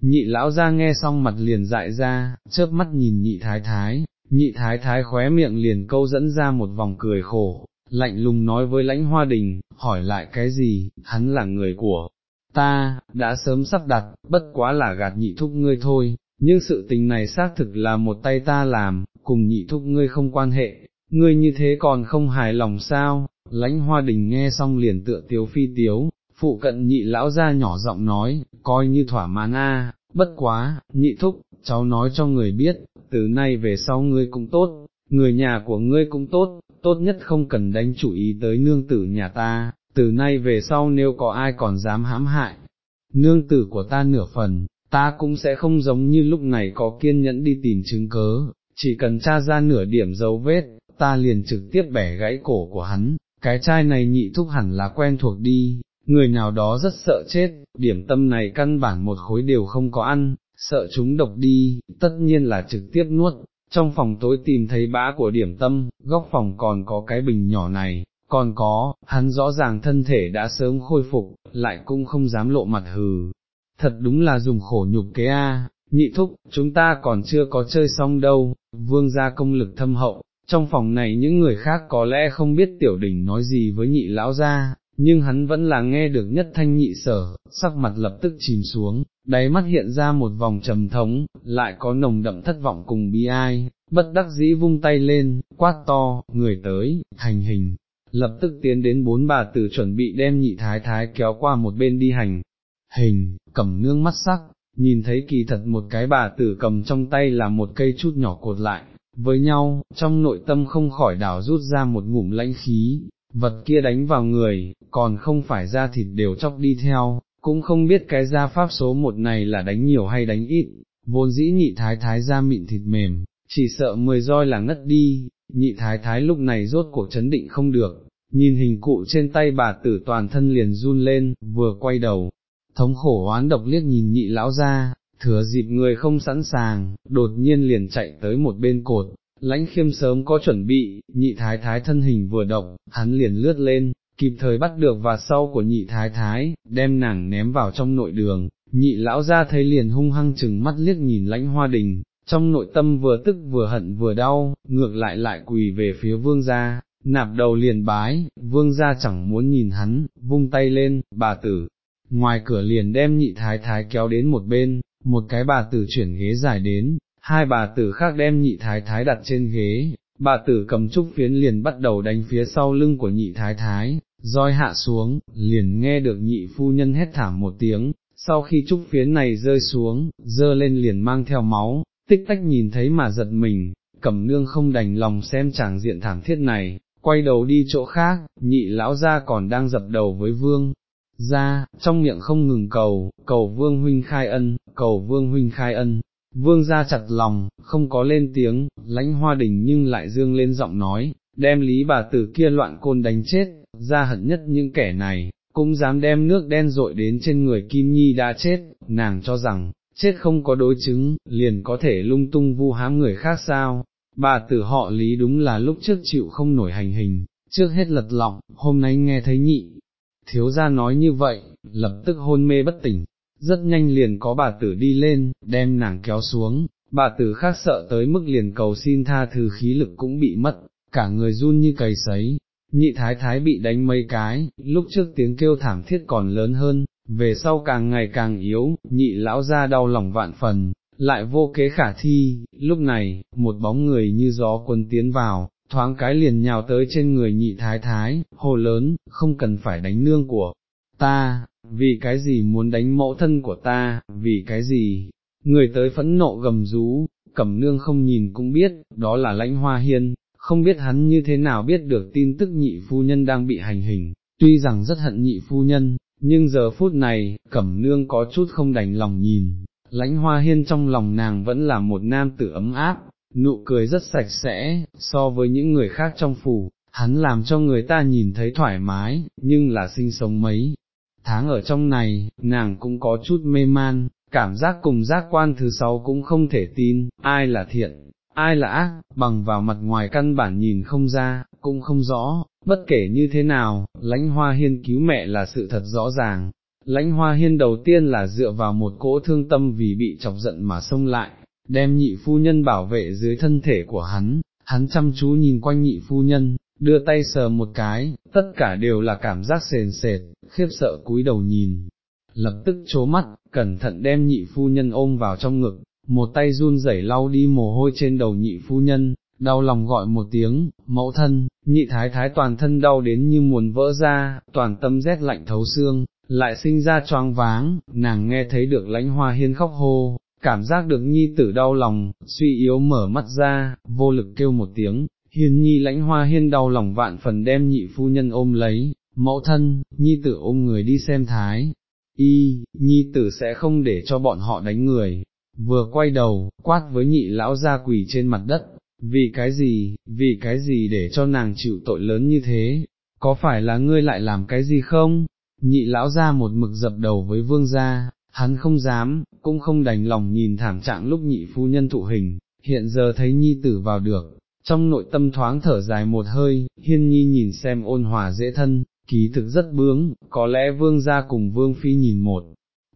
Nhị lão ra nghe xong mặt liền dại ra, chớp mắt nhìn nhị thái thái, nhị thái thái khóe miệng liền câu dẫn ra một vòng cười khổ, lạnh lùng nói với lãnh hoa đình, hỏi lại cái gì, hắn là người của ta, đã sớm sắp đặt, bất quá là gạt nhị thúc ngươi thôi, nhưng sự tình này xác thực là một tay ta làm, cùng nhị thúc ngươi không quan hệ, ngươi như thế còn không hài lòng sao, lãnh hoa đình nghe xong liền tựa tiếu phi tiếu, phụ cận nhị lão ra nhỏ giọng nói, coi như thỏa mãn a, bất quá, nhị thúc, cháu nói cho người biết, từ nay về sau ngươi cũng tốt, người nhà của ngươi cũng tốt, tốt nhất không cần đánh chủ ý tới nương tử nhà ta, từ nay về sau nếu có ai còn dám hãm hại, nương tử của ta nửa phần, ta cũng sẽ không giống như lúc này có kiên nhẫn đi tìm chứng cớ, chỉ cần tra ra nửa điểm dấu vết, ta liền trực tiếp bẻ gãy cổ của hắn, cái chai này nhị thúc hẳn là quen thuộc đi, người nào đó rất sợ chết, điểm tâm này căn bản một khối đều không có ăn, sợ chúng độc đi, tất nhiên là trực tiếp nuốt, trong phòng tối tìm thấy bã của điểm tâm, góc phòng còn có cái bình nhỏ này, còn có, hắn rõ ràng thân thể đã sớm khôi phục, lại cũng không dám lộ mặt hừ. Thật đúng là dùng khổ nhục kế a, nhị thúc, chúng ta còn chưa có chơi xong đâu, vương gia công lực thâm hậu, trong phòng này những người khác có lẽ không biết tiểu đỉnh nói gì với nhị lão gia, nhưng hắn vẫn là nghe được nhất thanh nhị sở, sắc mặt lập tức chìm xuống, đáy mắt hiện ra một vòng trầm thống, lại có nồng đậm thất vọng cùng bi ai, bất đắc dĩ vung tay lên, quát to, người tới, hành hình, lập tức tiến đến bốn bà tử chuẩn bị đem nhị thái thái kéo qua một bên đi hành, hình, cầm nương mắt sắc, nhìn thấy kỳ thật một cái bà tử cầm trong tay là một cây chút nhỏ cột lại, với nhau, trong nội tâm không khỏi đảo rút ra một ngụm lãnh khí, vật kia đánh vào người, còn không phải da thịt đều chóc đi theo, cũng không biết cái gia pháp số một này là đánh nhiều hay đánh ít, vốn dĩ nhị thái thái da mịn thịt mềm, chỉ sợ mười roi là ngất đi, nhị thái thái lúc này rốt cuộc chấn định không được, nhìn hình cụ trên tay bà tử toàn thân liền run lên, vừa quay đầu, thống khổ oán độc liếc nhìn nhị lão ra, thừa dịp người không sẵn sàng, đột nhiên liền chạy tới một bên cột, lãnh khiêm sớm có chuẩn bị, nhị thái thái thân hình vừa động, hắn liền lướt lên, kịp thời bắt được và sau của nhị thái thái, đem nàng ném vào trong nội đường, nhị lão ra thấy liền hung hăng chừng mắt liếc nhìn lãnh hoa đình, trong nội tâm vừa tức vừa hận vừa đau, ngược lại lại quỳ về phía vương gia, nạp đầu liền bái, vương gia chẳng muốn nhìn hắn, vung tay lên, bà tử, ngoài cửa liền đem nhị thái thái kéo đến một bên, một cái bà tử chuyển ghế dài đến, hai bà tử khác đem nhị thái thái đặt trên ghế, bà tử cầm trúc phiến liền bắt đầu đánh phía sau lưng của nhị thái thái, roi hạ xuống, liền nghe được nhị phu nhân hét thảm một tiếng, sau khi trúc phiến này rơi xuống, dơ lên liền mang theo máu, tích tách nhìn thấy mà giật mình, cẩm nương không đành lòng xem chàng diện thảm thiết này, quay đầu đi chỗ khác, nhị lão gia còn đang dập đầu với vương, ra, trong miệng không ngừng cầu, cầu vương huynh khai ân, cầu vương huynh khai ân, vương ra chặt lòng, không có lên tiếng, lãnh hoa đình nhưng lại dương lên giọng nói, đem lý bà tử kia loạn côn đánh chết, ra hận nhất những kẻ này, cũng dám đem nước đen rội đến trên người Kim Nhi đã chết, nàng cho rằng, chết không có đối chứng, liền có thể lung tung vu hám người khác sao, bà tử họ lý đúng là lúc trước chịu không nổi hành hình, trước hết lật lọng, hôm nay nghe thấy nhị, thiếu gia nói như vậy, lập tức hôn mê bất tỉnh, rất nhanh liền có bà tử đi lên, đem nàng kéo xuống, bà tử khác sợ tới mức liền cầu xin tha thứ khí lực cũng bị mất, cả người run như cầy sấy, nhị thái thái bị đánh mấy cái, lúc trước tiếng kêu thảm thiết còn lớn hơn, về sau càng ngày càng yếu, nhị lão ra đau lòng vạn phần, lại vô kế khả thi, lúc này, một bóng người như gió quân tiến vào, thoáng cái liền nhào tới trên người nhị thái thái, hồ lớn, không cần phải đánh nương của ta, vì cái gì muốn đánh mẫu thân của ta, vì cái gì, người tới phẫn nộ gầm rú, cẩm nương không nhìn cũng biết, đó là lãnh hoa hiên, không biết hắn như thế nào biết được tin tức nhị phu nhân đang bị hành hình, tuy rằng rất hận nhị phu nhân, nhưng giờ phút này, cẩm nương có chút không đành lòng nhìn, lãnh hoa hiên trong lòng nàng vẫn là một nam tử ấm áp, nụ cười rất sạch sẽ, so với những người khác trong phủ, hắn làm cho người ta nhìn thấy thoải mái, nhưng là sinh sống mấy. Tháng ở trong này, nàng cũng có chút mê man, cảm giác cùng giác quan thứ sáu cũng không thể tin, ai là thiện, ai là ác, bằng vào mặt ngoài căn bản nhìn không ra, cũng không rõ, bất kể như thế nào, lãnh hoa hiên cứu mẹ là sự thật rõ ràng. Lãnh hoa hiên đầu tiên là dựa vào một cỗ thương tâm vì bị chọc giận mà xông lại, đem nhị phu nhân bảo vệ dưới thân thể của hắn, hắn chăm chú nhìn quanh nhị phu nhân, đưa tay sờ một cái, tất cả đều là cảm giác sền sệt, khiếp sợ cúi đầu nhìn, lập tức chố mắt, cẩn thận đem nhị phu nhân ôm vào trong ngực, một tay run rẩy lau đi mồ hôi trên đầu nhị phu nhân, đau lòng gọi một tiếng, mẫu thân, nhị thái thái toàn thân đau đến như muốn vỡ ra, toàn tâm rét lạnh thấu xương, lại sinh ra choáng váng, nàng nghe thấy được lãnh hoa hiên khóc hô, cảm giác được nhi tử đau lòng, suy yếu mở mắt ra, vô lực kêu một tiếng, hiên nhi lãnh hoa hiên đau lòng vạn phần đem nhị phu nhân ôm lấy, mẫu thân, nhi tử ôm người đi xem thái, y, nhi tử sẽ không để cho bọn họ đánh người, vừa quay đầu, quát với nhị lão ra quỳ trên mặt đất, vì cái gì, vì cái gì để cho nàng chịu tội lớn như thế, có phải là ngươi lại làm cái gì không? Nhị lão ra một mực dập đầu với vương gia, hắn không dám, cũng không đành lòng nhìn thảm trạng lúc nhị phu nhân thụ hình, hiện giờ thấy nhi tử vào được, trong nội tâm thoáng thở dài một hơi, hiên nhi nhìn xem ôn hòa dễ thân, ký thực rất bướng, có lẽ vương gia cùng vương phi nhìn một,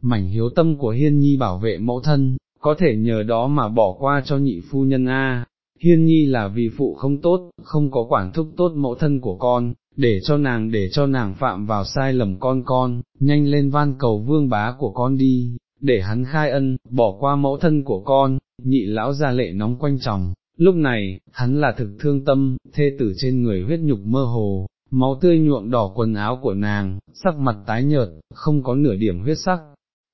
mảnh hiếu tâm của hiên nhi bảo vệ mẫu thân, có thể nhờ đó mà bỏ qua cho nhị phu nhân A. Hiên nhi là vì phụ không tốt, không có quản thúc tốt mẫu thân của con, để cho nàng để cho nàng phạm vào sai lầm con con, nhanh lên van cầu vương bá của con đi, để hắn khai ân, bỏ qua mẫu thân của con, nhị lão ra lệ nóng quanh chồng. Lúc này, hắn là thực thương tâm, thê tử trên người huyết nhục mơ hồ, máu tươi nhuộm đỏ quần áo của nàng, sắc mặt tái nhợt, không có nửa điểm huyết sắc.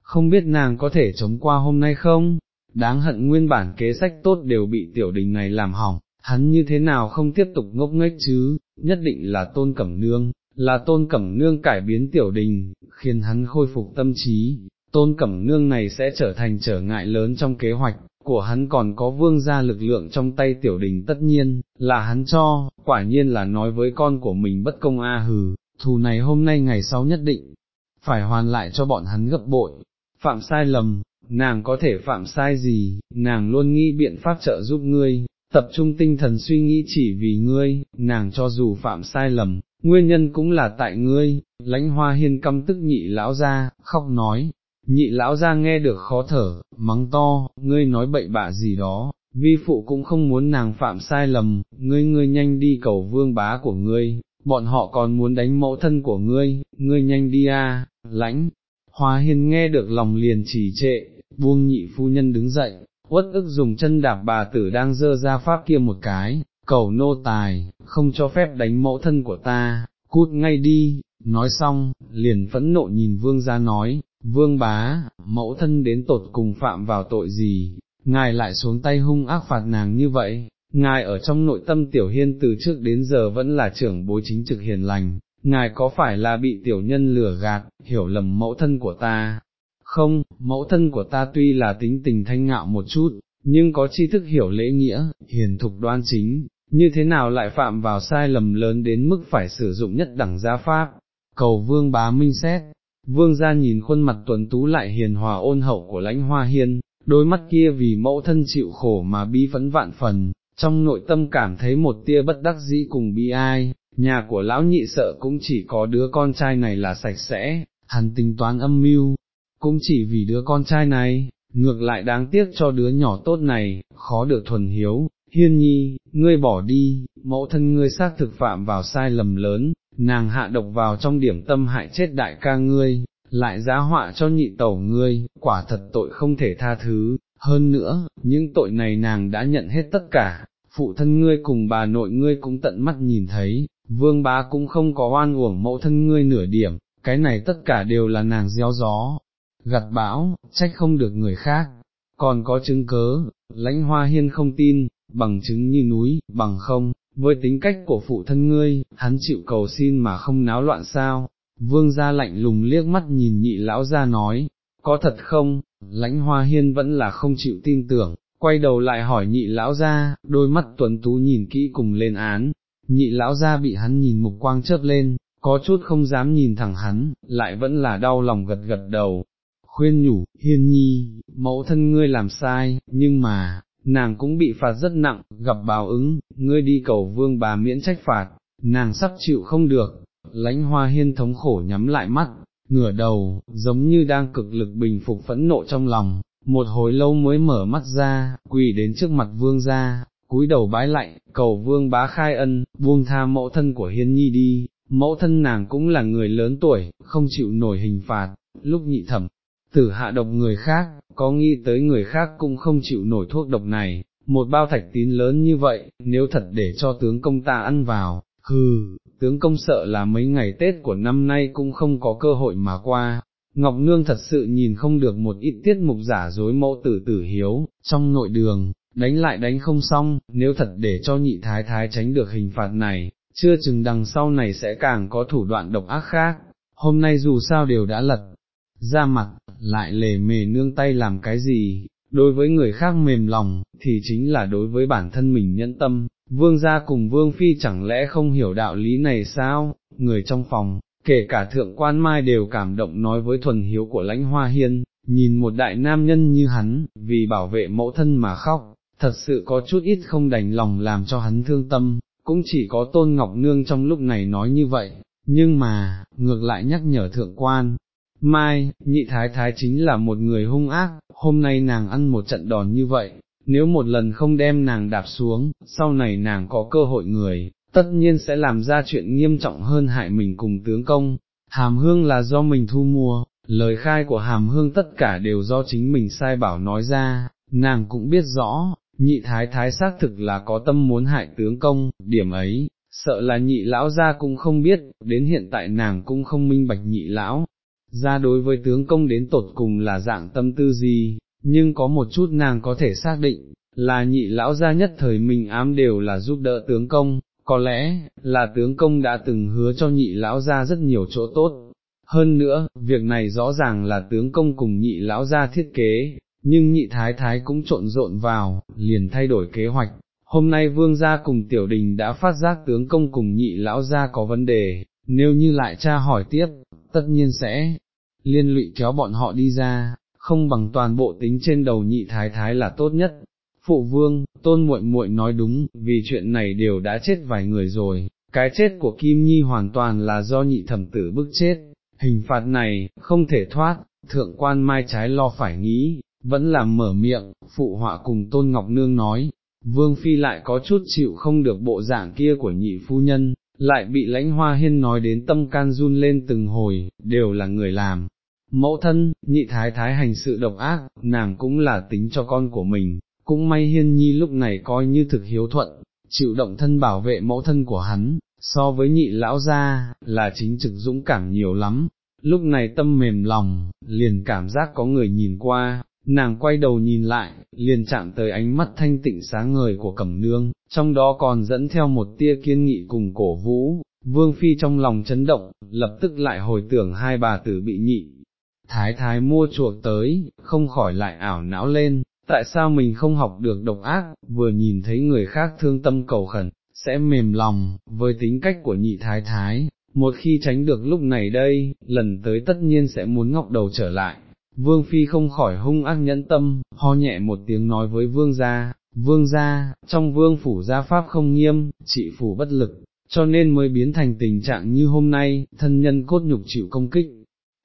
Không biết nàng có thể chống qua hôm nay không? Đáng hận nguyên bản kế sách tốt đều bị tiểu đình này làm hỏng, hắn như thế nào không tiếp tục ngốc nghếch chứ, nhất định là tôn cẩm nương, là tôn cẩm nương cải biến tiểu đình, khiến hắn khôi phục tâm trí, tôn cẩm nương này sẽ trở thành trở ngại lớn trong kế hoạch, của hắn còn có vương gia lực lượng trong tay tiểu đình tất nhiên, là hắn cho, quả nhiên là nói với con của mình bất công a hừ, thù này hôm nay ngày sau nhất định, phải hoàn lại cho bọn hắn gấp bội, phạm sai lầm, nàng có thể phạm sai gì, nàng luôn nghĩ biện pháp trợ giúp ngươi, tập trung tinh thần suy nghĩ chỉ vì ngươi, nàng cho dù phạm sai lầm, nguyên nhân cũng là tại ngươi, lãnh hoa hiên căm tức nhị lão ra, khóc nói, nhị lão ra nghe được khó thở, mắng to, ngươi nói bậy bạ gì đó, vi phụ cũng không muốn nàng phạm sai lầm, ngươi ngươi nhanh đi cầu vương bá của ngươi, bọn họ còn muốn đánh mẫu thân của ngươi, ngươi nhanh đi a, lãnh. Hoa hiên nghe được lòng liền chỉ trệ, buông nhị phu nhân đứng dậy, uất ức dùng chân đạp bà tử đang dơ ra pháp kia một cái, cầu nô tài, không cho phép đánh mẫu thân của ta, cút ngay đi, nói xong, liền phẫn nộ nhìn vương ra nói, vương bá, mẫu thân đến tột cùng phạm vào tội gì, ngài lại xuống tay hung ác phạt nàng như vậy, ngài ở trong nội tâm tiểu hiên từ trước đến giờ vẫn là trưởng bối chính trực hiền lành, ngài có phải là bị tiểu nhân lừa gạt, hiểu lầm mẫu thân của ta, không, mẫu thân của ta tuy là tính tình thanh ngạo một chút, nhưng có tri thức hiểu lễ nghĩa, hiền thục đoan chính, như thế nào lại phạm vào sai lầm lớn đến mức phải sử dụng nhất đẳng gia pháp, cầu vương bá minh xét. Vương gia nhìn khuôn mặt tuấn tú lại hiền hòa ôn hậu của lãnh hoa hiên, đôi mắt kia vì mẫu thân chịu khổ mà bi phẫn vạn phần, trong nội tâm cảm thấy một tia bất đắc dĩ cùng bi ai, nhà của lão nhị sợ cũng chỉ có đứa con trai này là sạch sẽ, hắn tính toán âm mưu, cũng chỉ vì đứa con trai này, ngược lại đáng tiếc cho đứa nhỏ tốt này, khó được thuần hiếu, hiên nhi, ngươi bỏ đi, mẫu thân ngươi xác thực phạm vào sai lầm lớn, nàng hạ độc vào trong điểm tâm hại chết đại ca ngươi, lại giá họa cho nhị tẩu ngươi, quả thật tội không thể tha thứ, hơn nữa, những tội này nàng đã nhận hết tất cả, phụ thân ngươi cùng bà nội ngươi cũng tận mắt nhìn thấy, vương bá cũng không có oan uổng mẫu thân ngươi nửa điểm, cái này tất cả đều là nàng gieo gió, gặt bão, trách không được người khác, còn có chứng cớ, lãnh hoa hiên không tin, bằng chứng như núi, bằng không, với tính cách của phụ thân ngươi, hắn chịu cầu xin mà không náo loạn sao, vương gia lạnh lùng liếc mắt nhìn nhị lão ra nói, có thật không, lãnh hoa hiên vẫn là không chịu tin tưởng, quay đầu lại hỏi nhị lão ra, đôi mắt tuấn tú nhìn kỹ cùng lên án, nhị lão ra bị hắn nhìn mục quang chớp lên, có chút không dám nhìn thẳng hắn, lại vẫn là đau lòng gật gật đầu, khuyên nhủ, hiên nhi, mẫu thân ngươi làm sai, nhưng mà, nàng cũng bị phạt rất nặng, gặp báo ứng, ngươi đi cầu vương bà miễn trách phạt, nàng sắp chịu không được, lãnh hoa hiên thống khổ nhắm lại mắt, ngửa đầu, giống như đang cực lực bình phục phẫn nộ trong lòng, một hồi lâu mới mở mắt ra, quỳ đến trước mặt vương ra, cúi đầu bái lạy, cầu vương bá khai ân, buông tha mẫu thân của hiên nhi đi, mẫu thân nàng cũng là người lớn tuổi, không chịu nổi hình phạt, lúc nhị thẩm, tử hạ độc người khác, có nghĩ tới người khác cũng không chịu nổi thuốc độc này, một bao thạch tín lớn như vậy, nếu thật để cho tướng công ta ăn vào, hừ, tướng công sợ là mấy ngày Tết của năm nay cũng không có cơ hội mà qua. Ngọc Nương thật sự nhìn không được một ít tiết mục giả dối mẫu tử tử hiếu, trong nội đường, đánh lại đánh không xong, nếu thật để cho nhị thái thái tránh được hình phạt này, chưa chừng đằng sau này sẽ càng có thủ đoạn độc ác khác, hôm nay dù sao đều đã lật, ra mặt, lại lề mề nương tay làm cái gì, đối với người khác mềm lòng, thì chính là đối với bản thân mình nhẫn tâm, vương gia cùng vương phi chẳng lẽ không hiểu đạo lý này sao, người trong phòng, kể cả thượng quan mai đều cảm động nói với thuần hiếu của lãnh hoa hiên, nhìn một đại nam nhân như hắn, vì bảo vệ mẫu thân mà khóc, thật sự có chút ít không đành lòng làm cho hắn thương tâm, cũng chỉ có tôn ngọc nương trong lúc này nói như vậy, nhưng mà, ngược lại nhắc nhở thượng quan. Mai, nhị thái thái chính là một người hung ác, hôm nay nàng ăn một trận đòn như vậy, nếu một lần không đem nàng đạp xuống, sau này nàng có cơ hội người, tất nhiên sẽ làm ra chuyện nghiêm trọng hơn hại mình cùng tướng công, hàm hương là do mình thu mua, lời khai của hàm hương tất cả đều do chính mình sai bảo nói ra, nàng cũng biết rõ, nhị thái thái xác thực là có tâm muốn hại tướng công, điểm ấy, sợ là nhị lão gia cũng không biết, đến hiện tại nàng cũng không minh bạch nhị lão, ra đối với tướng công đến tột cùng là dạng tâm tư gì, nhưng có một chút nàng có thể xác định, là nhị lão gia nhất thời mình ám đều là giúp đỡ tướng công, có lẽ, là tướng công đã từng hứa cho nhị lão gia rất nhiều chỗ tốt. Hơn nữa, việc này rõ ràng là tướng công cùng nhị lão gia thiết kế, nhưng nhị thái thái cũng trộn rộn vào, liền thay đổi kế hoạch. Hôm nay vương gia cùng tiểu đình đã phát giác tướng công cùng nhị lão gia có vấn đề, nếu như lại cha hỏi tiếp, tất nhiên sẽ liên lụy kéo bọn họ đi ra, không bằng toàn bộ tính trên đầu nhị thái thái là tốt nhất. Phụ vương, tôn muội muội nói đúng, vì chuyện này đều đã chết vài người rồi, cái chết của Kim Nhi hoàn toàn là do nhị thẩm tử bức chết, hình phạt này, không thể thoát, thượng quan mai trái lo phải nghĩ, vẫn làm mở miệng, phụ họa cùng tôn ngọc nương nói, vương phi lại có chút chịu không được bộ dạng kia của nhị phu nhân, lại bị lãnh hoa hiên nói đến tâm can run lên từng hồi, đều là người làm. Mẫu thân, nhị thái thái hành sự độc ác, nàng cũng là tính cho con của mình, cũng may hiên nhi lúc này coi như thực hiếu thuận, chịu động thân bảo vệ mẫu thân của hắn, so với nhị lão gia, là chính trực dũng cảm nhiều lắm, lúc này tâm mềm lòng, liền cảm giác có người nhìn qua, nàng quay đầu nhìn lại, liền chạm tới ánh mắt thanh tịnh sáng ngời của cẩm nương, trong đó còn dẫn theo một tia kiên nghị cùng cổ vũ, vương phi trong lòng chấn động, lập tức lại hồi tưởng hai bà tử bị nhị. Thái thái mua chuộc tới, không khỏi lại ảo não lên, tại sao mình không học được độc ác, vừa nhìn thấy người khác thương tâm cầu khẩn, sẽ mềm lòng, với tính cách của nhị thái thái, một khi tránh được lúc này đây, lần tới tất nhiên sẽ muốn ngọc đầu trở lại. Vương Phi không khỏi hung ác nhẫn tâm, ho nhẹ một tiếng nói với Vương gia, Vương gia, trong Vương phủ gia pháp không nghiêm, trị phủ bất lực, cho nên mới biến thành tình trạng như hôm nay, thân nhân cốt nhục chịu công kích,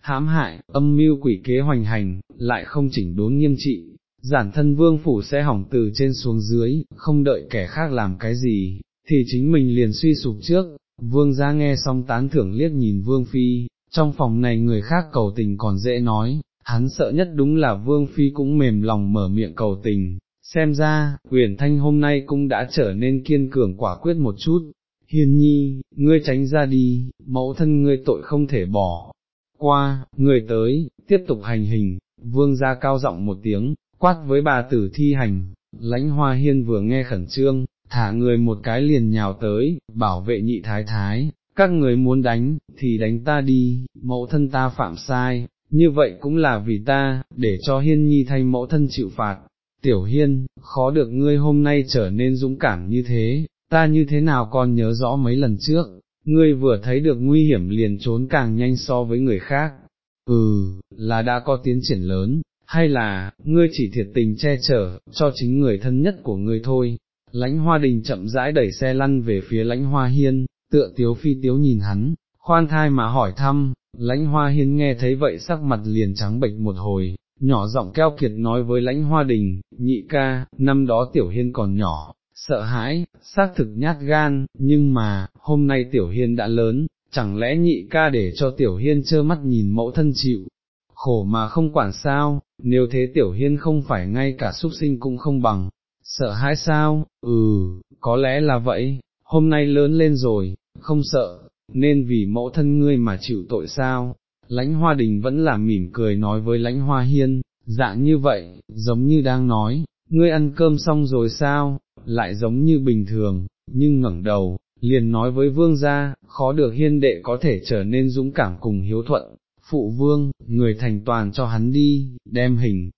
hãm hại, âm mưu quỷ kế hoành hành, lại không chỉnh đốn nghiêm trị, giản thân Vương phủ sẽ hỏng từ trên xuống dưới, không đợi kẻ khác làm cái gì, thì chính mình liền suy sụp trước, Vương gia nghe xong tán thưởng liếc nhìn Vương Phi, trong phòng này người khác cầu tình còn dễ nói, hắn sợ nhất đúng là Vương Phi cũng mềm lòng mở miệng cầu tình, xem ra, quyền Thanh hôm nay cũng đã trở nên kiên cường quả quyết một chút, hiền nhi, ngươi tránh ra đi, mẫu thân ngươi tội không thể bỏ, qua, người tới, tiếp tục hành hình, Vương gia cao giọng một tiếng, quát với bà tử thi hành, lãnh hoa hiên vừa nghe khẩn trương, thả người một cái liền nhào tới, bảo vệ nhị thái thái, các người muốn đánh, thì đánh ta đi, mẫu thân ta phạm sai, như vậy cũng là vì ta, để cho hiên nhi thay mẫu thân chịu phạt. Tiểu hiên, khó được ngươi hôm nay trở nên dũng cảm như thế, ta như thế nào còn nhớ rõ mấy lần trước, ngươi vừa thấy được nguy hiểm liền trốn càng nhanh so với người khác. Ừ, là đã có tiến triển lớn, hay là, ngươi chỉ thiệt tình che chở, cho chính người thân nhất của ngươi thôi. Lãnh hoa đình chậm rãi đẩy xe lăn về phía lãnh hoa hiên, tựa tiếu phi tiếu nhìn hắn, khoan thai mà hỏi thăm, lãnh hoa hiên nghe thấy vậy sắc mặt liền trắng bệch một hồi, nhỏ giọng keo kiệt nói với lãnh hoa đình, nhị ca, năm đó tiểu hiên còn nhỏ, sợ hãi, xác thực nhát gan, nhưng mà, hôm nay tiểu hiên đã lớn, chẳng lẽ nhị ca để cho tiểu hiên trơ mắt nhìn mẫu thân chịu, khổ mà không quản sao, nếu thế tiểu hiên không phải ngay cả súc sinh cũng không bằng, sợ hãi sao, ừ, có lẽ là vậy, hôm nay lớn lên rồi, không sợ, nên vì mẫu thân ngươi mà chịu tội sao, lãnh hoa đình vẫn là mỉm cười nói với lãnh hoa hiên, dạng như vậy, giống như đang nói, ngươi ăn cơm xong rồi sao, lại giống như bình thường, nhưng ngẩng đầu, liền nói với vương gia, khó được hiên đệ có thể trở nên dũng cảm cùng hiếu thuận, phụ vương, người thành toàn cho hắn đi, đem hình,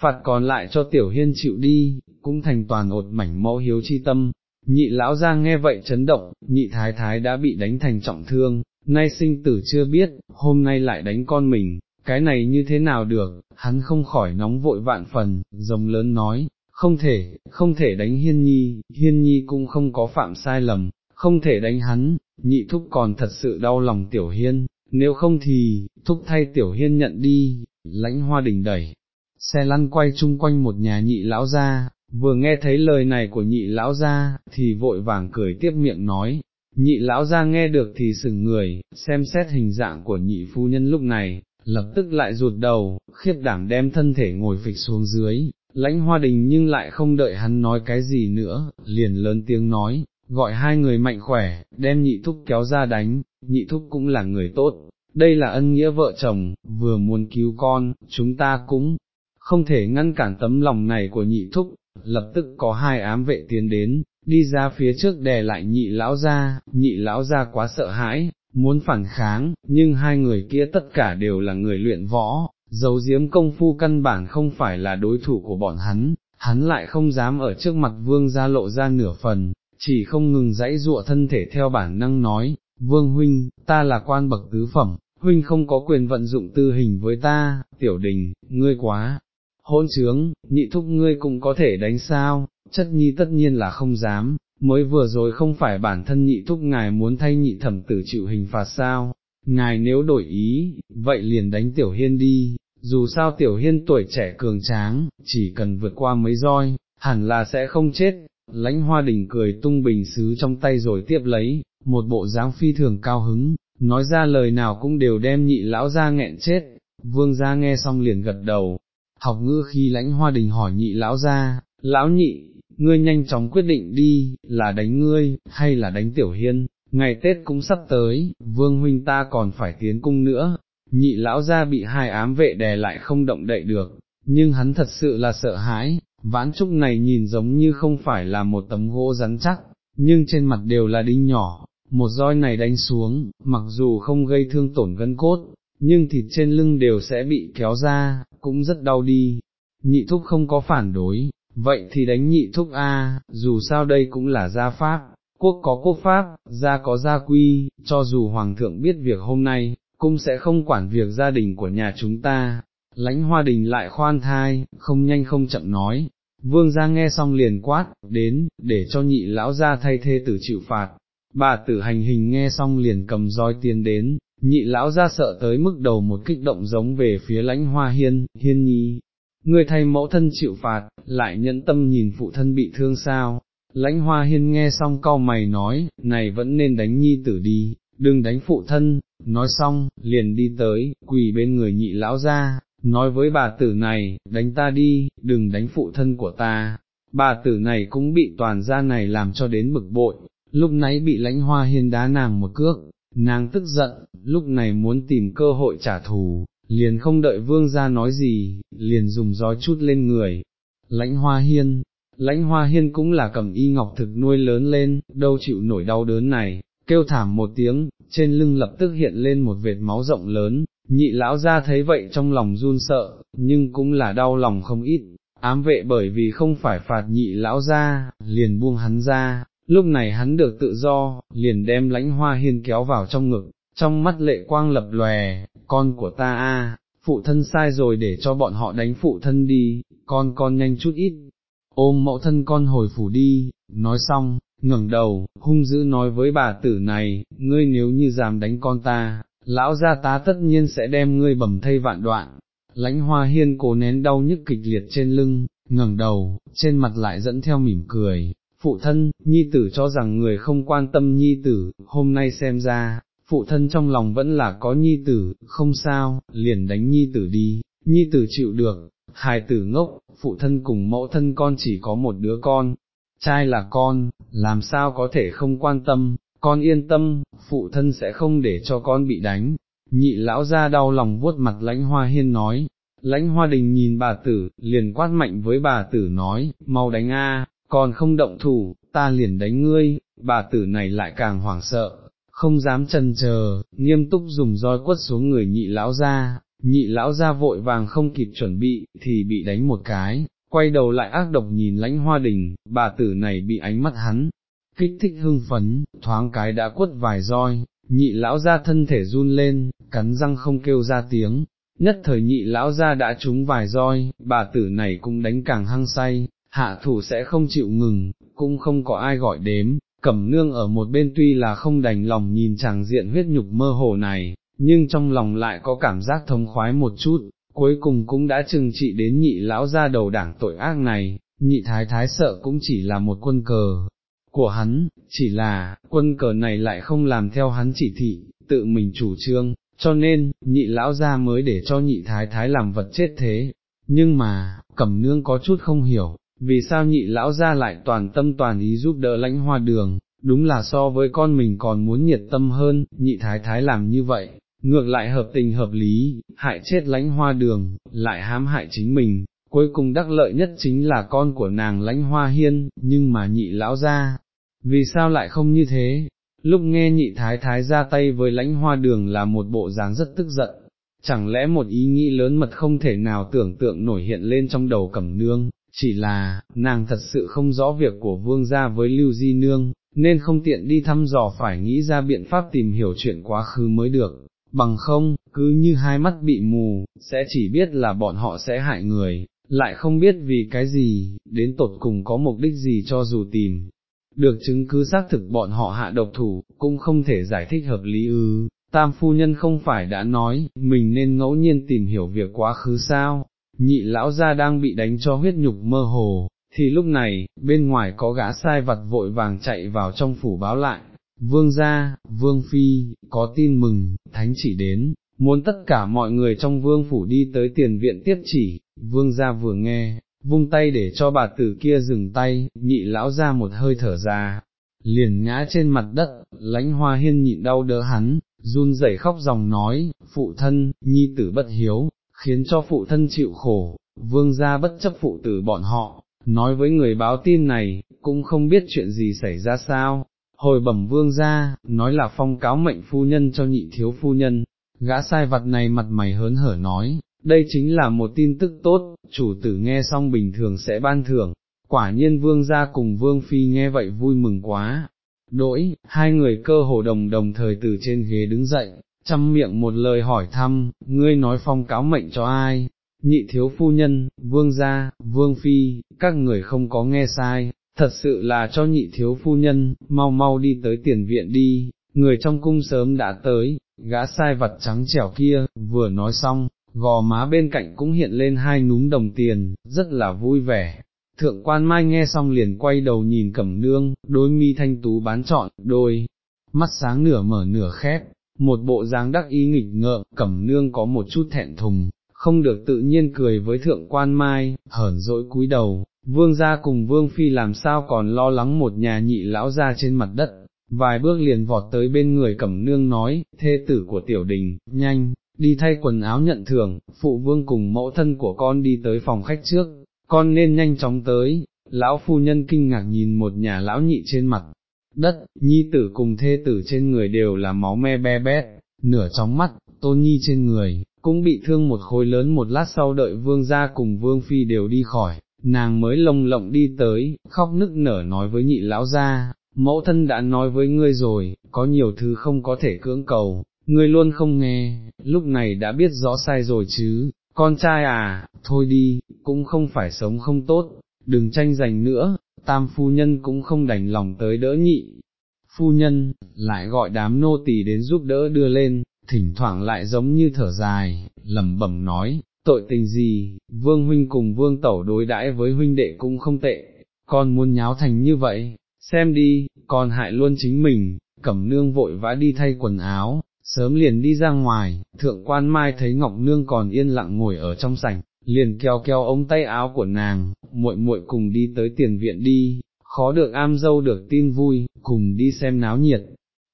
phạt còn lại cho tiểu hiên chịu đi, cũng thành toàn ột mảnh mẫu hiếu chi tâm. Nhị lão ra nghe vậy chấn động, nhị thái thái đã bị đánh thành trọng thương, nay sinh tử chưa biết, hôm nay lại đánh con mình, cái này như thế nào được, hắn không khỏi nóng vội vạn phần, rồng lớn nói, không thể, không thể đánh hiên nhi, hiên nhi cũng không có phạm sai lầm, không thể đánh hắn, nhị thúc còn thật sự đau lòng tiểu hiên, nếu không thì, thúc thay tiểu hiên nhận đi, lãnh hoa đình đẩy, xe lăn quay chung quanh một nhà nhị lão ra, vừa nghe thấy lời này của nhị lão ra, thì vội vàng cười tiếp miệng nói, nhị lão ra nghe được thì sừng người, xem xét hình dạng của nhị phu nhân lúc này, lập tức lại rụt đầu, khiếp đảm đem thân thể ngồi phịch xuống dưới, lãnh hoa đình nhưng lại không đợi hắn nói cái gì nữa, liền lớn tiếng nói, gọi hai người mạnh khỏe, đem nhị thúc kéo ra đánh, nhị thúc cũng là người tốt, đây là ân nghĩa vợ chồng, vừa muốn cứu con, chúng ta cũng không thể ngăn cản tấm lòng này của nhị thúc, lập tức có hai ám vệ tiến đến, đi ra phía trước đè lại nhị lão ra, nhị lão ra quá sợ hãi, muốn phản kháng, nhưng hai người kia tất cả đều là người luyện võ, giấu giếm công phu căn bản không phải là đối thủ của bọn hắn, hắn lại không dám ở trước mặt vương ra lộ ra nửa phần, chỉ không ngừng dãy dụa thân thể theo bản năng nói, vương huynh, ta là quan bậc tứ phẩm, huynh không có quyền vận dụng tư hình với ta, tiểu đình, ngươi quá, hôn trướng, nhị thúc ngươi cũng có thể đánh sao, chất nhi tất nhiên là không dám, mới vừa rồi không phải bản thân nhị thúc ngài muốn thay nhị thẩm tử chịu hình phạt sao, ngài nếu đổi ý, vậy liền đánh tiểu hiên đi, dù sao tiểu hiên tuổi trẻ cường tráng, chỉ cần vượt qua mấy roi, hẳn là sẽ không chết, lãnh hoa đình cười tung bình xứ trong tay rồi tiếp lấy, một bộ dáng phi thường cao hứng, nói ra lời nào cũng đều đem nhị lão ra nghẹn chết, vương gia nghe xong liền gật đầu, học ngư khi lãnh hoa đình hỏi nhị lão ra, lão nhị, ngươi nhanh chóng quyết định đi, là đánh ngươi, hay là đánh tiểu hiên, ngày Tết cũng sắp tới, vương huynh ta còn phải tiến cung nữa, nhị lão ra bị hai ám vệ đè lại không động đậy được, nhưng hắn thật sự là sợ hãi, vãn trúc này nhìn giống như không phải là một tấm gỗ rắn chắc, nhưng trên mặt đều là đinh nhỏ, một roi này đánh xuống, mặc dù không gây thương tổn gân cốt, nhưng thịt trên lưng đều sẽ bị kéo ra, cũng rất đau đi. Nhị thúc không có phản đối, vậy thì đánh nhị thúc A, dù sao đây cũng là gia pháp, quốc có quốc pháp, gia có gia quy, cho dù hoàng thượng biết việc hôm nay, cũng sẽ không quản việc gia đình của nhà chúng ta. Lãnh hoa đình lại khoan thai, không nhanh không chậm nói, vương gia nghe xong liền quát, đến, để cho nhị lão gia thay thê tử chịu phạt, bà tử hành hình nghe xong liền cầm roi tiến đến, nhị lão gia sợ tới mức đầu một kích động giống về phía lãnh hoa hiên, hiên nhi, người thay mẫu thân chịu phạt, lại nhẫn tâm nhìn phụ thân bị thương sao, lãnh hoa hiên nghe xong cau mày nói, này vẫn nên đánh nhi tử đi, đừng đánh phụ thân, nói xong, liền đi tới, quỳ bên người nhị lão ra, nói với bà tử này, đánh ta đi, đừng đánh phụ thân của ta, bà tử này cũng bị toàn gia này làm cho đến bực bội, lúc nãy bị lãnh hoa hiên đá nàng một cước, nàng tức giận, lúc này muốn tìm cơ hội trả thù, liền không đợi vương ra nói gì, liền dùng gió chút lên người, lãnh hoa hiên, lãnh hoa hiên cũng là cầm y ngọc thực nuôi lớn lên, đâu chịu nổi đau đớn này, kêu thảm một tiếng, trên lưng lập tức hiện lên một vệt máu rộng lớn, nhị lão ra thấy vậy trong lòng run sợ, nhưng cũng là đau lòng không ít, ám vệ bởi vì không phải phạt nhị lão ra, liền buông hắn ra, lúc này hắn được tự do, liền đem lãnh hoa hiên kéo vào trong ngực, trong mắt lệ quang lập lòe, con của ta a, phụ thân sai rồi để cho bọn họ đánh phụ thân đi, con con nhanh chút ít, ôm mẫu thân con hồi phủ đi, nói xong, ngẩng đầu, hung dữ nói với bà tử này, ngươi nếu như dám đánh con ta, lão gia tá tất nhiên sẽ đem ngươi bầm thây vạn đoạn. Lãnh hoa hiên cố nén đau nhức kịch liệt trên lưng, ngẩng đầu, trên mặt lại dẫn theo mỉm cười, phụ thân, nhi tử cho rằng người không quan tâm nhi tử, hôm nay xem ra, phụ thân trong lòng vẫn là có nhi tử, không sao, liền đánh nhi tử đi, nhi tử chịu được, hài tử ngốc, phụ thân cùng mẫu thân con chỉ có một đứa con, trai là con, làm sao có thể không quan tâm, con yên tâm, phụ thân sẽ không để cho con bị đánh. Nhị lão ra đau lòng vuốt mặt lãnh hoa hiên nói, lãnh hoa đình nhìn bà tử, liền quát mạnh với bà tử nói, mau đánh a, còn không động thủ, ta liền đánh ngươi, bà tử này lại càng hoảng sợ, không dám chần chờ, nghiêm túc dùng roi quất xuống người nhị lão ra, nhị lão ra vội vàng không kịp chuẩn bị, thì bị đánh một cái, quay đầu lại ác độc nhìn lãnh hoa đình, bà tử này bị ánh mắt hắn, kích thích hưng phấn, thoáng cái đã quất vài roi, nhị lão ra thân thể run lên, cắn răng không kêu ra tiếng, nhất thời nhị lão ra đã trúng vài roi, bà tử này cũng đánh càng hăng say, hạ thủ sẽ không chịu ngừng, cũng không có ai gọi đếm, cẩm nương ở một bên tuy là không đành lòng nhìn chàng diện huyết nhục mơ hồ này, nhưng trong lòng lại có cảm giác thông khoái một chút, cuối cùng cũng đã trừng trị đến nhị lão ra đầu đảng tội ác này, nhị thái thái sợ cũng chỉ là một quân cờ của hắn, chỉ là, quân cờ này lại không làm theo hắn chỉ thị, tự mình chủ trương, cho nên, nhị lão ra mới để cho nhị thái thái làm vật chết thế, nhưng mà, cẩm nương có chút không hiểu, vì sao nhị lão ra lại toàn tâm toàn ý giúp đỡ lãnh hoa đường, đúng là so với con mình còn muốn nhiệt tâm hơn, nhị thái thái làm như vậy, ngược lại hợp tình hợp lý, hại chết lãnh hoa đường, lại hãm hại chính mình, cuối cùng đắc lợi nhất chính là con của nàng lãnh hoa hiên, nhưng mà nhị lão ra, vì sao lại không như thế? Lúc nghe nhị thái thái ra tay với lãnh hoa đường là một bộ dáng rất tức giận, chẳng lẽ một ý nghĩ lớn mật không thể nào tưởng tượng nổi hiện lên trong đầu cẩm nương, chỉ là, nàng thật sự không rõ việc của vương gia với lưu di nương, nên không tiện đi thăm dò phải nghĩ ra biện pháp tìm hiểu chuyện quá khứ mới được, bằng không, cứ như hai mắt bị mù, sẽ chỉ biết là bọn họ sẽ hại người, lại không biết vì cái gì, đến tột cùng có mục đích gì cho dù tìm. Được chứng cứ xác thực bọn họ hạ độc thủ, cũng không thể giải thích hợp lý ư, tam phu nhân không phải đã nói, mình nên ngẫu nhiên tìm hiểu việc quá khứ sao, nhị lão gia đang bị đánh cho huyết nhục mơ hồ, thì lúc này, bên ngoài có gã sai vặt vội vàng chạy vào trong phủ báo lại, vương gia, vương phi, có tin mừng, thánh chỉ đến, muốn tất cả mọi người trong vương phủ đi tới tiền viện tiếp chỉ, vương gia vừa nghe, vung tay để cho bà tử kia dừng tay, nhị lão ra một hơi thở ra, liền ngã trên mặt đất, lãnh hoa hiên nhịn đau đỡ hắn, run rẩy khóc dòng nói, phụ thân, nhi tử bất hiếu, khiến cho phụ thân chịu khổ, vương gia bất chấp phụ tử bọn họ, nói với người báo tin này, cũng không biết chuyện gì xảy ra sao, hồi bẩm vương gia, nói là phong cáo mệnh phu nhân cho nhị thiếu phu nhân, gã sai vặt này mặt mày hớn hở nói, đây chính là một tin tức tốt, chủ tử nghe xong bình thường sẽ ban thưởng, quả nhiên vương gia cùng vương phi nghe vậy vui mừng quá. Đỗi, hai người cơ hồ đồng đồng thời từ trên ghế đứng dậy, chăm miệng một lời hỏi thăm, ngươi nói phong cáo mệnh cho ai, nhị thiếu phu nhân, vương gia, vương phi, các người không có nghe sai, thật sự là cho nhị thiếu phu nhân, mau mau đi tới tiền viện đi, người trong cung sớm đã tới, gã sai vật trắng trẻo kia, vừa nói xong, gò má bên cạnh cũng hiện lên hai núm đồng tiền, rất là vui vẻ. Thượng quan mai nghe xong liền quay đầu nhìn cẩm nương, đôi mi thanh tú bán trọn, đôi, mắt sáng nửa mở nửa khép, một bộ dáng đắc ý nghịch ngợm, cẩm nương có một chút thẹn thùng, không được tự nhiên cười với thượng quan mai, hởn dỗi cúi đầu, vương gia cùng vương phi làm sao còn lo lắng một nhà nhị lão ra trên mặt đất, vài bước liền vọt tới bên người cẩm nương nói, thê tử của tiểu đình, nhanh, đi thay quần áo nhận thưởng, phụ vương cùng mẫu thân của con đi tới phòng khách trước, con nên nhanh chóng tới, lão phu nhân kinh ngạc nhìn một nhà lão nhị trên mặt, đất, nhi tử cùng thê tử trên người đều là máu me be bét, nửa trong mắt, tôn nhi trên người, cũng bị thương một khối lớn một lát sau đợi vương gia cùng vương phi đều đi khỏi, nàng mới lồng lộng đi tới, khóc nức nở nói với nhị lão gia, mẫu thân đã nói với ngươi rồi, có nhiều thứ không có thể cưỡng cầu, ngươi luôn không nghe, lúc này đã biết rõ sai rồi chứ, con trai à, thôi đi, cũng không phải sống không tốt, đừng tranh giành nữa, tam phu nhân cũng không đành lòng tới đỡ nhị. Phu nhân, lại gọi đám nô tỳ đến giúp đỡ đưa lên, thỉnh thoảng lại giống như thở dài, lẩm bẩm nói, tội tình gì, vương huynh cùng vương tẩu đối đãi với huynh đệ cũng không tệ, con muốn nháo thành như vậy, xem đi, con hại luôn chính mình, cẩm nương vội vã đi thay quần áo, sớm liền đi ra ngoài, thượng quan mai thấy Ngọc Nương còn yên lặng ngồi ở trong sảnh, liền kéo kéo ống tay áo của nàng, muội muội cùng đi tới tiền viện đi, khó được am dâu được tin vui, cùng đi xem náo nhiệt.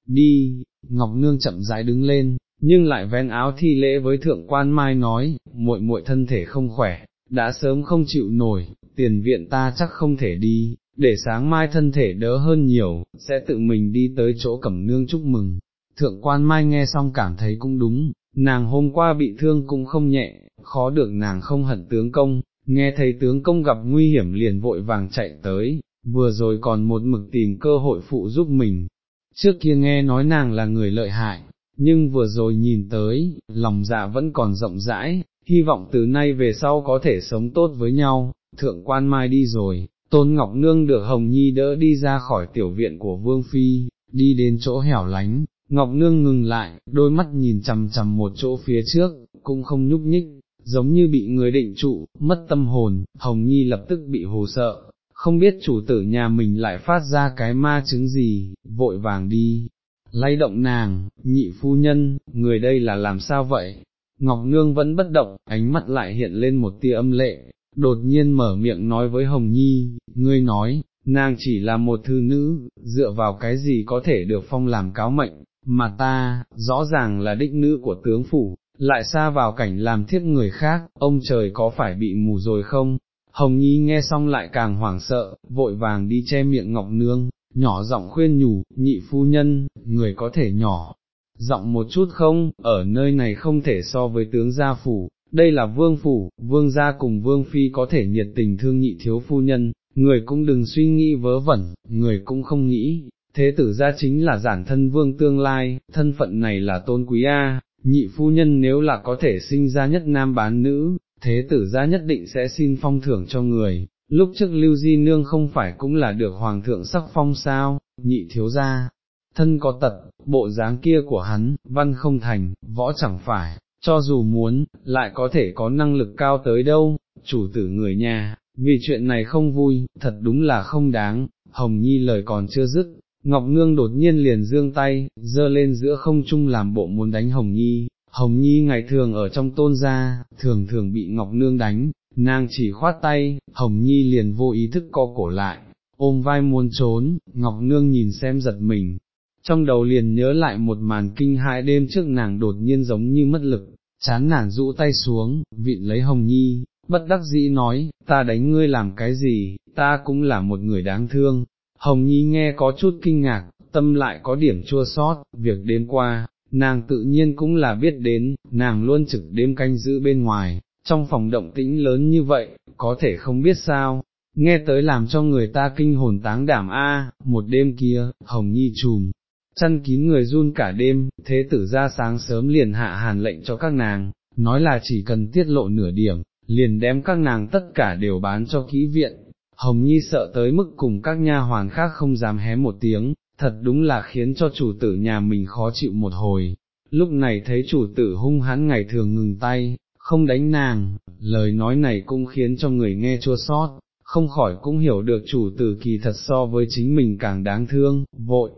Đi, Ngọc Nương chậm rãi đứng lên, nhưng lại vén áo thi lễ với thượng quan mai nói, muội muội thân thể không khỏe, đã sớm không chịu nổi, tiền viện ta chắc không thể đi, để sáng mai thân thể đỡ hơn nhiều, sẽ tự mình đi tới chỗ cẩm nương chúc mừng. Thượng quan mai nghe xong cảm thấy cũng đúng, nàng hôm qua bị thương cũng không nhẹ, khó được nàng không hận tướng công, nghe thấy tướng công gặp nguy hiểm liền vội vàng chạy tới, vừa rồi còn một mực tìm cơ hội phụ giúp mình. Trước kia nghe nói nàng là người lợi hại, nhưng vừa rồi nhìn tới, lòng dạ vẫn còn rộng rãi, hy vọng từ nay về sau có thể sống tốt với nhau, thượng quan mai đi rồi, Tôn Ngọc Nương được Hồng Nhi đỡ đi ra khỏi tiểu viện của Vương Phi, đi đến chỗ hẻo lánh, Ngọc Nương ngừng lại, đôi mắt nhìn chằm chằm một chỗ phía trước, cũng không nhúc nhích, giống như bị người định trụ, mất tâm hồn, Hồng Nhi lập tức bị hồ sợ, không biết chủ tử nhà mình lại phát ra cái ma chứng gì, vội vàng đi, lay động nàng, nhị phu nhân, người đây là làm sao vậy? Ngọc Nương vẫn bất động, ánh mắt lại hiện lên một tia âm lệ, đột nhiên mở miệng nói với Hồng Nhi, ngươi nói, nàng chỉ là một thư nữ, dựa vào cái gì có thể được phong làm cáo mệnh, mà ta, rõ ràng là đích nữ của tướng phủ, lại xa vào cảnh làm thiết người khác, ông trời có phải bị mù rồi không? Hồng Nhi nghe xong lại càng hoảng sợ, vội vàng đi che miệng Ngọc Nương, nhỏ giọng khuyên nhủ, nhị phu nhân, người có thể nhỏ, giọng một chút không, ở nơi này không thể so với tướng gia phủ, đây là vương phủ, vương gia cùng vương phi có thể nhiệt tình thương nhị thiếu phu nhân, người cũng đừng suy nghĩ vớ vẩn, người cũng không nghĩ, thế tử gia chính là giản thân vương tương lai, thân phận này là tôn quý A, nhị phu nhân nếu là có thể sinh ra nhất nam bán nữ, thế tử gia nhất định sẽ xin phong thưởng cho người, lúc trước lưu di nương không phải cũng là được hoàng thượng sắc phong sao, nhị thiếu gia, thân có tật, bộ dáng kia của hắn, văn không thành, võ chẳng phải, cho dù muốn, lại có thể có năng lực cao tới đâu, chủ tử người nhà, vì chuyện này không vui, thật đúng là không đáng, Hồng Nhi lời còn chưa dứt, Ngọc Nương đột nhiên liền dương tay, dơ lên giữa không trung làm bộ muốn đánh Hồng Nhi, Hồng Nhi ngày thường ở trong tôn gia, thường thường bị Ngọc Nương đánh, nàng chỉ khoát tay, Hồng Nhi liền vô ý thức co cổ lại, ôm vai muốn trốn, Ngọc Nương nhìn xem giật mình, trong đầu liền nhớ lại một màn kinh hãi đêm trước nàng đột nhiên giống như mất lực, chán nản rũ tay xuống, vịn lấy Hồng Nhi, bất đắc dĩ nói, ta đánh ngươi làm cái gì, ta cũng là một người đáng thương. Hồng Nhi nghe có chút kinh ngạc, tâm lại có điểm chua sót, việc đến qua, nàng tự nhiên cũng là biết đến, nàng luôn trực đêm canh giữ bên ngoài, trong phòng động tĩnh lớn như vậy, có thể không biết sao, nghe tới làm cho người ta kinh hồn táng đảm a. một đêm kia, Hồng Nhi trùm, chăn kín người run cả đêm, thế tử ra sáng sớm liền hạ hàn lệnh cho các nàng, nói là chỉ cần tiết lộ nửa điểm, liền đem các nàng tất cả đều bán cho kỹ viện. Hồng Nhi sợ tới mức cùng các nha hoàn khác không dám hé một tiếng, thật đúng là khiến cho chủ tử nhà mình khó chịu một hồi. Lúc này thấy chủ tử hung hãn ngày thường ngừng tay, không đánh nàng, lời nói này cũng khiến cho người nghe chua sót, không khỏi cũng hiểu được chủ tử kỳ thật so với chính mình càng đáng thương, vội,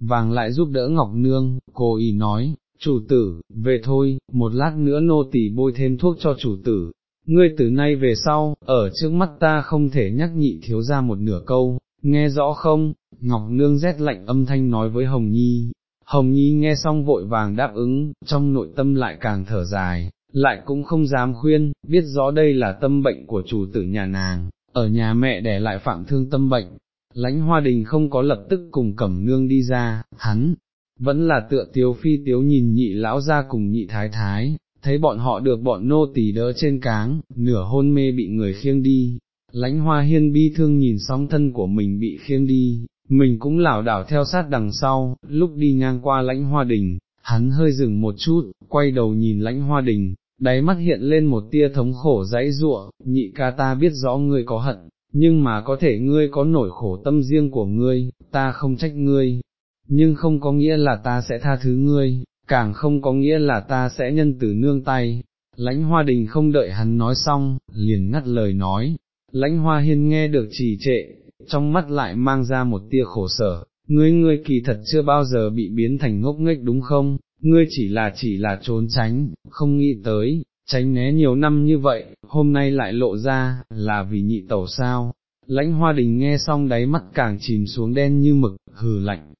vàng lại giúp đỡ Ngọc Nương, cô ý nói, chủ tử, về thôi, một lát nữa nô tỳ bôi thêm thuốc cho chủ tử, ngươi từ nay về sau, ở trước mắt ta không thể nhắc nhị thiếu ra một nửa câu, nghe rõ không, Ngọc Nương rét lạnh âm thanh nói với Hồng Nhi, Hồng Nhi nghe xong vội vàng đáp ứng, trong nội tâm lại càng thở dài, lại cũng không dám khuyên, biết rõ đây là tâm bệnh của chủ tử nhà nàng, ở nhà mẹ để lại phạm thương tâm bệnh, lãnh hoa đình không có lập tức cùng cẩm nương đi ra, hắn, vẫn là tựa tiếu phi tiếu nhìn nhị lão ra cùng nhị thái thái, thấy bọn họ được bọn nô tỳ đỡ trên cáng, nửa hôn mê bị người khiêng đi, lãnh hoa hiên bi thương nhìn sóng thân của mình bị khiêng đi, mình cũng lảo đảo theo sát đằng sau, lúc đi ngang qua lãnh hoa đình, hắn hơi dừng một chút, quay đầu nhìn lãnh hoa đình, đáy mắt hiện lên một tia thống khổ dãy ruộng, nhị ca ta biết rõ ngươi có hận, nhưng mà có thể ngươi có nổi khổ tâm riêng của ngươi, ta không trách ngươi, nhưng không có nghĩa là ta sẽ tha thứ ngươi, càng không có nghĩa là ta sẽ nhân từ nương tay. Lãnh hoa đình không đợi hắn nói xong, liền ngắt lời nói, lãnh hoa hiên nghe được trì trệ, trong mắt lại mang ra một tia khổ sở, ngươi ngươi kỳ thật chưa bao giờ bị biến thành ngốc nghếch đúng không, ngươi chỉ là chỉ là trốn tránh, không nghĩ tới, tránh né nhiều năm như vậy, hôm nay lại lộ ra, là vì nhị tẩu sao. Lãnh hoa đình nghe xong đáy mắt càng chìm xuống đen như mực, hừ lạnh,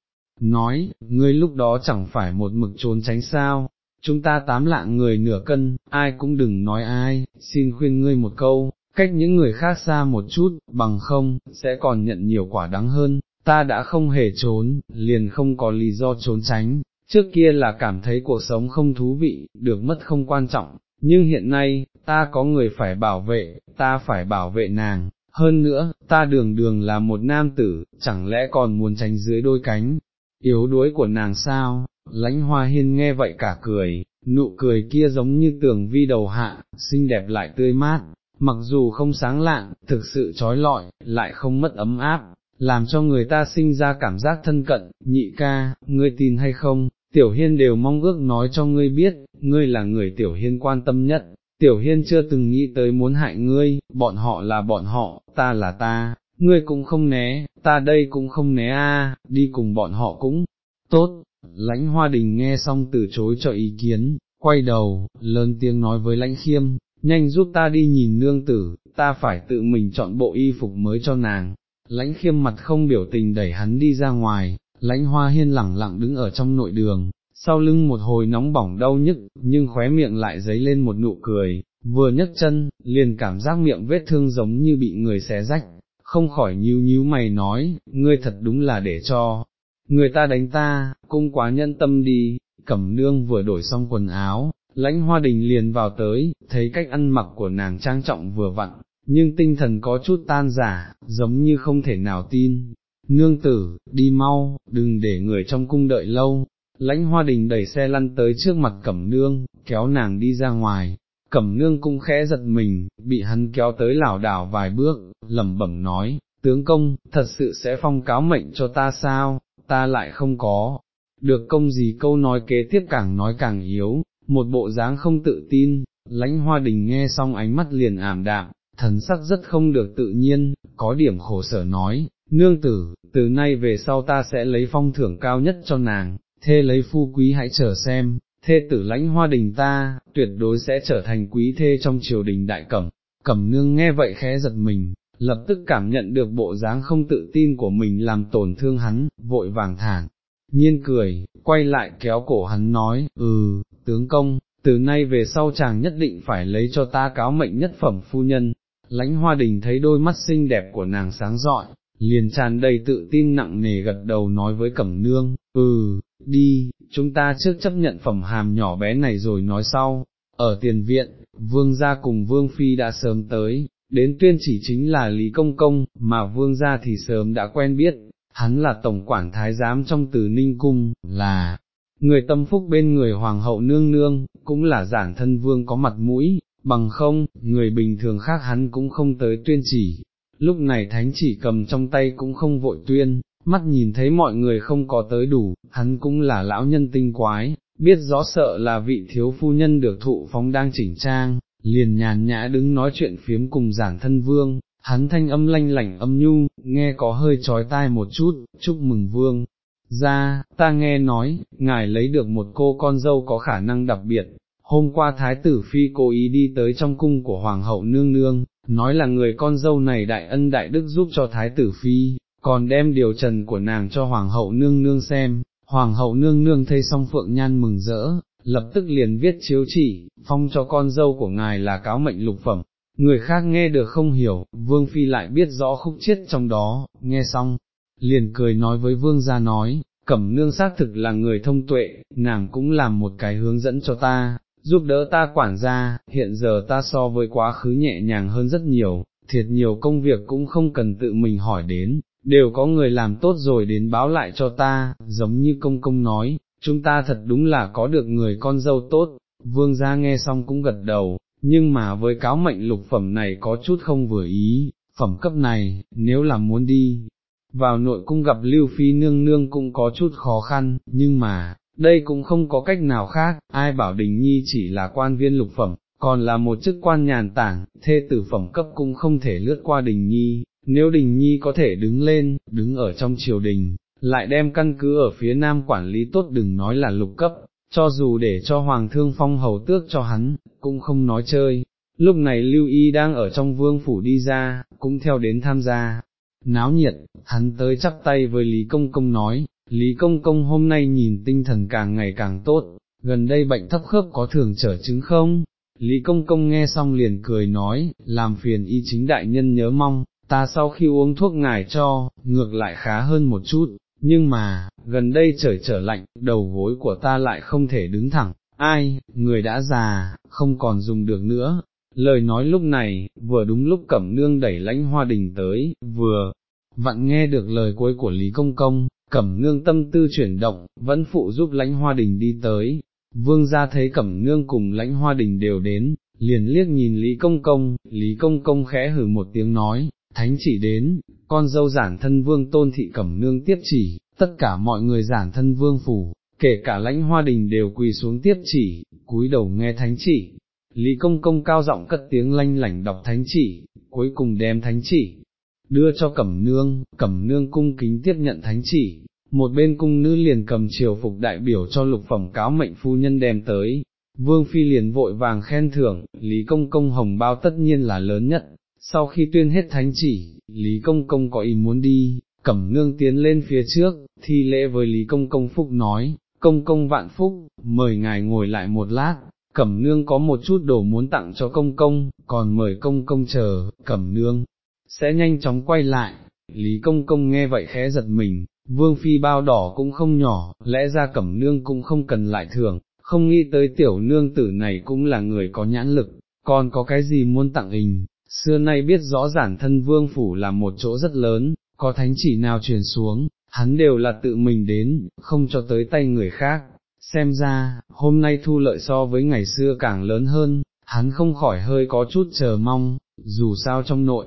nói, ngươi lúc đó chẳng phải một mực trốn tránh sao, chúng ta tám lạng người nửa cân, ai cũng đừng nói ai, xin khuyên ngươi một câu, cách những người khác xa một chút, bằng không, sẽ còn nhận nhiều quả đắng hơn, ta đã không hề trốn, liền không có lý do trốn tránh, trước kia là cảm thấy cuộc sống không thú vị, được mất không quan trọng, nhưng hiện nay, ta có người phải bảo vệ, ta phải bảo vệ nàng, hơn nữa, ta đường đường là một nam tử, chẳng lẽ còn muốn tránh dưới đôi cánh, yếu đuối của nàng sao, lãnh hoa hiên nghe vậy cả cười, nụ cười kia giống như tường vi đầu hạ, xinh đẹp lại tươi mát, mặc dù không sáng lạng, thực sự trói lọi, lại không mất ấm áp, làm cho người ta sinh ra cảm giác thân cận, nhị ca, ngươi tin hay không, tiểu hiên đều mong ước nói cho ngươi biết, ngươi là người tiểu hiên quan tâm nhất, tiểu hiên chưa từng nghĩ tới muốn hại ngươi, bọn họ là bọn họ, ta là ta, ngươi cũng không né, ta đây cũng không né a, đi cùng bọn họ cũng tốt. Lãnh hoa đình nghe xong từ chối cho ý kiến, quay đầu, lớn tiếng nói với lãnh khiêm, nhanh giúp ta đi nhìn nương tử, ta phải tự mình chọn bộ y phục mới cho nàng. Lãnh khiêm mặt không biểu tình đẩy hắn đi ra ngoài, lãnh hoa hiên lẳng lặng đứng ở trong nội đường, sau lưng một hồi nóng bỏng đau nhức, nhưng khóe miệng lại dấy lên một nụ cười, vừa nhấc chân, liền cảm giác miệng vết thương giống như bị người xé rách, không khỏi nhíu nhíu mày nói, ngươi thật đúng là để cho, người ta đánh ta, cũng quá nhân tâm đi, cẩm nương vừa đổi xong quần áo, lãnh hoa đình liền vào tới, thấy cách ăn mặc của nàng trang trọng vừa vặn, nhưng tinh thần có chút tan giả, giống như không thể nào tin. Nương tử, đi mau, đừng để người trong cung đợi lâu, lãnh hoa đình đẩy xe lăn tới trước mặt cẩm nương, kéo nàng đi ra ngoài, cẩm nương cũng khẽ giật mình, bị hắn kéo tới lảo đảo vài bước, lẩm bẩm nói, tướng công, thật sự sẽ phong cáo mệnh cho ta sao, ta lại không có, được công gì câu nói kế tiếp càng nói càng yếu, một bộ dáng không tự tin, lãnh hoa đình nghe xong ánh mắt liền ảm đạm, thần sắc rất không được tự nhiên, có điểm khổ sở nói, nương tử, từ nay về sau ta sẽ lấy phong thưởng cao nhất cho nàng, thê lấy phu quý hãy chờ xem, thê tử lãnh hoa đình ta, tuyệt đối sẽ trở thành quý thê trong triều đình đại cẩm, cẩm nương nghe vậy khẽ giật mình, lập tức cảm nhận được bộ dáng không tự tin của mình làm tổn thương hắn, vội vàng thản, nhiên cười, quay lại kéo cổ hắn nói, ừ, tướng công, từ nay về sau chàng nhất định phải lấy cho ta cáo mệnh nhất phẩm phu nhân, lãnh hoa đình thấy đôi mắt xinh đẹp của nàng sáng rọi, liền tràn đầy tự tin nặng nề gật đầu nói với cẩm nương, ừ, đi, chúng ta trước chấp nhận phẩm hàm nhỏ bé này rồi nói sau, ở tiền viện, vương gia cùng vương phi đã sớm tới, đến tuyên chỉ chính là Lý Công Công, mà vương gia thì sớm đã quen biết, hắn là tổng quản thái giám trong từ Ninh Cung, là người tâm phúc bên người hoàng hậu nương nương, cũng là giản thân vương có mặt mũi, bằng không, người bình thường khác hắn cũng không tới tuyên chỉ. Lúc này thánh chỉ cầm trong tay cũng không vội tuyên, mắt nhìn thấy mọi người không có tới đủ, hắn cũng là lão nhân tinh quái, biết rõ sợ là vị thiếu phu nhân được thụ phóng đang chỉnh trang, liền nhàn nhã đứng nói chuyện phiếm cùng giản thân vương, hắn thanh âm lanh lảnh âm nhu, nghe có hơi trói tai một chút, chúc mừng vương. Ra, ta nghe nói, ngài lấy được một cô con dâu có khả năng đặc biệt, hôm qua thái tử phi cố ý đi tới trong cung của hoàng hậu nương nương, nói là người con dâu này đại ân đại đức giúp cho thái tử phi, còn đem điều trần của nàng cho hoàng hậu nương nương xem, hoàng hậu nương nương thấy xong phượng nhan mừng rỡ, lập tức liền viết chiếu chỉ, phong cho con dâu của ngài là cáo mệnh lục phẩm, người khác nghe được không hiểu, vương phi lại biết rõ khúc chết trong đó, nghe xong, liền cười nói với vương gia nói, cẩm nương xác thực là người thông tuệ, nàng cũng làm một cái hướng dẫn cho ta, giúp đỡ ta quản gia, hiện giờ ta so với quá khứ nhẹ nhàng hơn rất nhiều, thiệt nhiều công việc cũng không cần tự mình hỏi đến, đều có người làm tốt rồi đến báo lại cho ta, giống như công công nói, chúng ta thật đúng là có được người con dâu tốt, vương gia nghe xong cũng gật đầu, nhưng mà với cáo mệnh lục phẩm này có chút không vừa ý, phẩm cấp này, nếu là muốn đi, vào nội cung gặp Lưu Phi nương nương cũng có chút khó khăn, nhưng mà, đây cũng không có cách nào khác, ai bảo Đình Nhi chỉ là quan viên lục phẩm, còn là một chức quan nhàn tảng, thê tử phẩm cấp cũng không thể lướt qua Đình Nhi, nếu Đình Nhi có thể đứng lên, đứng ở trong triều đình, lại đem căn cứ ở phía nam quản lý tốt đừng nói là lục cấp, cho dù để cho Hoàng thương phong hầu tước cho hắn, cũng không nói chơi. Lúc này Lưu Y đang ở trong vương phủ đi ra, cũng theo đến tham gia. Náo nhiệt, hắn tới chắp tay với Lý Công Công nói, Lý Công Công hôm nay nhìn tinh thần càng ngày càng tốt, gần đây bệnh thấp khớp có thường trở chứng không? Lý Công Công nghe xong liền cười nói, làm phiền y chính đại nhân nhớ mong, ta sau khi uống thuốc ngài cho, ngược lại khá hơn một chút, nhưng mà, gần đây trời trở lạnh, đầu gối của ta lại không thể đứng thẳng, ai, người đã già, không còn dùng được nữa. Lời nói lúc này, vừa đúng lúc cẩm nương đẩy lãnh hoa đình tới, vừa, vặn nghe được lời cuối của Lý Công Công, cẩm nương tâm tư chuyển động, vẫn phụ giúp lãnh hoa đình đi tới, vương gia thấy cẩm nương cùng lãnh hoa đình đều đến, liền liếc nhìn Lý Công Công, Lý Công Công khẽ hử một tiếng nói, thánh chỉ đến, con dâu giản thân vương tôn thị cẩm nương tiếp chỉ, tất cả mọi người giản thân vương phủ, kể cả lãnh hoa đình đều quỳ xuống tiếp chỉ, cúi đầu nghe thánh chỉ. Lý Công Công cao giọng cất tiếng lanh lảnh đọc thánh chỉ, cuối cùng đem thánh chỉ, đưa cho cẩm nương, cẩm nương cung kính tiếp nhận thánh chỉ, một bên cung nữ liền cầm triều phục đại biểu cho lục phẩm cáo mệnh phu nhân đem tới, vương phi liền vội vàng khen thưởng, Lý Công Công hồng bao tất nhiên là lớn nhất, sau khi tuyên hết thánh chỉ, Lý Công Công có ý muốn đi, cẩm nương tiến lên phía trước, thi lễ với Lý Công Công Phúc nói, Công Công vạn Phúc, mời ngài ngồi lại một lát, cẩm nương có một chút đồ muốn tặng cho Công Công, còn mời Công Công chờ, cẩm nương, sẽ nhanh chóng quay lại, Lý Công Công nghe vậy khẽ giật mình, Vương Phi bao đỏ cũng không nhỏ, lẽ ra cẩm nương cũng không cần lại thường. không nghĩ tới tiểu nương tử này cũng là người có nhãn lực, còn có cái gì muốn tặng hình, xưa nay biết rõ giản thân vương phủ là một chỗ rất lớn, có thánh chỉ nào truyền xuống, hắn đều là tự mình đến, không cho tới tay người khác. Xem ra, hôm nay thu lợi so với ngày xưa càng lớn hơn, hắn không khỏi hơi có chút chờ mong, dù sao trong nội,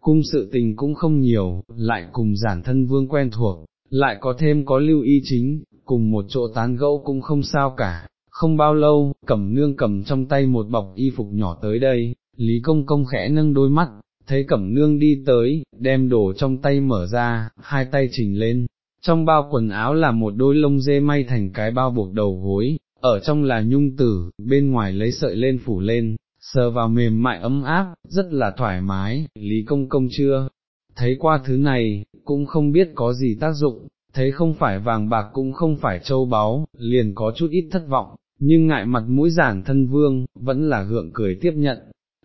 cung sự tình cũng không nhiều, lại cùng giản thân vương quen thuộc, lại có thêm có lưu y chính, cùng một chỗ tán gẫu cũng không sao cả. Không bao lâu, cẩm nương cầm trong tay một bọc y phục nhỏ tới đây, Lý Công Công khẽ nâng đôi mắt, thấy cẩm nương đi tới, đem đồ trong tay mở ra, hai tay chỉnh lên, trong bao quần áo là một đôi lông dê may thành cái bao buộc đầu gối, ở trong là nhung tử, bên ngoài lấy sợi lên phủ lên, sờ vào mềm mại ấm áp, rất là thoải mái, Lý Công Công chưa, thấy qua thứ này, cũng không biết có gì tác dụng, thấy không phải vàng bạc cũng không phải châu báu, liền có chút ít thất vọng, nhưng ngại mặt mũi giản thân vương, vẫn là gượng cười tiếp nhận.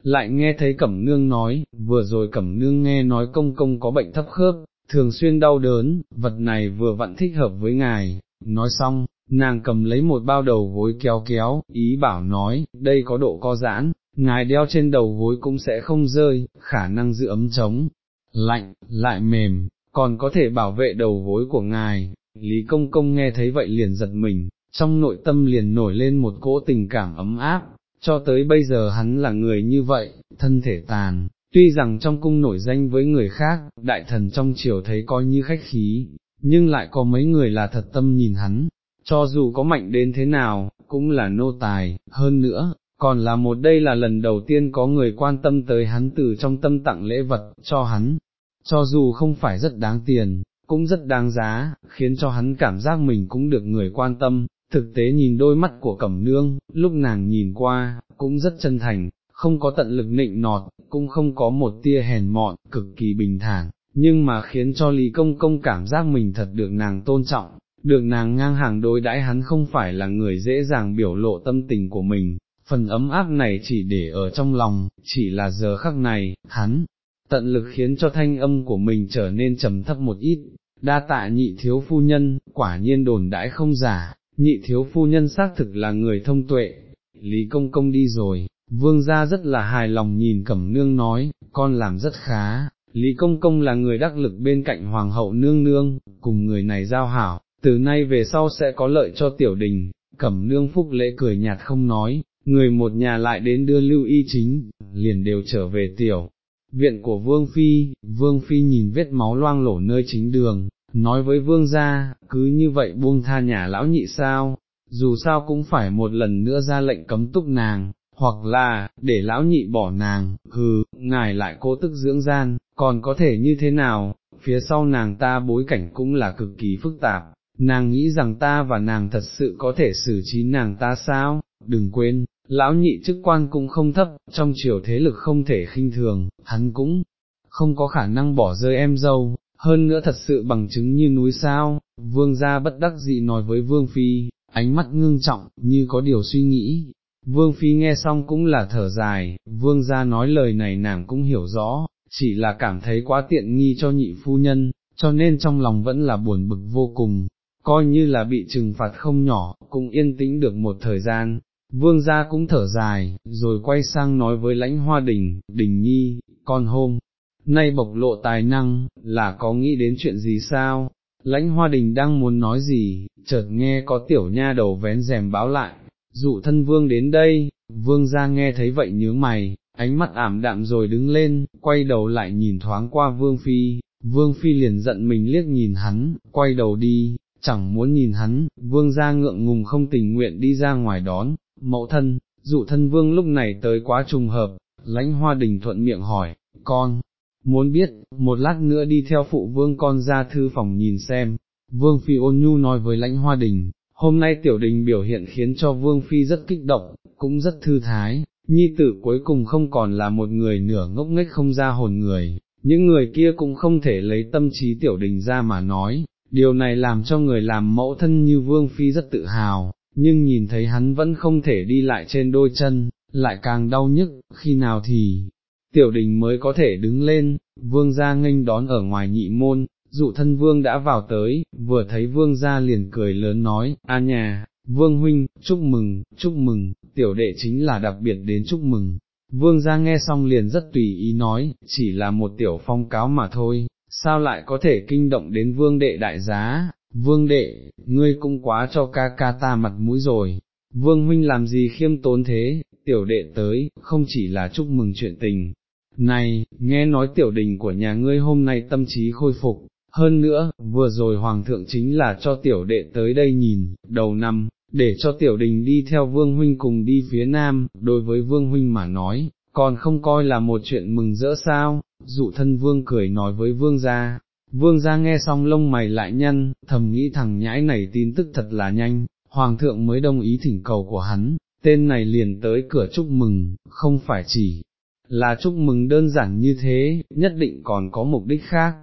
Lại nghe thấy Cẩm Nương nói, vừa rồi Cẩm Nương nghe nói công công có bệnh thấp khớp, thường xuyên đau đớn, vật này vừa vặn thích hợp với ngài, nói xong, nàng cầm lấy một bao đầu gối kéo kéo, ý bảo nói, đây có độ co giãn, ngài đeo trên đầu gối cũng sẽ không rơi, khả năng giữ ấm chống, lạnh, lại mềm, còn có thể bảo vệ đầu gối của ngài, Lý Công Công nghe thấy vậy liền giật mình, trong nội tâm liền nổi lên một cỗ tình cảm ấm áp, cho tới bây giờ hắn là người như vậy, thân thể tàn, tuy rằng trong cung nổi danh với người khác, đại thần trong triều thấy coi như khách khí, nhưng lại có mấy người là thật tâm nhìn hắn, cho dù có mạnh đến thế nào, cũng là nô tài, hơn nữa, còn là một đây là lần đầu tiên có người quan tâm tới hắn từ trong tâm tặng lễ vật cho hắn, cho dù không phải rất đáng tiền, cũng rất đáng giá, khiến cho hắn cảm giác mình cũng được người quan tâm, thực tế nhìn đôi mắt của cẩm nương, lúc nàng nhìn qua, cũng rất chân thành, không có tận lực nịnh nọt, cũng không có một tia hèn mọn, cực kỳ bình thản, nhưng mà khiến cho Lý Công Công cảm giác mình thật được nàng tôn trọng, được nàng ngang hàng đối đãi hắn không phải là người dễ dàng biểu lộ tâm tình của mình, phần ấm áp này chỉ để ở trong lòng, chỉ là giờ khắc này, hắn, tận lực khiến cho thanh âm của mình trở nên trầm thấp một ít, đa tạ nhị thiếu phu nhân, quả nhiên đồn đãi không giả, nhị thiếu phu nhân xác thực là người thông tuệ, Lý Công Công đi rồi, vương gia rất là hài lòng nhìn Cẩm Nương nói, con làm rất khá, Lý Công Công là người đắc lực bên cạnh Hoàng hậu Nương Nương, cùng người này giao hảo, từ nay về sau sẽ có lợi cho tiểu đình, Cẩm Nương Phúc lễ cười nhạt không nói, người một nhà lại đến đưa lưu y chính, liền đều trở về tiểu. Viện của Vương Phi, Vương Phi nhìn vết máu loang lổ nơi chính đường, nói với Vương gia, cứ như vậy buông tha nhà lão nhị sao, dù sao cũng phải một lần nữa ra lệnh cấm túc nàng, hoặc là, để lão nhị bỏ nàng, hừ, ngài lại cố tức dưỡng gian, còn có thể như thế nào, phía sau nàng ta bối cảnh cũng là cực kỳ phức tạp, nàng nghĩ rằng ta và nàng thật sự có thể xử trí nàng ta sao, đừng quên, lão nhị chức quan cũng không thấp, trong triều thế lực không thể khinh thường, hắn cũng không có khả năng bỏ rơi em dâu, hơn nữa thật sự bằng chứng như núi sao, vương gia bất đắc dị nói với vương phi, ánh mắt ngưng trọng, như có điều suy nghĩ. Vương Phi nghe xong cũng là thở dài, vương gia nói lời này nàng cũng hiểu rõ, chỉ là cảm thấy quá tiện nghi cho nhị phu nhân, cho nên trong lòng vẫn là buồn bực vô cùng, coi như là bị trừng phạt không nhỏ, cũng yên tĩnh được một thời gian, vương gia cũng thở dài, rồi quay sang nói với lãnh hoa đình, đình nhi, con hôm, nay bộc lộ tài năng, là có nghĩ đến chuyện gì sao? lãnh hoa đình đang muốn nói gì, chợt nghe có tiểu nha đầu vén rèm báo lại, dụ thân vương đến đây, vương ra nghe thấy vậy nhướng mày, ánh mắt ảm đạm rồi đứng lên, quay đầu lại nhìn thoáng qua vương phi, vương phi liền giận mình liếc nhìn hắn, quay đầu đi, chẳng muốn nhìn hắn, vương ra ngượng ngùng không tình nguyện đi ra ngoài đón, mẫu thân, dụ thân vương lúc này tới quá trùng hợp, lãnh hoa đình thuận miệng hỏi, con, muốn biết, một lát nữa đi theo phụ vương con ra thư phòng nhìn xem, vương phi ôn nhu nói với lãnh hoa đình, hôm nay tiểu đình biểu hiện khiến cho vương phi rất kích động, cũng rất thư thái, nhi tử cuối cùng không còn là một người nửa ngốc nghếch không ra hồn người, những người kia cũng không thể lấy tâm trí tiểu đình ra mà nói, điều này làm cho người làm mẫu thân như vương phi rất tự hào, nhưng nhìn thấy hắn vẫn không thể đi lại trên đôi chân, lại càng đau nhức, khi nào thì, tiểu đình mới có thể đứng lên, vương gia nghênh đón ở ngoài nhị môn, dụ thân vương đã vào tới, vừa thấy vương gia liền cười lớn nói, a nhà, vương huynh, chúc mừng, chúc mừng, tiểu đệ chính là đặc biệt đến chúc mừng. Vương gia nghe xong liền rất tùy ý nói, chỉ là một tiểu phong cáo mà thôi, sao lại có thể kinh động đến vương đệ đại giá, vương đệ, ngươi cũng quá cho ca ca ta mặt mũi rồi, vương huynh làm gì khiêm tốn thế, tiểu đệ tới, không chỉ là chúc mừng chuyện tình. Này, nghe nói tiểu đình của nhà ngươi hôm nay tâm trí khôi phục, hơn nữa, vừa rồi hoàng thượng chính là cho tiểu đệ tới đây nhìn, đầu năm, để cho tiểu đình đi theo vương huynh cùng đi phía nam, đối với vương huynh mà nói, còn không coi là một chuyện mừng rỡ sao, dụ thân vương cười nói với vương gia. Vương gia nghe xong lông mày lại nhăn, thầm nghĩ thằng nhãi này tin tức thật là nhanh, hoàng thượng mới đồng ý thỉnh cầu của hắn, tên này liền tới cửa chúc mừng, không phải chỉ là chúc mừng đơn giản như thế, nhất định còn có mục đích khác.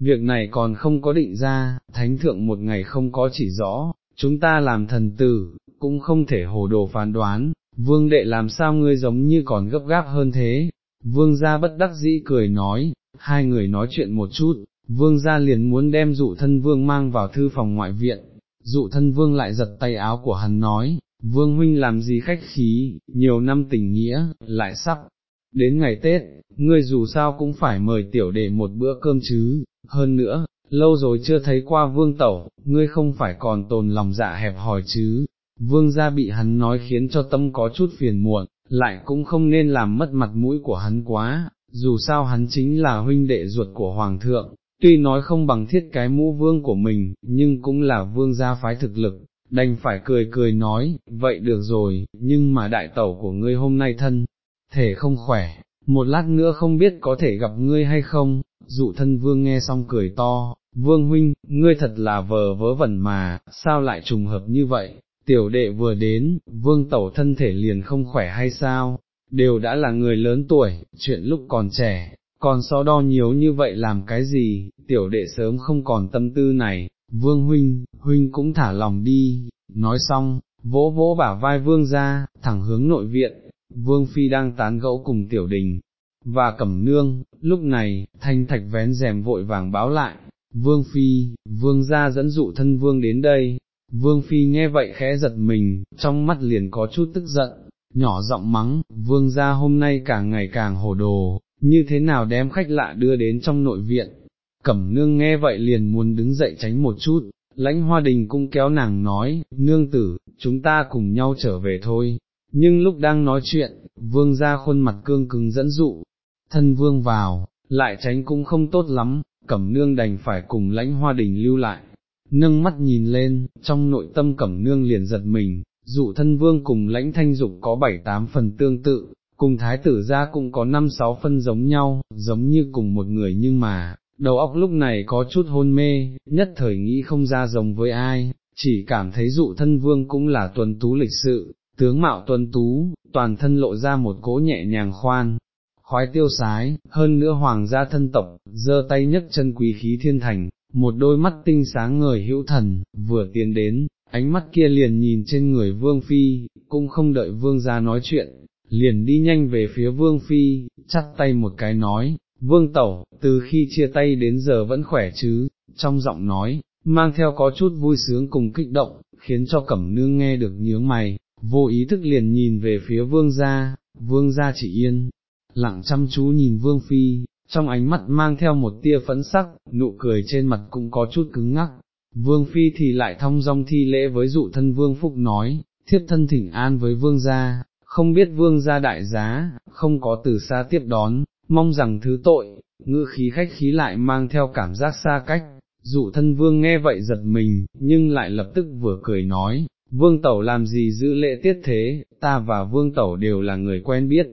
Việc này còn không có định ra, thánh thượng một ngày không có chỉ rõ, chúng ta làm thần tử, cũng không thể hồ đồ phán đoán, vương đệ làm sao ngươi giống như còn gấp gáp hơn thế, vương gia bất đắc dĩ cười nói, hai người nói chuyện một chút, vương gia liền muốn đem dụ thân vương mang vào thư phòng ngoại viện, dụ thân vương lại giật tay áo của hắn nói, vương huynh làm gì khách khí, nhiều năm tình nghĩa, lại sắp. Đến ngày Tết, ngươi dù sao cũng phải mời tiểu đệ một bữa cơm chứ, hơn nữa, lâu rồi chưa thấy qua vương tẩu, ngươi không phải còn tồn lòng dạ hẹp hòi chứ, vương gia bị hắn nói khiến cho tâm có chút phiền muộn, lại cũng không nên làm mất mặt mũi của hắn quá, dù sao hắn chính là huynh đệ ruột của hoàng thượng, tuy nói không bằng thiết cái mũ vương của mình, nhưng cũng là vương gia phái thực lực, đành phải cười cười nói, vậy được rồi, nhưng mà đại tẩu của ngươi hôm nay thân, thể không khỏe, một lát nữa không biết có thể gặp ngươi hay không, dụ thân vương nghe xong cười to, vương huynh, ngươi thật là vờ vớ vẩn mà, sao lại trùng hợp như vậy, tiểu đệ vừa đến, vương tẩu thân thể liền không khỏe hay sao, đều đã là người lớn tuổi, chuyện lúc còn trẻ, còn so đo nhiều như vậy làm cái gì, tiểu đệ sớm không còn tâm tư này, vương huynh, huynh cũng thả lòng đi, nói xong, vỗ vỗ bả vai vương ra, thẳng hướng nội viện, vương phi đang tán gẫu cùng tiểu đình, và cẩm nương, lúc này, thanh thạch vén rèm vội vàng báo lại, vương phi, vương gia dẫn dụ thân vương đến đây, vương phi nghe vậy khẽ giật mình, trong mắt liền có chút tức giận, nhỏ giọng mắng, vương gia hôm nay càng ngày càng hồ đồ, như thế nào đem khách lạ đưa đến trong nội viện, cẩm nương nghe vậy liền muốn đứng dậy tránh một chút, lãnh hoa đình cũng kéo nàng nói, nương tử, chúng ta cùng nhau trở về thôi, nhưng lúc đang nói chuyện, vương ra khuôn mặt cương cứng dẫn dụ, thân vương vào, lại tránh cũng không tốt lắm, cẩm nương đành phải cùng lãnh hoa đình lưu lại, nâng mắt nhìn lên, trong nội tâm cẩm nương liền giật mình, dụ thân vương cùng lãnh thanh dục có bảy tám phần tương tự, cùng thái tử ra cũng có năm sáu phân giống nhau, giống như cùng một người nhưng mà, đầu óc lúc này có chút hôn mê, nhất thời nghĩ không ra giống với ai, chỉ cảm thấy dụ thân vương cũng là tuần tú lịch sự, tướng mạo tuần tú, toàn thân lộ ra một cỗ nhẹ nhàng khoan, khoái tiêu sái, hơn nữa hoàng gia thân tộc, giơ tay nhấc chân quý khí thiên thành, một đôi mắt tinh sáng người hữu thần, vừa tiến đến, ánh mắt kia liền nhìn trên người vương phi, cũng không đợi vương gia nói chuyện, liền đi nhanh về phía vương phi, chắt tay một cái nói, vương tẩu, từ khi chia tay đến giờ vẫn khỏe chứ, trong giọng nói, mang theo có chút vui sướng cùng kích động, khiến cho cẩm nương nghe được nhướng mày, vô ý thức liền nhìn về phía vương gia, vương gia chỉ yên, lặng chăm chú nhìn vương phi, trong ánh mắt mang theo một tia phấn sắc, nụ cười trên mặt cũng có chút cứng ngắc, vương phi thì lại thong dong thi lễ với dụ thân vương phúc nói, thiếp thân thỉnh an với vương gia, không biết vương gia đại giá, không có từ xa tiếp đón, mong rằng thứ tội, ngữ khí khách khí lại mang theo cảm giác xa cách, dụ thân vương nghe vậy giật mình, nhưng lại lập tức vừa cười nói, vương tẩu làm gì giữ lễ tiết thế, ta và vương tẩu đều là người quen biết,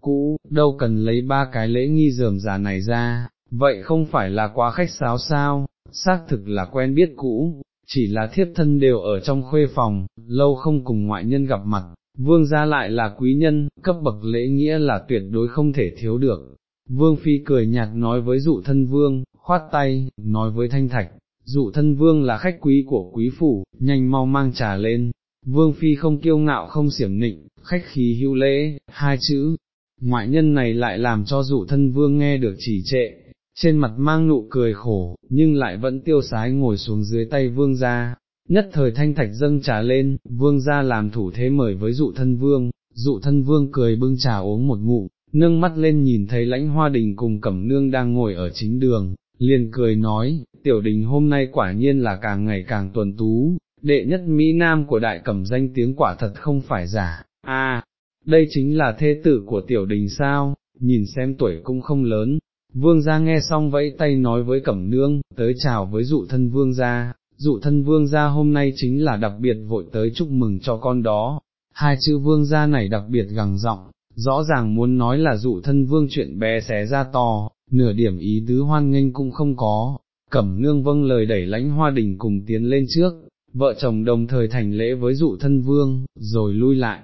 cũ, đâu cần lấy ba cái lễ nghi dườm già này ra, vậy không phải là quá khách sáo sao, xác thực là quen biết cũ, chỉ là thiếp thân đều ở trong khuê phòng, lâu không cùng ngoại nhân gặp mặt, vương gia lại là quý nhân, cấp bậc lễ nghĩa là tuyệt đối không thể thiếu được. Vương Phi cười nhạt nói với dụ thân vương, khoát tay, nói với thanh thạch, dụ thân vương là khách quý của quý phủ, nhanh mau mang trà lên. Vương Phi không kiêu ngạo không xiểm nịnh, khách khí hữu lễ, hai chữ, ngoại nhân này lại làm cho dụ thân vương nghe được chỉ trệ, trên mặt mang nụ cười khổ, nhưng lại vẫn tiêu sái ngồi xuống dưới tay vương gia. Nhất thời thanh thạch dâng trà lên, vương gia làm thủ thế mời với dụ thân vương, dụ thân vương cười bưng trà uống một ngụm, nâng mắt lên nhìn thấy lãnh hoa đình cùng cẩm nương đang ngồi ở chính đường, liền cười nói, tiểu đình hôm nay quả nhiên là càng ngày càng tuần tú, đệ nhất Mỹ Nam của đại cẩm danh tiếng quả thật không phải giả, a đây chính là thê tử của tiểu đình sao, nhìn xem tuổi cũng không lớn, vương gia nghe xong vẫy tay nói với cẩm nương, tới chào với dụ thân vương gia, dụ thân vương gia hôm nay chính là đặc biệt vội tới chúc mừng cho con đó, hai chữ vương gia này đặc biệt gằng giọng, rõ ràng muốn nói là dụ thân vương chuyện bé xé ra to, nửa điểm ý tứ hoan nghênh cũng không có, cẩm nương vâng lời đẩy lãnh hoa đình cùng tiến lên trước, vợ chồng đồng thời thành lễ với dụ thân vương, rồi lui lại,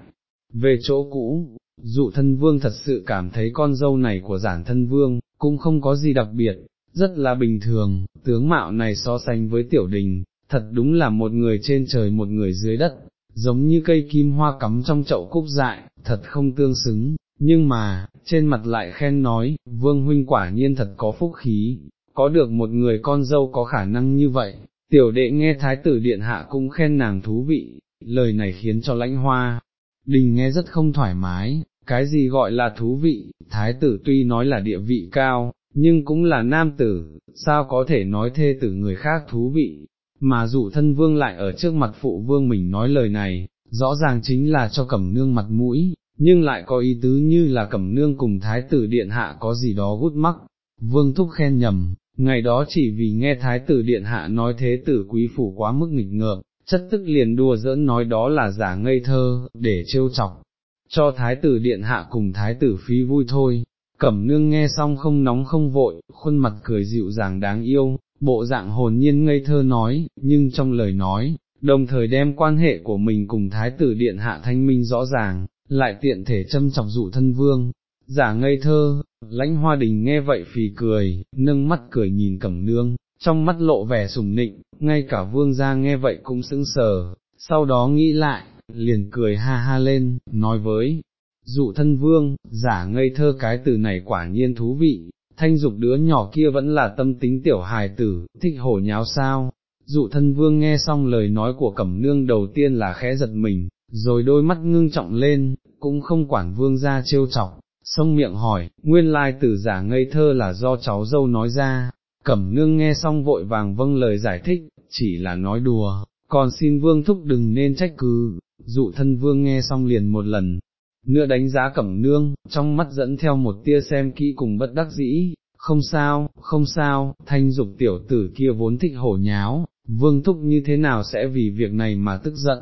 về chỗ cũ, dụ thân vương thật sự cảm thấy con dâu này của giản thân vương, cũng không có gì đặc biệt, rất là bình thường, tướng mạo này so sánh với tiểu đình, thật đúng là một người trên trời một người dưới đất, giống như cây kim hoa cắm trong chậu cúc dại, thật không tương xứng, nhưng mà, trên mặt lại khen nói, vương huynh quả nhiên thật có phúc khí, có được một người con dâu có khả năng như vậy, tiểu đệ nghe thái tử điện hạ cũng khen nàng thú vị, lời này khiến cho lãnh hoa, đình nghe rất không thoải mái, cái gì gọi là thú vị, thái tử tuy nói là địa vị cao, nhưng cũng là nam tử, sao có thể nói thê tử người khác thú vị, mà dụ thân vương lại ở trước mặt phụ vương mình nói lời này, rõ ràng chính là cho cẩm nương mặt mũi, nhưng lại có ý tứ như là cẩm nương cùng thái tử điện hạ có gì đó gút mắc, vương thúc khen nhầm, ngày đó chỉ vì nghe thái tử điện hạ nói thế tử quý phủ quá mức nghịch ngợm, chất tức liền đùa giỡn nói đó là giả ngây thơ, để trêu chọc, cho thái tử điện hạ cùng thái tử phi vui thôi. Cẩm nương nghe xong không nóng không vội, khuôn mặt cười dịu dàng đáng yêu, bộ dạng hồn nhiên ngây thơ nói, nhưng trong lời nói, đồng thời đem quan hệ của mình cùng thái tử điện hạ thanh minh rõ ràng, lại tiện thể châm chọc dụ thân vương, giả ngây thơ, lãnh hoa đình nghe vậy phì cười, nâng mắt cười nhìn cẩm nương, trong mắt lộ vẻ sùng nịnh, ngay cả vương gia nghe vậy cũng sững sờ, sau đó nghĩ lại, liền cười ha ha lên, nói với, dụ thân vương, giả ngây thơ cái từ này quả nhiên thú vị, thanh dục đứa nhỏ kia vẫn là tâm tính tiểu hài tử, thích hổ nháo sao. Dụ thân vương nghe xong lời nói của cẩm nương đầu tiên là khẽ giật mình, rồi đôi mắt ngưng trọng lên, cũng không quản vương ra trêu chọc, sông miệng hỏi, nguyên lai từ giả ngây thơ là do cháu dâu nói ra, cẩm nương nghe xong vội vàng vâng lời giải thích, chỉ là nói đùa, còn xin vương thúc đừng nên trách cứ, dụ thân vương nghe xong liền một lần, nữa đánh giá cẩm nương, trong mắt dẫn theo một tia xem kỹ cùng bất đắc dĩ, không sao, không sao, thanh dục tiểu tử kia vốn thích hổ nháo, vương thúc như thế nào sẽ vì việc này mà tức giận.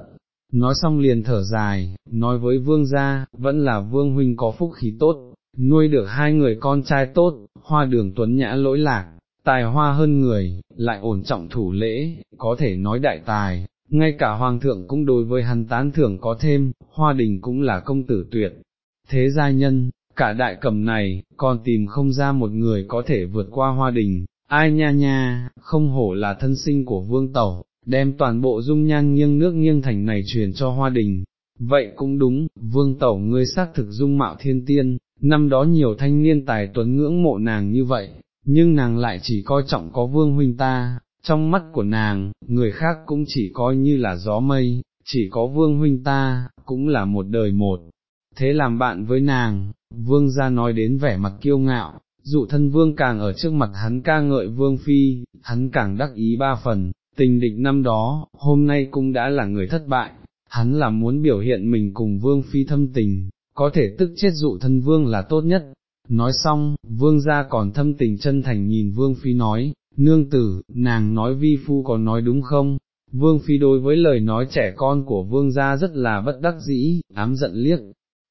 Nói xong liền thở dài, nói với vương gia, vẫn là vương huynh có phúc khí tốt, nuôi được hai người con trai tốt, hoa đường tuấn nhã lỗi lạc, tài hoa hơn người, lại ổn trọng thủ lễ, có thể nói đại tài, ngay cả hoàng thượng cũng đối với hắn tán thưởng có thêm, hoa đình cũng là công tử tuyệt. Thế gia nhân, cả đại cầm này, còn tìm không ra một người có thể vượt qua hoa đình, ai nha nha, không hổ là thân sinh của vương tẩu, đem toàn bộ dung nhan nghiêng nước nghiêng thành này truyền cho hoa đình. Vậy cũng đúng, vương tẩu ngươi xác thực dung mạo thiên tiên, năm đó nhiều thanh niên tài tuấn ngưỡng mộ nàng như vậy, nhưng nàng lại chỉ coi trọng có vương huynh ta, trong mắt của nàng, người khác cũng chỉ coi như là gió mây, chỉ có vương huynh ta, cũng là một đời một. Thế làm bạn với nàng, vương ra nói đến vẻ mặt kiêu ngạo, dụ thân vương càng ở trước mặt hắn ca ngợi vương phi, hắn càng đắc ý ba phần, tình địch năm đó, hôm nay cũng đã là người thất bại, hắn là muốn biểu hiện mình cùng vương phi thâm tình, có thể tức chết dụ thân vương là tốt nhất. Nói xong, vương gia còn thâm tình chân thành nhìn vương phi nói, nương tử, nàng nói vi phu có nói đúng không? Vương phi đối với lời nói trẻ con của vương gia rất là bất đắc dĩ, ám giận liếc.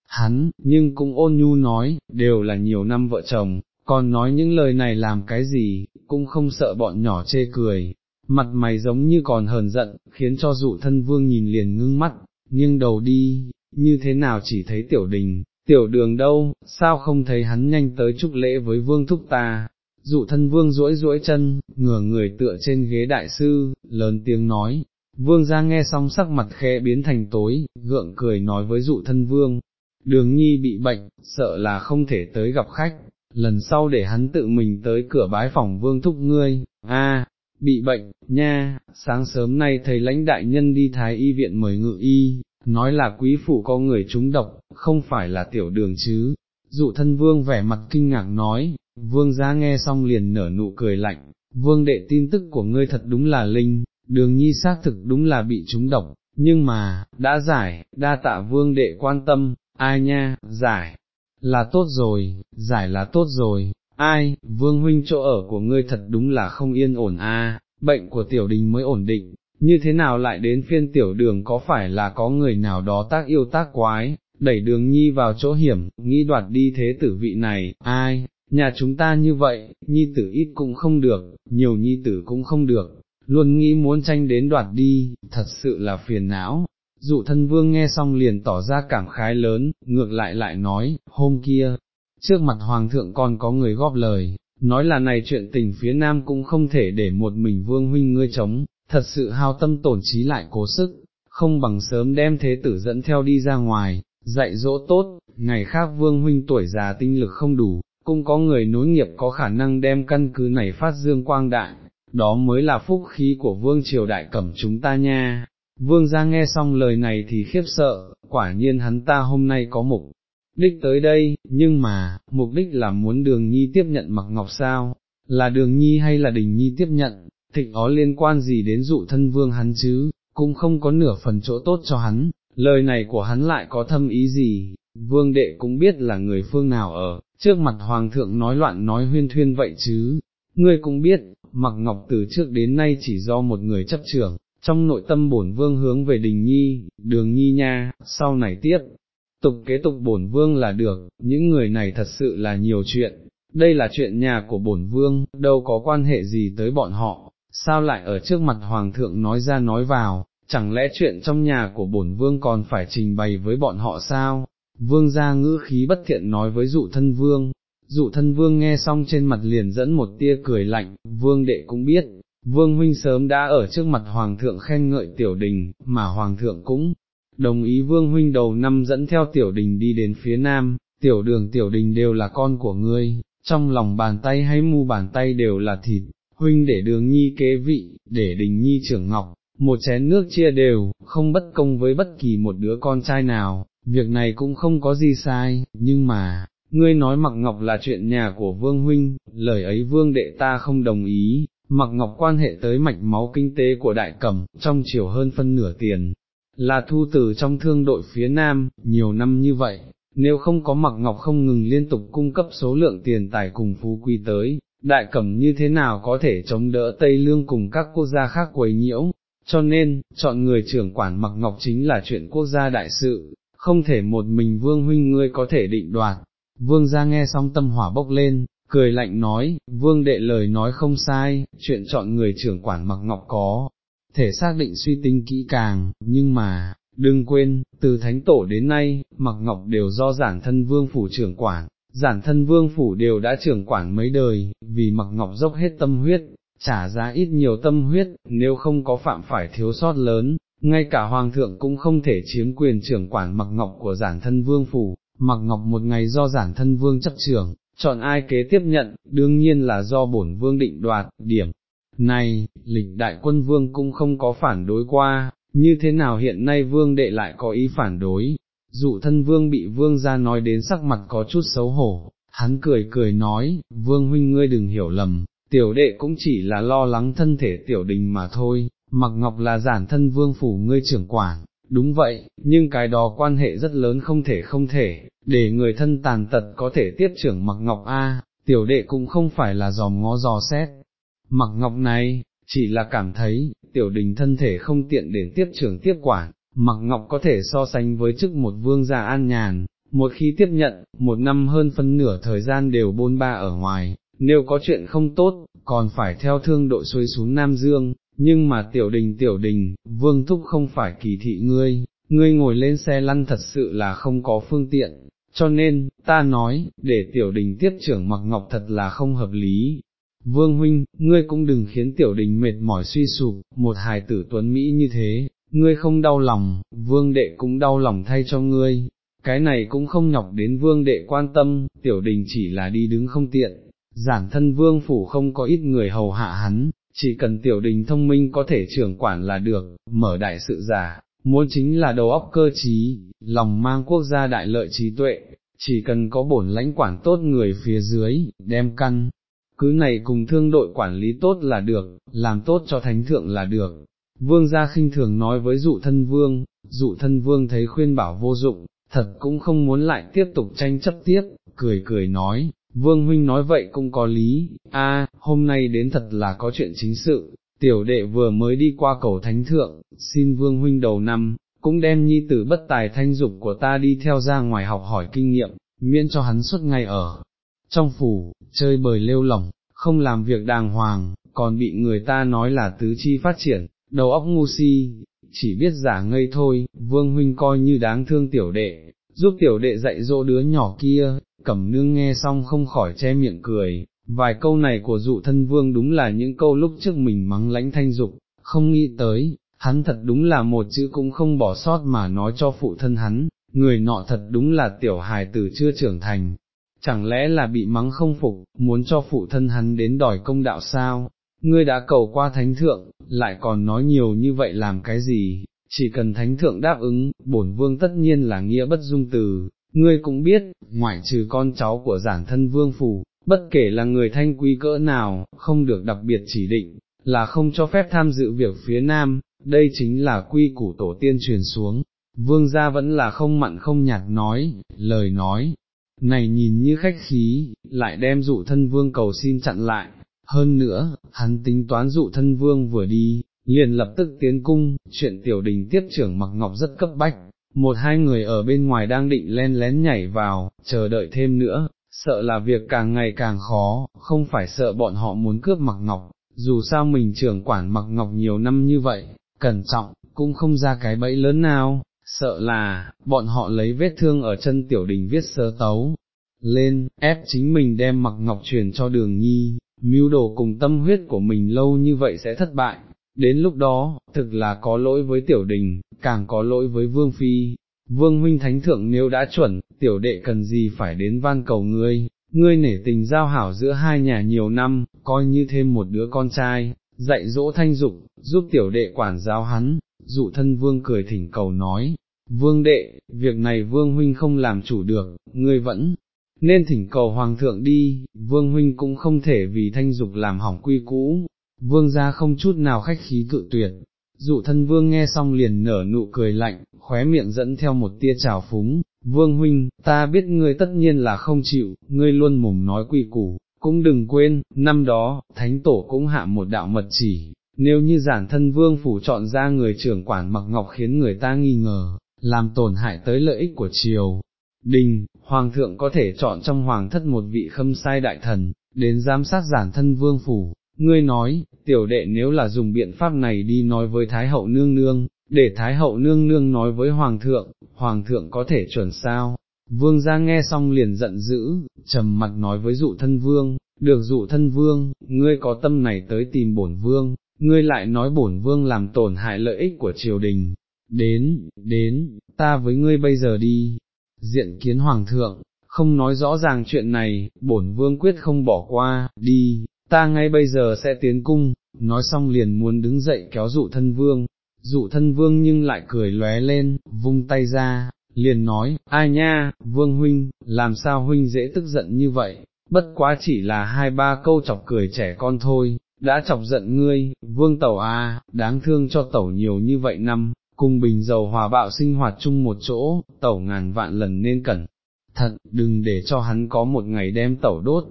Hắn, nhưng cũng ôn nhu nói, đều là nhiều năm vợ chồng, còn nói những lời này làm cái gì, cũng không sợ bọn nhỏ chê cười, mặt mày giống như còn hờn giận, khiến cho dụ thân vương nhìn liền ngưng mắt, nhưng đầu đi, như thế nào chỉ thấy tiểu đình, tiểu đường đâu, sao không thấy hắn nhanh tới chúc lễ với vương thúc ta, dụ thân vương duỗi duỗi chân, ngửa người tựa trên ghế đại sư, lớn tiếng nói, vương ra nghe xong sắc mặt khẽ biến thành tối, gượng cười nói với dụ thân vương, đường nhi bị bệnh, sợ là không thể tới gặp khách, lần sau để hắn tự mình tới cửa bái phòng vương thúc ngươi, a bị bệnh, nha, sáng sớm nay thầy lãnh đại nhân đi thái y viện mời ngự y, nói là quý phụ có người trúng độc, không phải là tiểu đường chứ. Dụ thân vương vẻ mặt kinh ngạc nói, vương gia nghe xong liền nở nụ cười lạnh, vương đệ tin tức của ngươi thật đúng là linh, đường nhi xác thực đúng là bị trúng độc, nhưng mà, đã giải, đa tạ vương đệ quan tâm, ai nha, giải, là tốt rồi, giải là tốt rồi, ai, vương huynh chỗ ở của ngươi thật đúng là không yên ổn a, bệnh của tiểu đình mới ổn định, như thế nào lại đến phiên tiểu đường có phải là có người nào đó tác yêu tác quái, đẩy đường nhi vào chỗ hiểm, nghĩ đoạt đi thế tử vị này, ai, nhà chúng ta như vậy, nhi tử ít cũng không được, nhiều nhi tử cũng không được, luôn nghĩ muốn tranh đến đoạt đi, thật sự là phiền não. Dụ thân vương nghe xong liền tỏ ra cảm khái lớn, ngược lại lại nói, hôm kia, trước mặt hoàng thượng còn có người góp lời, nói là này chuyện tình phía nam cũng không thể để một mình vương huynh ngươi chống, thật sự hao tâm tổn trí lại cố sức, không bằng sớm đem thế tử dẫn theo đi ra ngoài, dạy dỗ tốt, ngày khác vương huynh tuổi già tinh lực không đủ, cũng có người nối nghiệp có khả năng đem căn cứ này phát dương quang đại, đó mới là phúc khí của vương triều đại cẩm chúng ta nha. Vương ra nghe xong lời này thì khiếp sợ, quả nhiên hắn ta hôm nay có mục đích tới đây, nhưng mà, mục đích là muốn đường nhi tiếp nhận mặc ngọc sao, là đường nhi hay là đình nhi tiếp nhận, thịnh ó liên quan gì đến dụ thân vương hắn chứ, cũng không có nửa phần chỗ tốt cho hắn, lời này của hắn lại có thâm ý gì, vương đệ cũng biết là người phương nào ở, trước mặt hoàng thượng nói loạn nói huyên thuyên vậy chứ, ngươi cũng biết, mặc ngọc từ trước đến nay chỉ do một người chấp trưởng, trong nội tâm bổn vương hướng về đình nhi, đường nhi nha, sau này tiếp, tục kế tục bổn vương là được, những người này thật sự là nhiều chuyện, đây là chuyện nhà của bổn vương, đâu có quan hệ gì tới bọn họ, sao lại ở trước mặt hoàng thượng nói ra nói vào, chẳng lẽ chuyện trong nhà của bổn vương còn phải trình bày với bọn họ sao? Vương gia ngữ khí bất thiện nói với dụ thân vương, dụ thân vương nghe xong trên mặt liền dẫn một tia cười lạnh, vương đệ cũng biết, vương huynh sớm đã ở trước mặt hoàng thượng khen ngợi tiểu đình, mà hoàng thượng cũng đồng ý vương huynh đầu năm dẫn theo tiểu đình đi đến phía nam, tiểu đường tiểu đình đều là con của ngươi, trong lòng bàn tay hay mu bàn tay đều là thịt, huynh để đường nhi kế vị, để đình nhi trưởng ngọc, một chén nước chia đều, không bất công với bất kỳ một đứa con trai nào, việc này cũng không có gì sai, nhưng mà, ngươi nói mặc ngọc là chuyện nhà của vương huynh, lời ấy vương đệ ta không đồng ý, mặc ngọc quan hệ tới mạch máu kinh tế của đại cẩm, trong chiều hơn phân nửa tiền, là thu từ trong thương đội phía nam, nhiều năm như vậy, nếu không có mặc ngọc không ngừng liên tục cung cấp số lượng tiền tài cùng phú quý tới, đại cẩm như thế nào có thể chống đỡ Tây Lương cùng các quốc gia khác quấy nhiễu, cho nên, chọn người trưởng quản mặc ngọc chính là chuyện quốc gia đại sự, không thể một mình vương huynh ngươi có thể định đoạt. Vương gia nghe xong tâm hỏa bốc lên, cười lạnh nói, vương đệ lời nói không sai, chuyện chọn người trưởng quản mặc ngọc có, thể xác định suy tính kỹ càng, nhưng mà, đừng quên, từ thánh tổ đến nay, mặc ngọc đều do giản thân vương phủ trưởng quản, giản thân vương phủ đều đã trưởng quản mấy đời, vì mặc ngọc dốc hết tâm huyết, trả giá ít nhiều tâm huyết, nếu không có phạm phải thiếu sót lớn, ngay cả hoàng thượng cũng không thể chiếm quyền trưởng quản mặc ngọc của giản thân vương phủ, mặc ngọc một ngày do giản thân vương chấp trưởng, chọn ai kế tiếp nhận, đương nhiên là do bổn vương định đoạt, điểm. Này, lịch đại quân vương cũng không có phản đối qua, như thế nào hiện nay vương đệ lại có ý phản đối, dụ thân vương bị vương ra nói đến sắc mặt có chút xấu hổ, hắn cười cười nói, vương huynh ngươi đừng hiểu lầm, tiểu đệ cũng chỉ là lo lắng thân thể tiểu đình mà thôi, mặc ngọc là giản thân vương phủ ngươi trưởng quản, đúng vậy, nhưng cái đó quan hệ rất lớn không thể không thể, để người thân tàn tật có thể tiếp trưởng mặc ngọc A, tiểu đệ cũng không phải là dòm ngó dò xét. Mặc ngọc này, chỉ là cảm thấy, tiểu đình thân thể không tiện để tiếp trưởng tiếp quản, mặc ngọc có thể so sánh với chức một vương gia an nhàn, một khi tiếp nhận, một năm hơn phân nửa thời gian đều bôn ba ở ngoài, nếu có chuyện không tốt, còn phải theo thương đội xuôi xuống Nam Dương, nhưng mà tiểu đình tiểu đình, vương thúc không phải kỳ thị ngươi, ngươi ngồi lên xe lăn thật sự là không có phương tiện, cho nên, ta nói, để tiểu đình tiếp trưởng mặc ngọc thật là không hợp lý. Vương huynh, ngươi cũng đừng khiến tiểu đình mệt mỏi suy sụp, một hài tử tuấn Mỹ như thế, ngươi không đau lòng, vương đệ cũng đau lòng thay cho ngươi, cái này cũng không nhọc đến vương đệ quan tâm, tiểu đình chỉ là đi đứng không tiện, giản thân vương phủ không có ít người hầu hạ hắn, chỉ cần tiểu đình thông minh có thể trưởng quản là được, mở đại sự giả, muốn chính là đầu óc cơ trí, lòng mang quốc gia đại lợi trí tuệ, chỉ cần có bổn lãnh quản tốt người phía dưới, đem căn, cứ này cùng thương đội quản lý tốt là được, làm tốt cho thánh thượng là được. Vương gia khinh thường nói với dụ thân vương, dụ thân vương thấy khuyên bảo vô dụng, thật cũng không muốn lại tiếp tục tranh chấp tiếp, cười cười nói, vương huynh nói vậy cũng có lý, a, hôm nay đến thật là có chuyện chính sự, tiểu đệ vừa mới đi qua cầu thánh thượng, xin vương huynh đầu năm, cũng đem nhi tử bất tài thanh dục của ta đi theo ra ngoài học hỏi kinh nghiệm, miễn cho hắn suốt ngày ở trong phủ, chơi bời lêu lỏng, không làm việc đàng hoàng, còn bị người ta nói là tứ chi phát triển, đầu óc ngu si, chỉ biết giả ngây thôi, vương huynh coi như đáng thương tiểu đệ, giúp tiểu đệ dạy dỗ đứa nhỏ kia, cẩm nương nghe xong không khỏi che miệng cười, vài câu này của dụ thân vương đúng là những câu lúc trước mình mắng lãnh thanh dục, không nghĩ tới, hắn thật đúng là một chữ cũng không bỏ sót mà nói cho phụ thân hắn, người nọ thật đúng là tiểu hài tử chưa trưởng thành, chẳng lẽ là bị mắng không phục, muốn cho phụ thân hắn đến đòi công đạo sao, ngươi đã cầu qua thánh thượng, lại còn nói nhiều như vậy làm cái gì, chỉ cần thánh thượng đáp ứng, bổn vương tất nhiên là nghĩa bất dung từ, ngươi cũng biết, ngoại trừ con cháu của giản thân vương phủ, bất kể là người thanh quý cỡ nào, không được đặc biệt chỉ định, là không cho phép tham dự việc phía nam, đây chính là quy củ tổ tiên truyền xuống. Vương gia vẫn là không mặn không nhạt nói, lời nói, này nhìn như khách khí, lại đem dụ thân vương cầu xin chặn lại, hơn nữa, hắn tính toán dụ thân vương vừa đi, liền lập tức tiến cung, chuyện tiểu đình tiếp trưởng mặc ngọc rất cấp bách, một hai người ở bên ngoài đang định len lén nhảy vào, chờ đợi thêm nữa, sợ là việc càng ngày càng khó, không phải sợ bọn họ muốn cướp mặc ngọc, dù sao mình trưởng quản mặc ngọc nhiều năm như vậy, cẩn trọng, cũng không ra cái bẫy lớn nào, sợ là, bọn họ lấy vết thương ở chân tiểu đình viết sơ tấu, lên, ép chính mình đem mặc ngọc truyền cho đường nhi, mưu đồ cùng tâm huyết của mình lâu như vậy sẽ thất bại, đến lúc đó, thực là có lỗi với tiểu đình, càng có lỗi với vương phi, vương huynh thánh thượng nếu đã chuẩn, tiểu đệ cần gì phải đến van cầu ngươi, ngươi nể tình giao hảo giữa hai nhà nhiều năm, coi như thêm một đứa con trai, dạy dỗ thanh dục, giúp tiểu đệ quản giáo hắn, dụ thân vương cười thỉnh cầu nói, vương đệ, việc này vương huynh không làm chủ được, ngươi vẫn nên thỉnh cầu hoàng thượng đi, vương huynh cũng không thể vì thanh dục làm hỏng quy cũ, vương gia không chút nào khách khí cự tuyệt. Dụ thân vương nghe xong liền nở nụ cười lạnh, khóe miệng dẫn theo một tia trào phúng, vương huynh, ta biết ngươi tất nhiên là không chịu, ngươi luôn mồm nói quy củ, cũng đừng quên, năm đó, thánh tổ cũng hạ một đạo mật chỉ, nếu như giản thân vương phủ chọn ra người trưởng quản mặc ngọc khiến người ta nghi ngờ, làm tổn hại tới lợi ích của triều. Đình, Hoàng thượng có thể chọn trong hoàng thất một vị khâm sai đại thần, đến giám sát giản thân vương phủ, ngươi nói, tiểu đệ nếu là dùng biện pháp này đi nói với Thái hậu nương nương, để Thái hậu nương nương nói với Hoàng thượng, Hoàng thượng có thể chuẩn sao? Vương ra nghe xong liền giận dữ, trầm mặt nói với dụ thân vương, được dụ thân vương, ngươi có tâm này tới tìm bổn vương, ngươi lại nói bổn vương làm tổn hại lợi ích của triều đình, đến, đến, ta với ngươi bây giờ đi, diện kiến hoàng thượng, không nói rõ ràng chuyện này, bổn vương quyết không bỏ qua, đi, ta ngay bây giờ sẽ tiến cung, nói xong liền muốn đứng dậy kéo dụ thân vương, dụ thân vương nhưng lại cười lóe lên, vung tay ra, liền nói, ai nha, vương huynh, làm sao huynh dễ tức giận như vậy, bất quá chỉ là hai ba câu chọc cười trẻ con thôi, đã chọc giận ngươi, vương tẩu a, đáng thương cho tẩu nhiều như vậy năm, cùng bình dầu hòa bạo sinh hoạt chung một chỗ, tẩu ngàn vạn lần nên cẩn thận, đừng để cho hắn có một ngày đem tẩu đốt.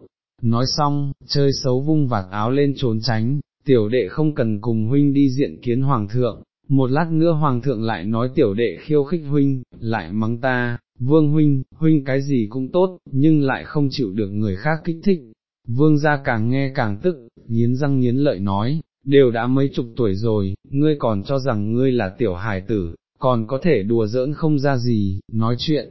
Nói xong, chơi xấu vung vạt áo lên trốn tránh, tiểu đệ không cần cùng huynh đi diện kiến hoàng thượng, một lát nữa hoàng thượng lại nói tiểu đệ khiêu khích huynh, lại mắng ta, vương huynh, huynh cái gì cũng tốt, nhưng lại không chịu được người khác kích thích. Vương gia càng nghe càng tức, nghiến răng nghiến lợi nói, đều đã mấy chục tuổi rồi, ngươi còn cho rằng ngươi là tiểu hài tử, còn có thể đùa giỡn không ra gì, nói chuyện,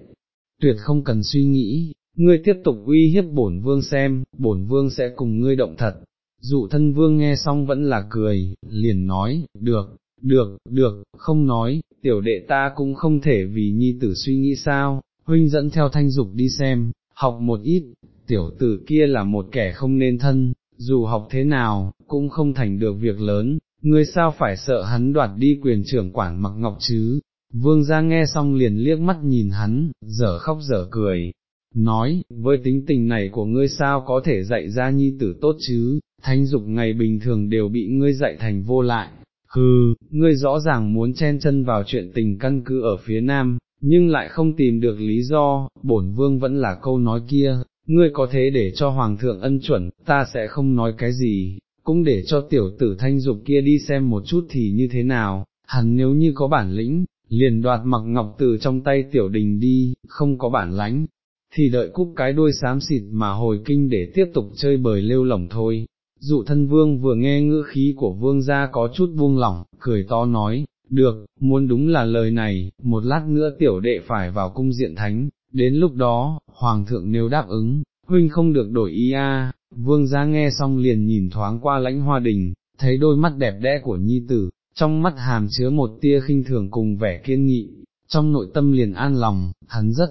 tuyệt không cần suy nghĩ, ngươi tiếp tục uy hiếp bổn vương xem, bổn vương sẽ cùng ngươi động thật. Dụ thân vương nghe xong vẫn là cười, liền nói, được, được, được, không nói, tiểu đệ ta cũng không thể vì nhi tử suy nghĩ sao, huynh dẫn theo thanh dục đi xem, học một ít, tiểu tử kia là một kẻ không nên thân, dù học thế nào, cũng không thành được việc lớn, ngươi sao phải sợ hắn đoạt đi quyền trưởng quản mặc ngọc chứ, vương gia nghe xong liền liếc mắt nhìn hắn, dở khóc dở cười, nói, với tính tình này của ngươi sao có thể dạy ra nhi tử tốt chứ, thanh dục ngày bình thường đều bị ngươi dạy thành vô lại, hừ, ngươi rõ ràng muốn chen chân vào chuyện tình căn cứ ở phía nam, nhưng lại không tìm được lý do, bổn vương vẫn là câu nói kia, ngươi có thế để cho hoàng thượng ân chuẩn, ta sẽ không nói cái gì, cũng để cho tiểu tử thanh dục kia đi xem một chút thì như thế nào, hắn nếu như có bản lĩnh, liền đoạt mặc ngọc từ trong tay tiểu đình đi, không có bản lãnh, thì đợi cúc cái đuôi xám xịt mà hồi kinh để tiếp tục chơi bời lêu lỏng thôi. Dụ thân vương vừa nghe ngữ khí của vương gia có chút buông lỏng, cười to nói, được, muốn đúng là lời này, một lát nữa tiểu đệ phải vào cung diện thánh, đến lúc đó, hoàng thượng nếu đáp ứng, huynh không được đổi ý a. vương gia nghe xong liền nhìn thoáng qua lãnh hoa đình, thấy đôi mắt đẹp đẽ của nhi tử, trong mắt hàm chứa một tia khinh thường cùng vẻ kiên nghị, trong nội tâm liền an lòng, hắn rất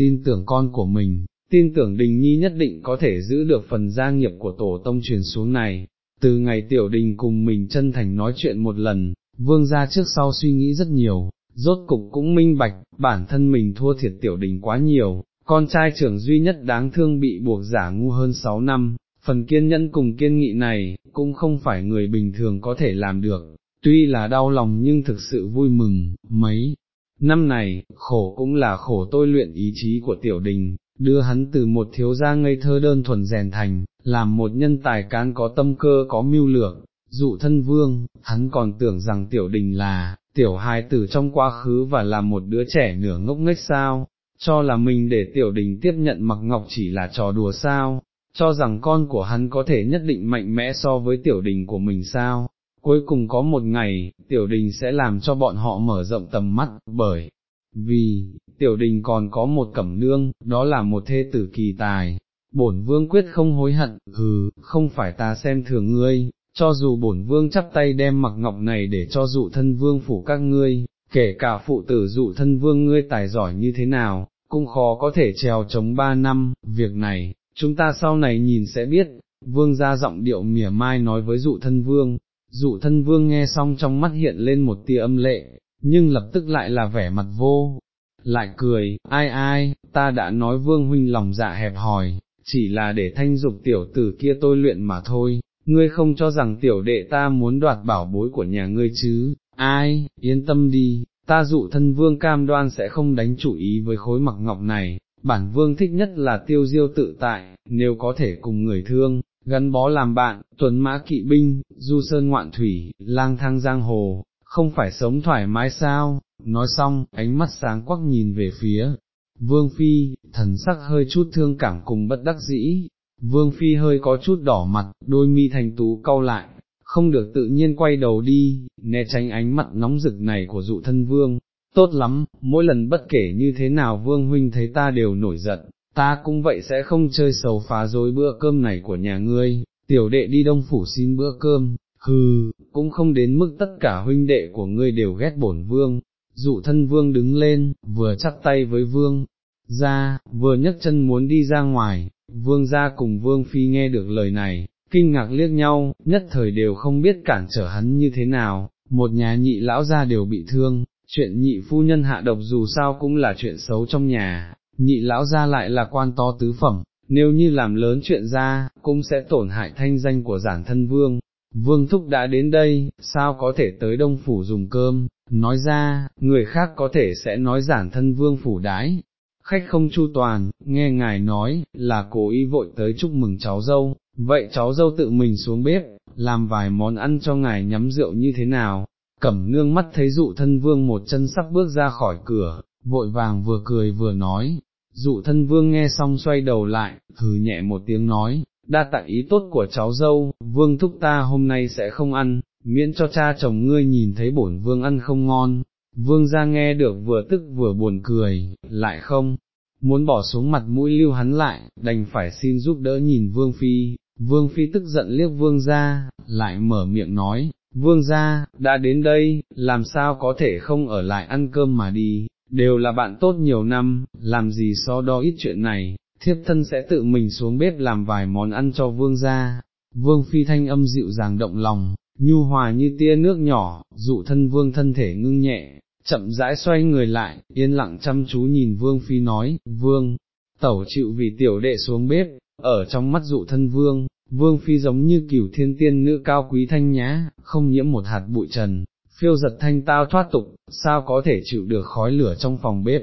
tin tưởng con của mình, tin tưởng đình nhi nhất định có thể giữ được phần gia nghiệp của tổ tông truyền xuống này. Từ ngày tiểu đình cùng mình chân thành nói chuyện một lần, vương gia trước sau suy nghĩ rất nhiều, rốt cục cũng minh bạch, bản thân mình thua thiệt tiểu đình quá nhiều, con trai trưởng duy nhất đáng thương bị buộc giả ngu hơn 6 năm, phần kiên nhẫn cùng kiên nghị này, cũng không phải người bình thường có thể làm được, tuy là đau lòng nhưng thực sự vui mừng, mấy. Năm này, khổ cũng là khổ tôi luyện ý chí của tiểu đình, đưa hắn từ một thiếu gia ngây thơ đơn thuần rèn thành, làm một nhân tài cán có tâm cơ có mưu lược, dụ thân vương, hắn còn tưởng rằng tiểu đình là, tiểu hài tử trong quá khứ và là một đứa trẻ nửa ngốc nghếch sao, cho là mình để tiểu đình tiếp nhận mặc ngọc chỉ là trò đùa sao, cho rằng con của hắn có thể nhất định mạnh mẽ so với tiểu đình của mình sao, cuối cùng có một ngày, tiểu đình sẽ làm cho bọn họ mở rộng tầm mắt, bởi vì, tiểu đình còn có một cẩm nương, đó là một thê tử kỳ tài, bổn vương quyết không hối hận, hừ, không phải ta xem thường ngươi, cho dù bổn vương chắp tay đem mặc ngọc này để cho dụ thân vương phủ các ngươi, kể cả phụ tử dụ thân vương ngươi tài giỏi như thế nào, cũng khó có thể trèo chống ba năm, việc này, chúng ta sau này nhìn sẽ biết, vương ra giọng điệu mỉa mai nói với dụ thân vương, dụ thân vương nghe xong trong mắt hiện lên một tia âm lệ, nhưng lập tức lại là vẻ mặt vô, lại cười, ai ai, ta đã nói vương huynh lòng dạ hẹp hòi, chỉ là để thanh dục tiểu tử kia tôi luyện mà thôi, ngươi không cho rằng tiểu đệ ta muốn đoạt bảo bối của nhà ngươi chứ, ai, yên tâm đi, ta dụ thân vương cam đoan sẽ không đánh chủ ý với khối mặc ngọc này, bản vương thích nhất là tiêu diêu tự tại, nếu có thể cùng người thương, gắn bó làm bạn, tuấn mã kỵ binh, du sơn ngoạn thủy, lang thang giang hồ, không phải sống thoải mái sao, nói xong, ánh mắt sáng quắc nhìn về phía, vương phi, thần sắc hơi chút thương cảm cùng bất đắc dĩ, vương phi hơi có chút đỏ mặt, đôi mi thành tú cau lại, không được tự nhiên quay đầu đi, né tránh ánh mặt nóng rực này của dụ thân vương, tốt lắm, mỗi lần bất kể như thế nào vương huynh thấy ta đều nổi giận, ta cũng vậy sẽ không chơi sầu phá dối bữa cơm này của nhà ngươi, tiểu đệ đi đông phủ xin bữa cơm, hừ, cũng không đến mức tất cả huynh đệ của ngươi đều ghét bổn vương, dụ thân vương đứng lên, vừa chắp tay với vương, ra, vừa nhấc chân muốn đi ra ngoài, vương ra cùng vương phi nghe được lời này, kinh ngạc liếc nhau, nhất thời đều không biết cản trở hắn như thế nào, một nhà nhị lão gia đều bị thương, chuyện nhị phu nhân hạ độc dù sao cũng là chuyện xấu trong nhà, nhị lão ra lại là quan to tứ phẩm, nếu như làm lớn chuyện ra, cũng sẽ tổn hại thanh danh của giản thân vương. Vương Thúc đã đến đây, sao có thể tới Đông Phủ dùng cơm, nói ra, người khác có thể sẽ nói giản thân vương phủ đái. Khách không chu toàn, nghe ngài nói, là cố ý vội tới chúc mừng cháu dâu, vậy cháu dâu tự mình xuống bếp, làm vài món ăn cho ngài nhắm rượu như thế nào, cẩm nương mắt thấy dụ thân vương một chân sắp bước ra khỏi cửa, vội vàng vừa cười vừa nói, dụ thân vương nghe xong xoay đầu lại, thử nhẹ một tiếng nói, đa tặng ý tốt của cháu dâu, vương thúc ta hôm nay sẽ không ăn, miễn cho cha chồng ngươi nhìn thấy bổn vương ăn không ngon, vương ra nghe được vừa tức vừa buồn cười, lại không, muốn bỏ xuống mặt mũi lưu hắn lại, đành phải xin giúp đỡ nhìn vương phi, vương phi tức giận liếc vương ra, lại mở miệng nói, vương ra, đã đến đây, làm sao có thể không ở lại ăn cơm mà đi, đều là bạn tốt nhiều năm, làm gì so đo ít chuyện này, thiếp thân sẽ tự mình xuống bếp làm vài món ăn cho vương gia. Vương phi thanh âm dịu dàng động lòng, nhu hòa như tia nước nhỏ, dụ thân vương thân thể ngưng nhẹ, chậm rãi xoay người lại, yên lặng chăm chú nhìn vương phi nói, vương, tẩu chịu vì tiểu đệ xuống bếp, ở trong mắt dụ thân vương, vương phi giống như cửu thiên tiên nữ cao quý thanh nhã, không nhiễm một hạt bụi trần, phiêu giật thanh tao thoát tục, sao có thể chịu được khói lửa trong phòng bếp,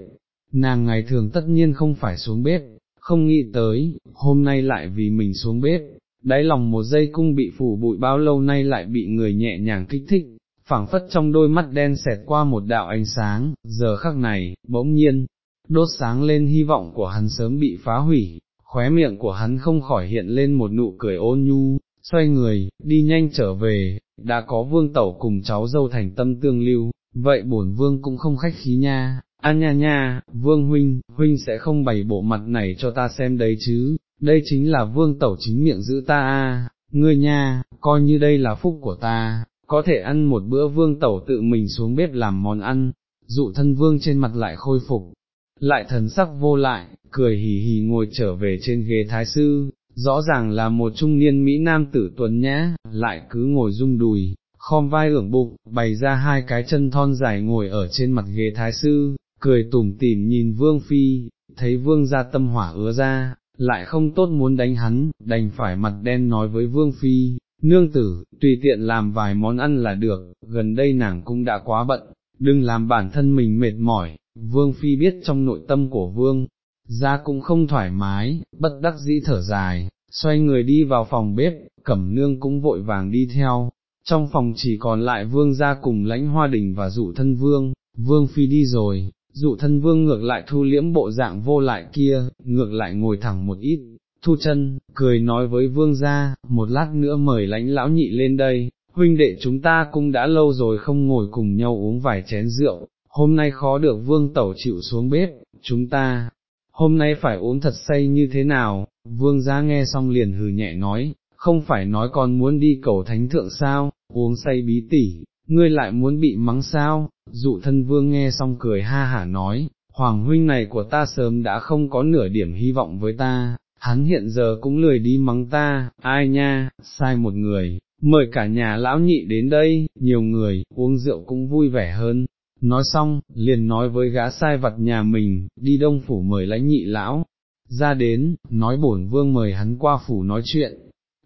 nàng ngày thường tất nhiên không phải xuống bếp, không nghĩ tới, hôm nay lại vì mình xuống bếp, đáy lòng một giây cung bị phủ bụi bao lâu nay lại bị người nhẹ nhàng kích thích, phảng phất trong đôi mắt đen xẹt qua một đạo ánh sáng, giờ khắc này, bỗng nhiên, đốt sáng lên hy vọng của hắn sớm bị phá hủy, khóe miệng của hắn không khỏi hiện lên một nụ cười ôn nhu, xoay người, đi nhanh trở về, đã có vương tẩu cùng cháu dâu thành tâm tương lưu, vậy bổn vương cũng không khách khí nha, an nha nha, vương huynh, huynh sẽ không bày bộ mặt này cho ta xem đấy chứ, đây chính là vương tẩu chính miệng giữ ta a, ngươi nha, coi như đây là phúc của ta, có thể ăn một bữa vương tẩu tự mình xuống bếp làm món ăn, dụ thân vương trên mặt lại khôi phục, lại thần sắc vô lại, cười hì hì ngồi trở về trên ghế thái sư, rõ ràng là một trung niên Mỹ Nam tử tuấn nhã, lại cứ ngồi rung đùi, khom vai ưởng bụng, bày ra hai cái chân thon dài ngồi ở trên mặt ghế thái sư, cười tủm tỉm nhìn vương phi, thấy vương ra tâm hỏa ứa ra, lại không tốt muốn đánh hắn, đành phải mặt đen nói với vương phi, nương tử, tùy tiện làm vài món ăn là được, gần đây nàng cũng đã quá bận, đừng làm bản thân mình mệt mỏi, vương phi biết trong nội tâm của vương, ra cũng không thoải mái, bất đắc dĩ thở dài, xoay người đi vào phòng bếp, cẩm nương cũng vội vàng đi theo, trong phòng chỉ còn lại vương gia cùng lãnh hoa đình và dụ thân vương, vương phi đi rồi, dụ thân vương ngược lại thu liễm bộ dạng vô lại kia, ngược lại ngồi thẳng một ít, thu chân, cười nói với vương gia, một lát nữa mời lãnh lão nhị lên đây, huynh đệ chúng ta cũng đã lâu rồi không ngồi cùng nhau uống vài chén rượu, hôm nay khó được vương tẩu chịu xuống bếp, chúng ta, hôm nay phải uống thật say như thế nào, vương gia nghe xong liền hừ nhẹ nói, không phải nói con muốn đi cầu thánh thượng sao, uống say bí tỉ, ngươi lại muốn bị mắng sao, dụ thân vương nghe xong cười ha hả nói, hoàng huynh này của ta sớm đã không có nửa điểm hy vọng với ta, hắn hiện giờ cũng lười đi mắng ta, ai nha, sai một người, mời cả nhà lão nhị đến đây, nhiều người, uống rượu cũng vui vẻ hơn. Nói xong, liền nói với gã sai vặt nhà mình, đi đông phủ mời lãnh nhị lão, ra đến, nói bổn vương mời hắn qua phủ nói chuyện.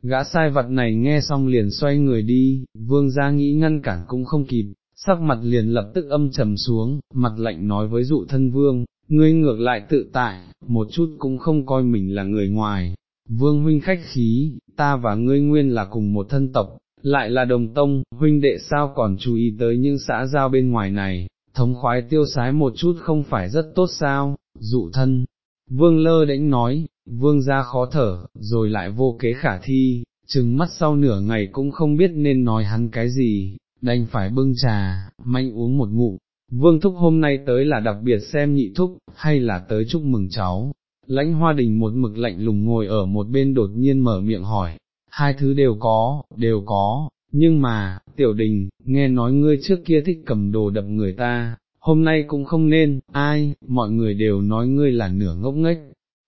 Gã sai vật này nghe xong liền xoay người đi, vương ra nghĩ ngăn cản cũng không kịp, sắc mặt liền lập tức âm trầm xuống, mặt lạnh nói với dụ thân vương, ngươi ngược lại tự tại, một chút cũng không coi mình là người ngoài. Vương huynh khách khí, ta và ngươi nguyên là cùng một thân tộc, lại là đồng tông, huynh đệ sao còn chú ý tới những xã giao bên ngoài này, thống khoái tiêu sái một chút không phải rất tốt sao, dụ thân. Vương lơ đánh nói, vương ra khó thở, rồi lại vô kế khả thi, chừng mắt sau nửa ngày cũng không biết nên nói hắn cái gì, đành phải bưng trà, manh uống một ngụm. Vương thúc hôm nay tới là đặc biệt xem nhị thúc, hay là tới chúc mừng cháu. Lãnh hoa đình một mực lạnh lùng ngồi ở một bên đột nhiên mở miệng hỏi, hai thứ đều có, đều có, nhưng mà, tiểu đình, nghe nói ngươi trước kia thích cầm đồ đập người ta, hôm nay cũng không nên, ai, mọi người đều nói ngươi là nửa ngốc nghếch,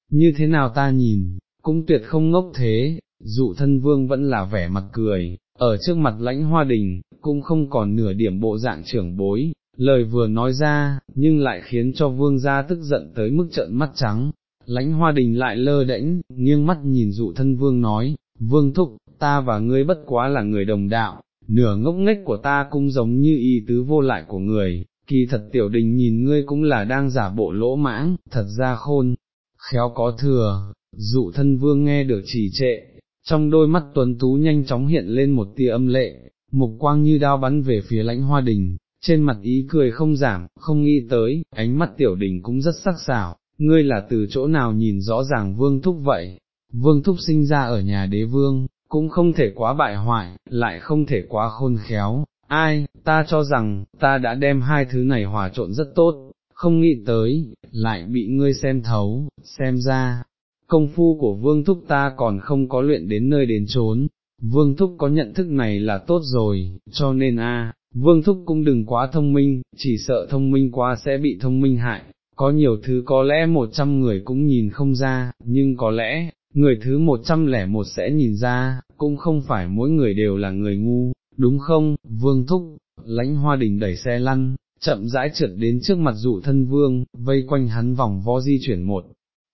như thế nào ta nhìn, cũng tuyệt không ngốc thế, dụ thân vương vẫn là vẻ mặt cười, ở trước mặt lãnh hoa đình, cũng không còn nửa điểm bộ dạng trưởng bối, lời vừa nói ra, nhưng lại khiến cho vương gia tức giận tới mức trợn mắt trắng, lãnh hoa đình lại lơ đễnh, nghiêng mắt nhìn dụ thân vương nói, vương thúc, ta và ngươi bất quá là người đồng đạo, nửa ngốc nghếch của ta cũng giống như y tứ vô lại của người, kỳ thật tiểu đình nhìn ngươi cũng là đang giả bộ lỗ mãng, thật ra khôn, khéo có thừa, dụ thân vương nghe được trì trệ, trong đôi mắt tuấn tú nhanh chóng hiện lên một tia âm lệ, mục quang như đao bắn về phía lãnh hoa đình, trên mặt ý cười không giảm, không nghĩ tới, ánh mắt tiểu đình cũng rất sắc sảo, ngươi là từ chỗ nào nhìn rõ ràng vương thúc vậy, vương thúc sinh ra ở nhà đế vương, cũng không thể quá bại hoại, lại không thể quá khôn khéo, ai, ta cho rằng, ta đã đem hai thứ này hòa trộn rất tốt, không nghĩ tới, lại bị ngươi xem thấu, xem ra, công phu của vương thúc ta còn không có luyện đến nơi đến chốn, vương thúc có nhận thức này là tốt rồi, cho nên a, vương thúc cũng đừng quá thông minh, chỉ sợ thông minh quá sẽ bị thông minh hại, có nhiều thứ có lẽ một trăm người cũng nhìn không ra, nhưng có lẽ, người thứ một trăm lẻ một sẽ nhìn ra, cũng không phải mỗi người đều là người ngu, đúng không, vương thúc, lãnh hoa đình đẩy xe lăn, chậm rãi trượt đến trước mặt dụ thân vương, vây quanh hắn vòng vo di chuyển một.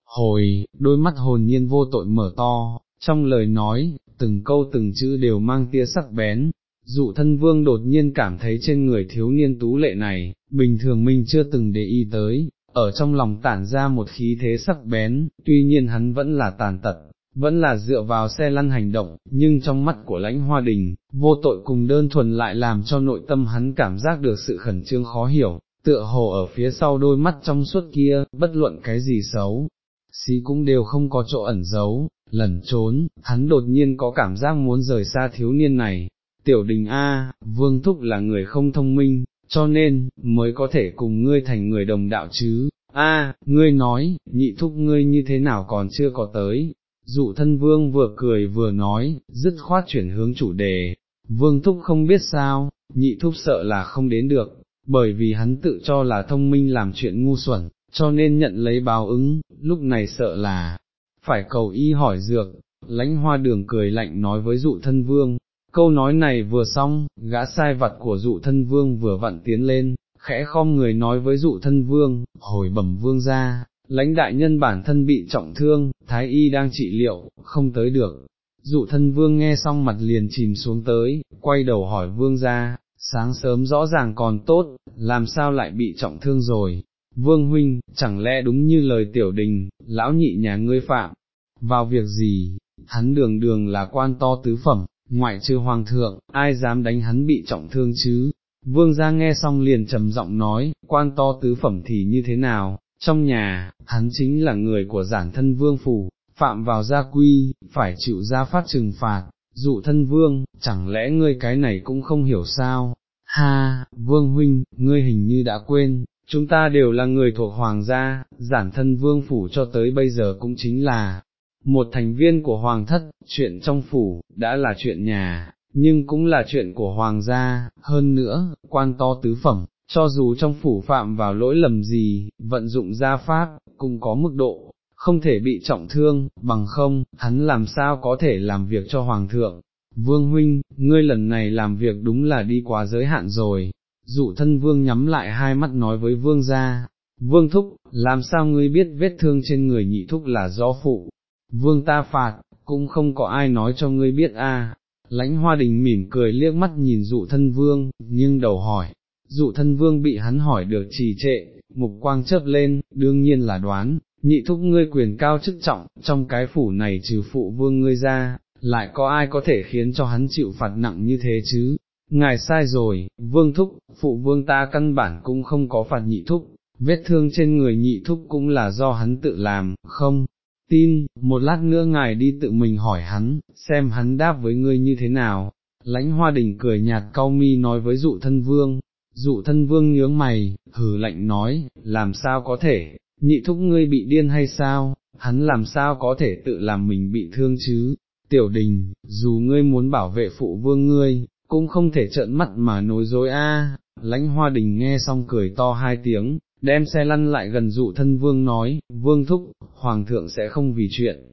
Hồi, đôi mắt hồn nhiên vô tội mở to, trong lời nói, từng câu từng chữ đều mang tia sắc bén, dụ thân vương đột nhiên cảm thấy trên người thiếu niên tú lệ này, bình thường mình chưa từng để ý tới, ở trong lòng tản ra một khí thế sắc bén, tuy nhiên hắn vẫn là tàn tật, vẫn là dựa vào xe lăn hành động, nhưng trong mắt của lãnh hoa đình, vô tội cùng đơn thuần lại làm cho nội tâm hắn cảm giác được sự khẩn trương khó hiểu, tựa hồ ở phía sau đôi mắt trong suốt kia, bất luận cái gì xấu, xí cũng đều không có chỗ ẩn giấu, lẩn trốn, hắn đột nhiên có cảm giác muốn rời xa thiếu niên này. Tiểu đình A, Vương Thúc là người không thông minh, cho nên, mới có thể cùng ngươi thành người đồng đạo chứ, a, ngươi nói, nhị thúc ngươi như thế nào còn chưa có tới, dụ thân vương vừa cười vừa nói, dứt khoát chuyển hướng chủ đề, vương thúc không biết sao, nhị thúc sợ là không đến được, bởi vì hắn tự cho là thông minh làm chuyện ngu xuẩn, cho nên nhận lấy báo ứng, lúc này sợ là, phải cầu y hỏi dược, lãnh hoa đường cười lạnh nói với dụ thân vương, câu nói này vừa xong, gã sai vặt của dụ thân vương vừa vặn tiến lên, khẽ khom người nói với dụ thân vương, hồi bẩm vương ra, lãnh đại nhân bản thân bị trọng thương, thái y đang trị liệu, không tới được. Dụ thân vương nghe xong mặt liền chìm xuống tới, quay đầu hỏi vương ra, sáng sớm rõ ràng còn tốt, làm sao lại bị trọng thương rồi, vương huynh, chẳng lẽ đúng như lời tiểu đình, lão nhị nhà ngươi phạm, vào việc gì, hắn đường đường là quan to tứ phẩm, ngoại trừ hoàng thượng, ai dám đánh hắn bị trọng thương chứ, vương gia nghe xong liền trầm giọng nói, quan to tứ phẩm thì như thế nào, trong nhà, hắn chính là người của giản thân vương phủ, phạm vào gia quy, phải chịu gia phát trừng phạt, dụ thân vương, chẳng lẽ ngươi cái này cũng không hiểu sao, ha, vương huynh, ngươi hình như đã quên, chúng ta đều là người thuộc hoàng gia, giản thân vương phủ cho tới bây giờ cũng chính là, một thành viên của hoàng thất, chuyện trong phủ, đã là chuyện nhà, nhưng cũng là chuyện của hoàng gia, hơn nữa, quan to tứ phẩm, cho dù trong phủ phạm vào lỗi lầm gì, vận dụng gia pháp, cũng có mức độ, không thể bị trọng thương, bằng không, hắn làm sao có thể làm việc cho hoàng thượng. Vương huynh, ngươi lần này làm việc đúng là đi quá giới hạn rồi, dụ thân vương nhắm lại hai mắt nói với vương gia, vương thúc, làm sao ngươi biết vết thương trên người nhị thúc là do phụ, vương ta phạt, cũng không có ai nói cho ngươi biết a. Lãnh hoa đình mỉm cười liếc mắt nhìn dụ thân vương, nhưng đầu hỏi, dụ thân vương bị hắn hỏi được trì trệ, mục quang chớp lên, đương nhiên là đoán, nhị thúc ngươi quyền cao chức trọng, trong cái phủ này trừ phụ vương ngươi ra, lại có ai có thể khiến cho hắn chịu phạt nặng như thế chứ, ngài sai rồi, vương thúc, phụ vương ta căn bản cũng không có phạt nhị thúc, vết thương trên người nhị thúc cũng là do hắn tự làm, không, tin, một lát nữa ngài đi tự mình hỏi hắn, xem hắn đáp với ngươi như thế nào. Lãnh hoa đình cười nhạt cau mi nói với dụ thân vương, dụ thân vương nhướng mày, hừ lạnh nói, làm sao có thể, nhị thúc ngươi bị điên hay sao, hắn làm sao có thể tự làm mình bị thương chứ, tiểu đình, dù ngươi muốn bảo vệ phụ vương ngươi, cũng không thể trợn mắt mà nối dối a. lãnh hoa đình nghe xong cười to hai tiếng, đem xe lăn lại gần dụ thân vương nói, vương thúc, hoàng thượng sẽ không vì chuyện,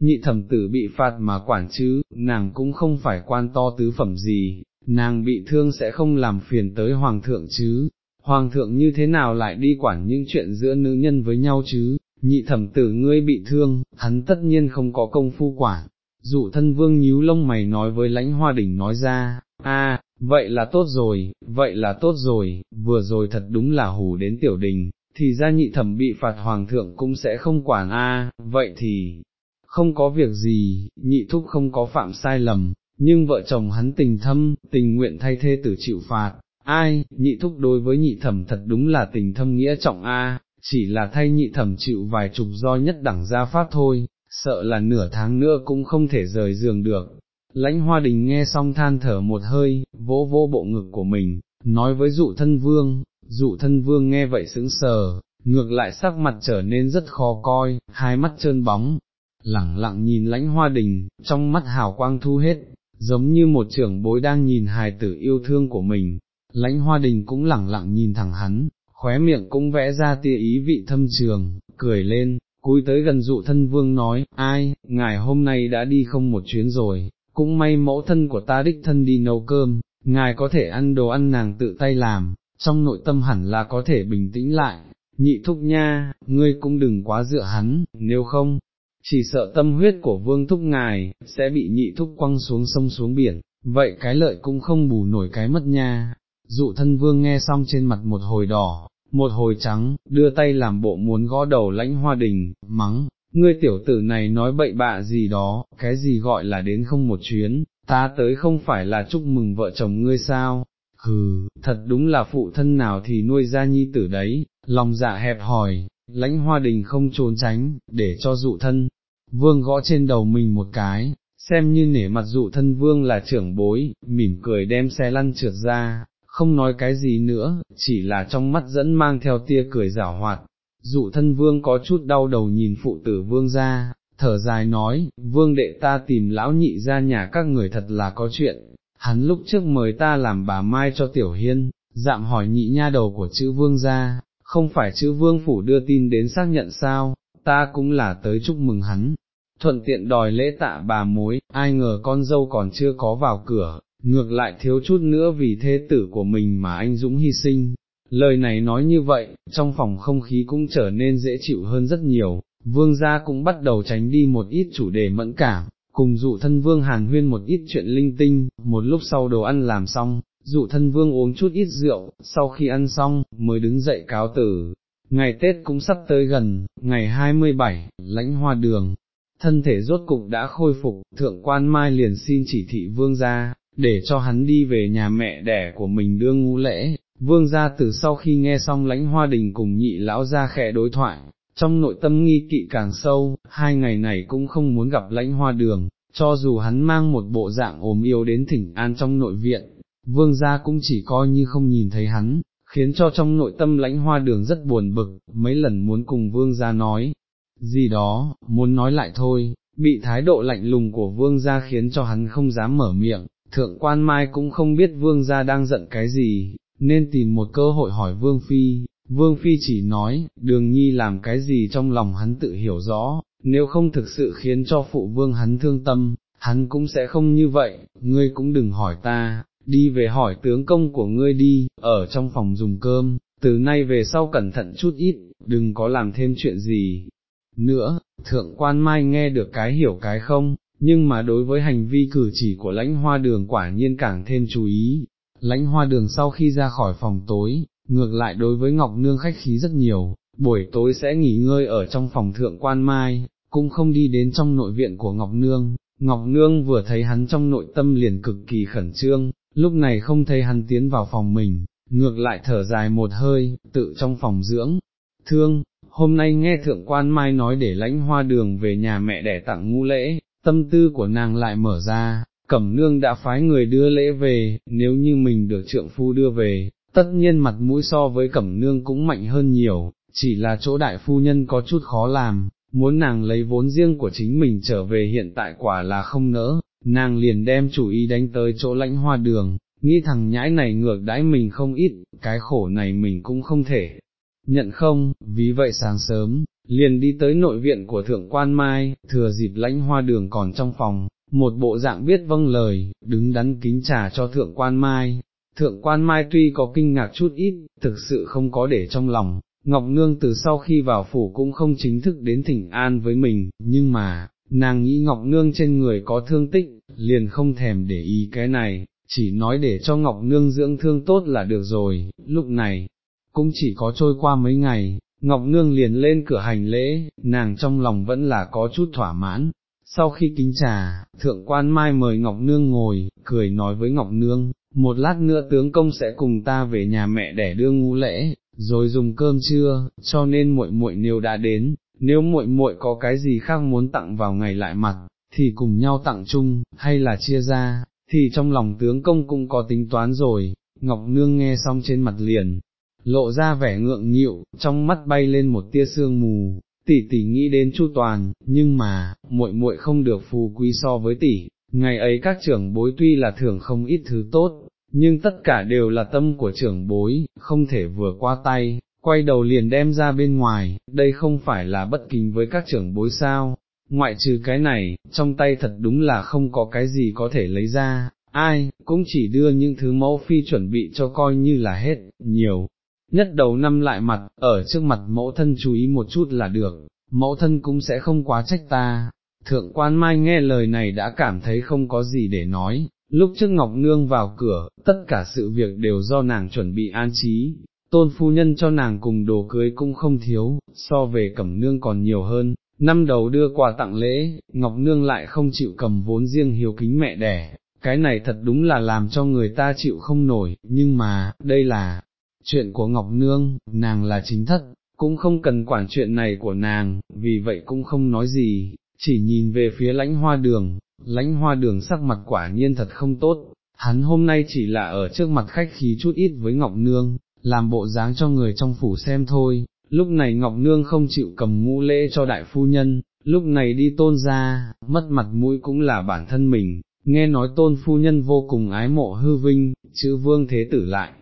nhị thẩm tử bị phạt mà quản chứ, nàng cũng không phải quan to tứ phẩm gì, nàng bị thương sẽ không làm phiền tới hoàng thượng chứ, hoàng thượng như thế nào lại đi quản những chuyện giữa nữ nhân với nhau chứ, nhị thẩm tử ngươi bị thương, hắn tất nhiên không có công phu quản. Dụ thân vương nhíu lông mày nói với lãnh hoa đỉnh nói ra, a, vậy là tốt rồi, vậy là tốt rồi, vừa rồi thật đúng là hù đến tiểu đình, thì ra nhị thẩm bị phạt hoàng thượng cũng sẽ không quản a, vậy thì, không có việc gì, nhị thúc không có phạm sai lầm, nhưng vợ chồng hắn tình thâm, tình nguyện thay thế tử chịu phạt, ai, nhị thúc đối với nhị thẩm thật đúng là tình thâm nghĩa trọng a, chỉ là thay nhị thẩm chịu vài chục do nhất đẳng gia pháp thôi, sợ là nửa tháng nữa cũng không thể rời giường được. Lãnh hoa đình nghe xong than thở một hơi, vỗ vô bộ ngực của mình, nói với dụ thân vương, dụ thân vương nghe vậy sững sờ, ngược lại sắc mặt trở nên rất khó coi, hai mắt trơn bóng, lẳng lặng nhìn lãnh hoa đình, trong mắt hào quang thu hết, giống như một trưởng bối đang nhìn hài tử yêu thương của mình, lãnh hoa đình cũng lẳng lặng nhìn thẳng hắn, khóe miệng cũng vẽ ra tia ý vị thâm trường, cười lên, cúi tới gần dụ thân vương nói, ai, ngài hôm nay đã đi không một chuyến rồi, cũng may mẫu thân của ta đích thân đi nấu cơm, ngài có thể ăn đồ ăn nàng tự tay làm, trong nội tâm hẳn là có thể bình tĩnh lại, nhị thúc nha, ngươi cũng đừng quá dựa hắn, nếu không, chỉ sợ tâm huyết của vương thúc ngài, sẽ bị nhị thúc quăng xuống sông xuống biển, vậy cái lợi cũng không bù nổi cái mất nha. Dụ thân vương nghe xong trên mặt một hồi đỏ, một hồi trắng, đưa tay làm bộ muốn gõ đầu lãnh hoa đình, mắng, ngươi tiểu tử này nói bậy bạ gì đó, cái gì gọi là đến không một chuyến, ta tới không phải là chúc mừng vợ chồng ngươi sao, hừ, thật đúng là phụ thân nào thì nuôi ra nhi tử đấy, lòng dạ hẹp hòi, lãnh hoa đình không trốn tránh, để cho dụ thân, vương gõ trên đầu mình một cái, xem như nể mặt dụ thân vương là trưởng bối, mỉm cười đem xe lăn trượt ra, không nói cái gì nữa, chỉ là trong mắt dẫn mang theo tia cười giả hoạt. Dụ thân vương có chút đau đầu nhìn phụ tử vương ra, thở dài nói, vương đệ ta tìm lão nhị ra nhà các người thật là có chuyện, hắn lúc trước mời ta làm bà Mai cho tiểu hiên, dạm hỏi nhị nha đầu của chữ vương ra, không phải chữ vương phủ đưa tin đến xác nhận sao, ta cũng là tới chúc mừng hắn, thuận tiện đòi lễ tạ bà mối, ai ngờ con dâu còn chưa có vào cửa, ngược lại thiếu chút nữa vì thế tử của mình mà anh Dũng hy sinh. Lời này nói như vậy, trong phòng không khí cũng trở nên dễ chịu hơn rất nhiều, vương gia cũng bắt đầu tránh đi một ít chủ đề mẫn cảm, cùng dụ thân vương hàn huyên một ít chuyện linh tinh, một lúc sau đồ ăn làm xong, dụ thân vương uống chút ít rượu, sau khi ăn xong, mới đứng dậy cáo tử. Ngày Tết cũng sắp tới gần, ngày 27, lãnh hoa đường, thân thể rốt cục đã khôi phục, thượng quan mai liền xin chỉ thị vương gia, để cho hắn đi về nhà mẹ đẻ của mình đưa ngu lễ, vương gia từ sau khi nghe xong lãnh hoa đình cùng nhị lão ra khẽ đối thoại, trong nội tâm nghi kỵ càng sâu, hai ngày này cũng không muốn gặp lãnh hoa đường, cho dù hắn mang một bộ dạng ốm yếu đến thỉnh an trong nội viện, vương gia cũng chỉ coi như không nhìn thấy hắn, khiến cho trong nội tâm lãnh hoa đường rất buồn bực, mấy lần muốn cùng vương gia nói, gì đó, muốn nói lại thôi, bị thái độ lạnh lùng của vương gia khiến cho hắn không dám mở miệng, thượng quan mai cũng không biết vương gia đang giận cái gì, nên tìm một cơ hội hỏi vương phi, vương phi chỉ nói, đường nhi làm cái gì trong lòng hắn tự hiểu rõ, nếu không thực sự khiến cho phụ vương hắn thương tâm, hắn cũng sẽ không như vậy, ngươi cũng đừng hỏi ta, đi về hỏi tướng công của ngươi đi, ở trong phòng dùng cơm, từ nay về sau cẩn thận chút ít, đừng có làm thêm chuyện gì. Nữa, thượng quan mai nghe được cái hiểu cái không, nhưng mà đối với hành vi cử chỉ của lãnh hoa đường quả nhiên càng thêm chú ý. Lãnh hoa đường sau khi ra khỏi phòng tối, ngược lại đối với Ngọc Nương khách khí rất nhiều, buổi tối sẽ nghỉ ngơi ở trong phòng thượng quan mai, cũng không đi đến trong nội viện của Ngọc Nương. Ngọc Nương vừa thấy hắn trong nội tâm liền cực kỳ khẩn trương, lúc này không thấy hắn tiến vào phòng mình, ngược lại thở dài một hơi, tự trong phòng dưỡng. Thương, hôm nay nghe thượng quan mai nói để lãnh hoa đường về nhà mẹ đẻ tặng ngu lễ, tâm tư của nàng lại mở ra, cẩm nương đã phái người đưa lễ về, nếu như mình được trượng phu đưa về, tất nhiên mặt mũi so với cẩm nương cũng mạnh hơn nhiều, chỉ là chỗ đại phu nhân có chút khó làm, muốn nàng lấy vốn riêng của chính mình trở về hiện tại quả là không nỡ, nàng liền đem chủ ý đánh tới chỗ lãnh hoa đường, nghĩ thằng nhãi này ngược đãi mình không ít, cái khổ này mình cũng không thể. Nhận không, vì vậy sáng sớm, liền đi tới nội viện của thượng quan mai, thừa dịp lãnh hoa đường còn trong phòng, một bộ dạng biết vâng lời, đứng đắn kính trà cho thượng quan mai. Thượng quan mai tuy có kinh ngạc chút ít, thực sự không có để trong lòng, Ngọc Nương từ sau khi vào phủ cũng không chính thức đến thỉnh an với mình, nhưng mà, nàng nghĩ Ngọc Nương trên người có thương tích, liền không thèm để ý cái này, chỉ nói để cho Ngọc Nương dưỡng thương tốt là được rồi, lúc này, cũng chỉ có trôi qua mấy ngày, Ngọc Nương liền lên cửa hành lễ, nàng trong lòng vẫn là có chút thỏa mãn. Sau khi kính trà, thượng quan mai mời Ngọc Nương ngồi, cười nói với Ngọc Nương, một lát nữa tướng công sẽ cùng ta về nhà mẹ để đưa ngu lễ, rồi dùng cơm trưa, cho nên muội muội nếu đã đến, nếu muội muội có cái gì khác muốn tặng vào ngày lại mặt, thì cùng nhau tặng chung, hay là chia ra, thì trong lòng tướng công cũng có tính toán rồi, Ngọc Nương nghe xong trên mặt liền, lộ ra vẻ ngượng nghịu, trong mắt bay lên một tia sương mù, tỷ tỷ nghĩ đến chu toàn, nhưng mà, muội muội không được phù quý so với tỷ, ngày ấy các trưởng bối tuy là thưởng không ít thứ tốt, nhưng tất cả đều là tâm của trưởng bối, không thể vừa qua tay, quay đầu liền đem ra bên ngoài, đây không phải là bất kính với các trưởng bối sao, ngoại trừ cái này, trong tay thật đúng là không có cái gì có thể lấy ra, ai, cũng chỉ đưa những thứ mẫu phi chuẩn bị cho coi như là hết, nhiều. Nhất đầu năm lại mặt, ở trước mặt mẫu thân chú ý một chút là được, mẫu thân cũng sẽ không quá trách ta. Thượng quan mai nghe lời này đã cảm thấy không có gì để nói, lúc trước Ngọc Nương vào cửa, tất cả sự việc đều do nàng chuẩn bị an trí, tôn phu nhân cho nàng cùng đồ cưới cũng không thiếu, so về cẩm nương còn nhiều hơn, năm đầu đưa quà tặng lễ, Ngọc Nương lại không chịu cầm vốn riêng hiếu kính mẹ đẻ, cái này thật đúng là làm cho người ta chịu không nổi, nhưng mà, đây là chuyện của Ngọc Nương, nàng là chính thất, cũng không cần quản chuyện này của nàng, vì vậy cũng không nói gì, chỉ nhìn về phía lãnh hoa đường, lãnh hoa đường sắc mặt quả nhiên thật không tốt, hắn hôm nay chỉ là ở trước mặt khách khí chút ít với Ngọc Nương, làm bộ dáng cho người trong phủ xem thôi, lúc này Ngọc Nương không chịu cầm ngũ lễ cho đại phu nhân, lúc này đi tôn ra, mất mặt mũi cũng là bản thân mình, nghe nói tôn phu nhân vô cùng ái mộ hư vinh, chữ vương thế tử lại,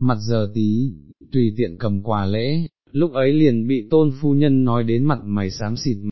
mặt giờ tí, tùy tiện cầm quà lễ, lúc ấy liền bị tôn phu nhân nói đến mặt mày xám xịt.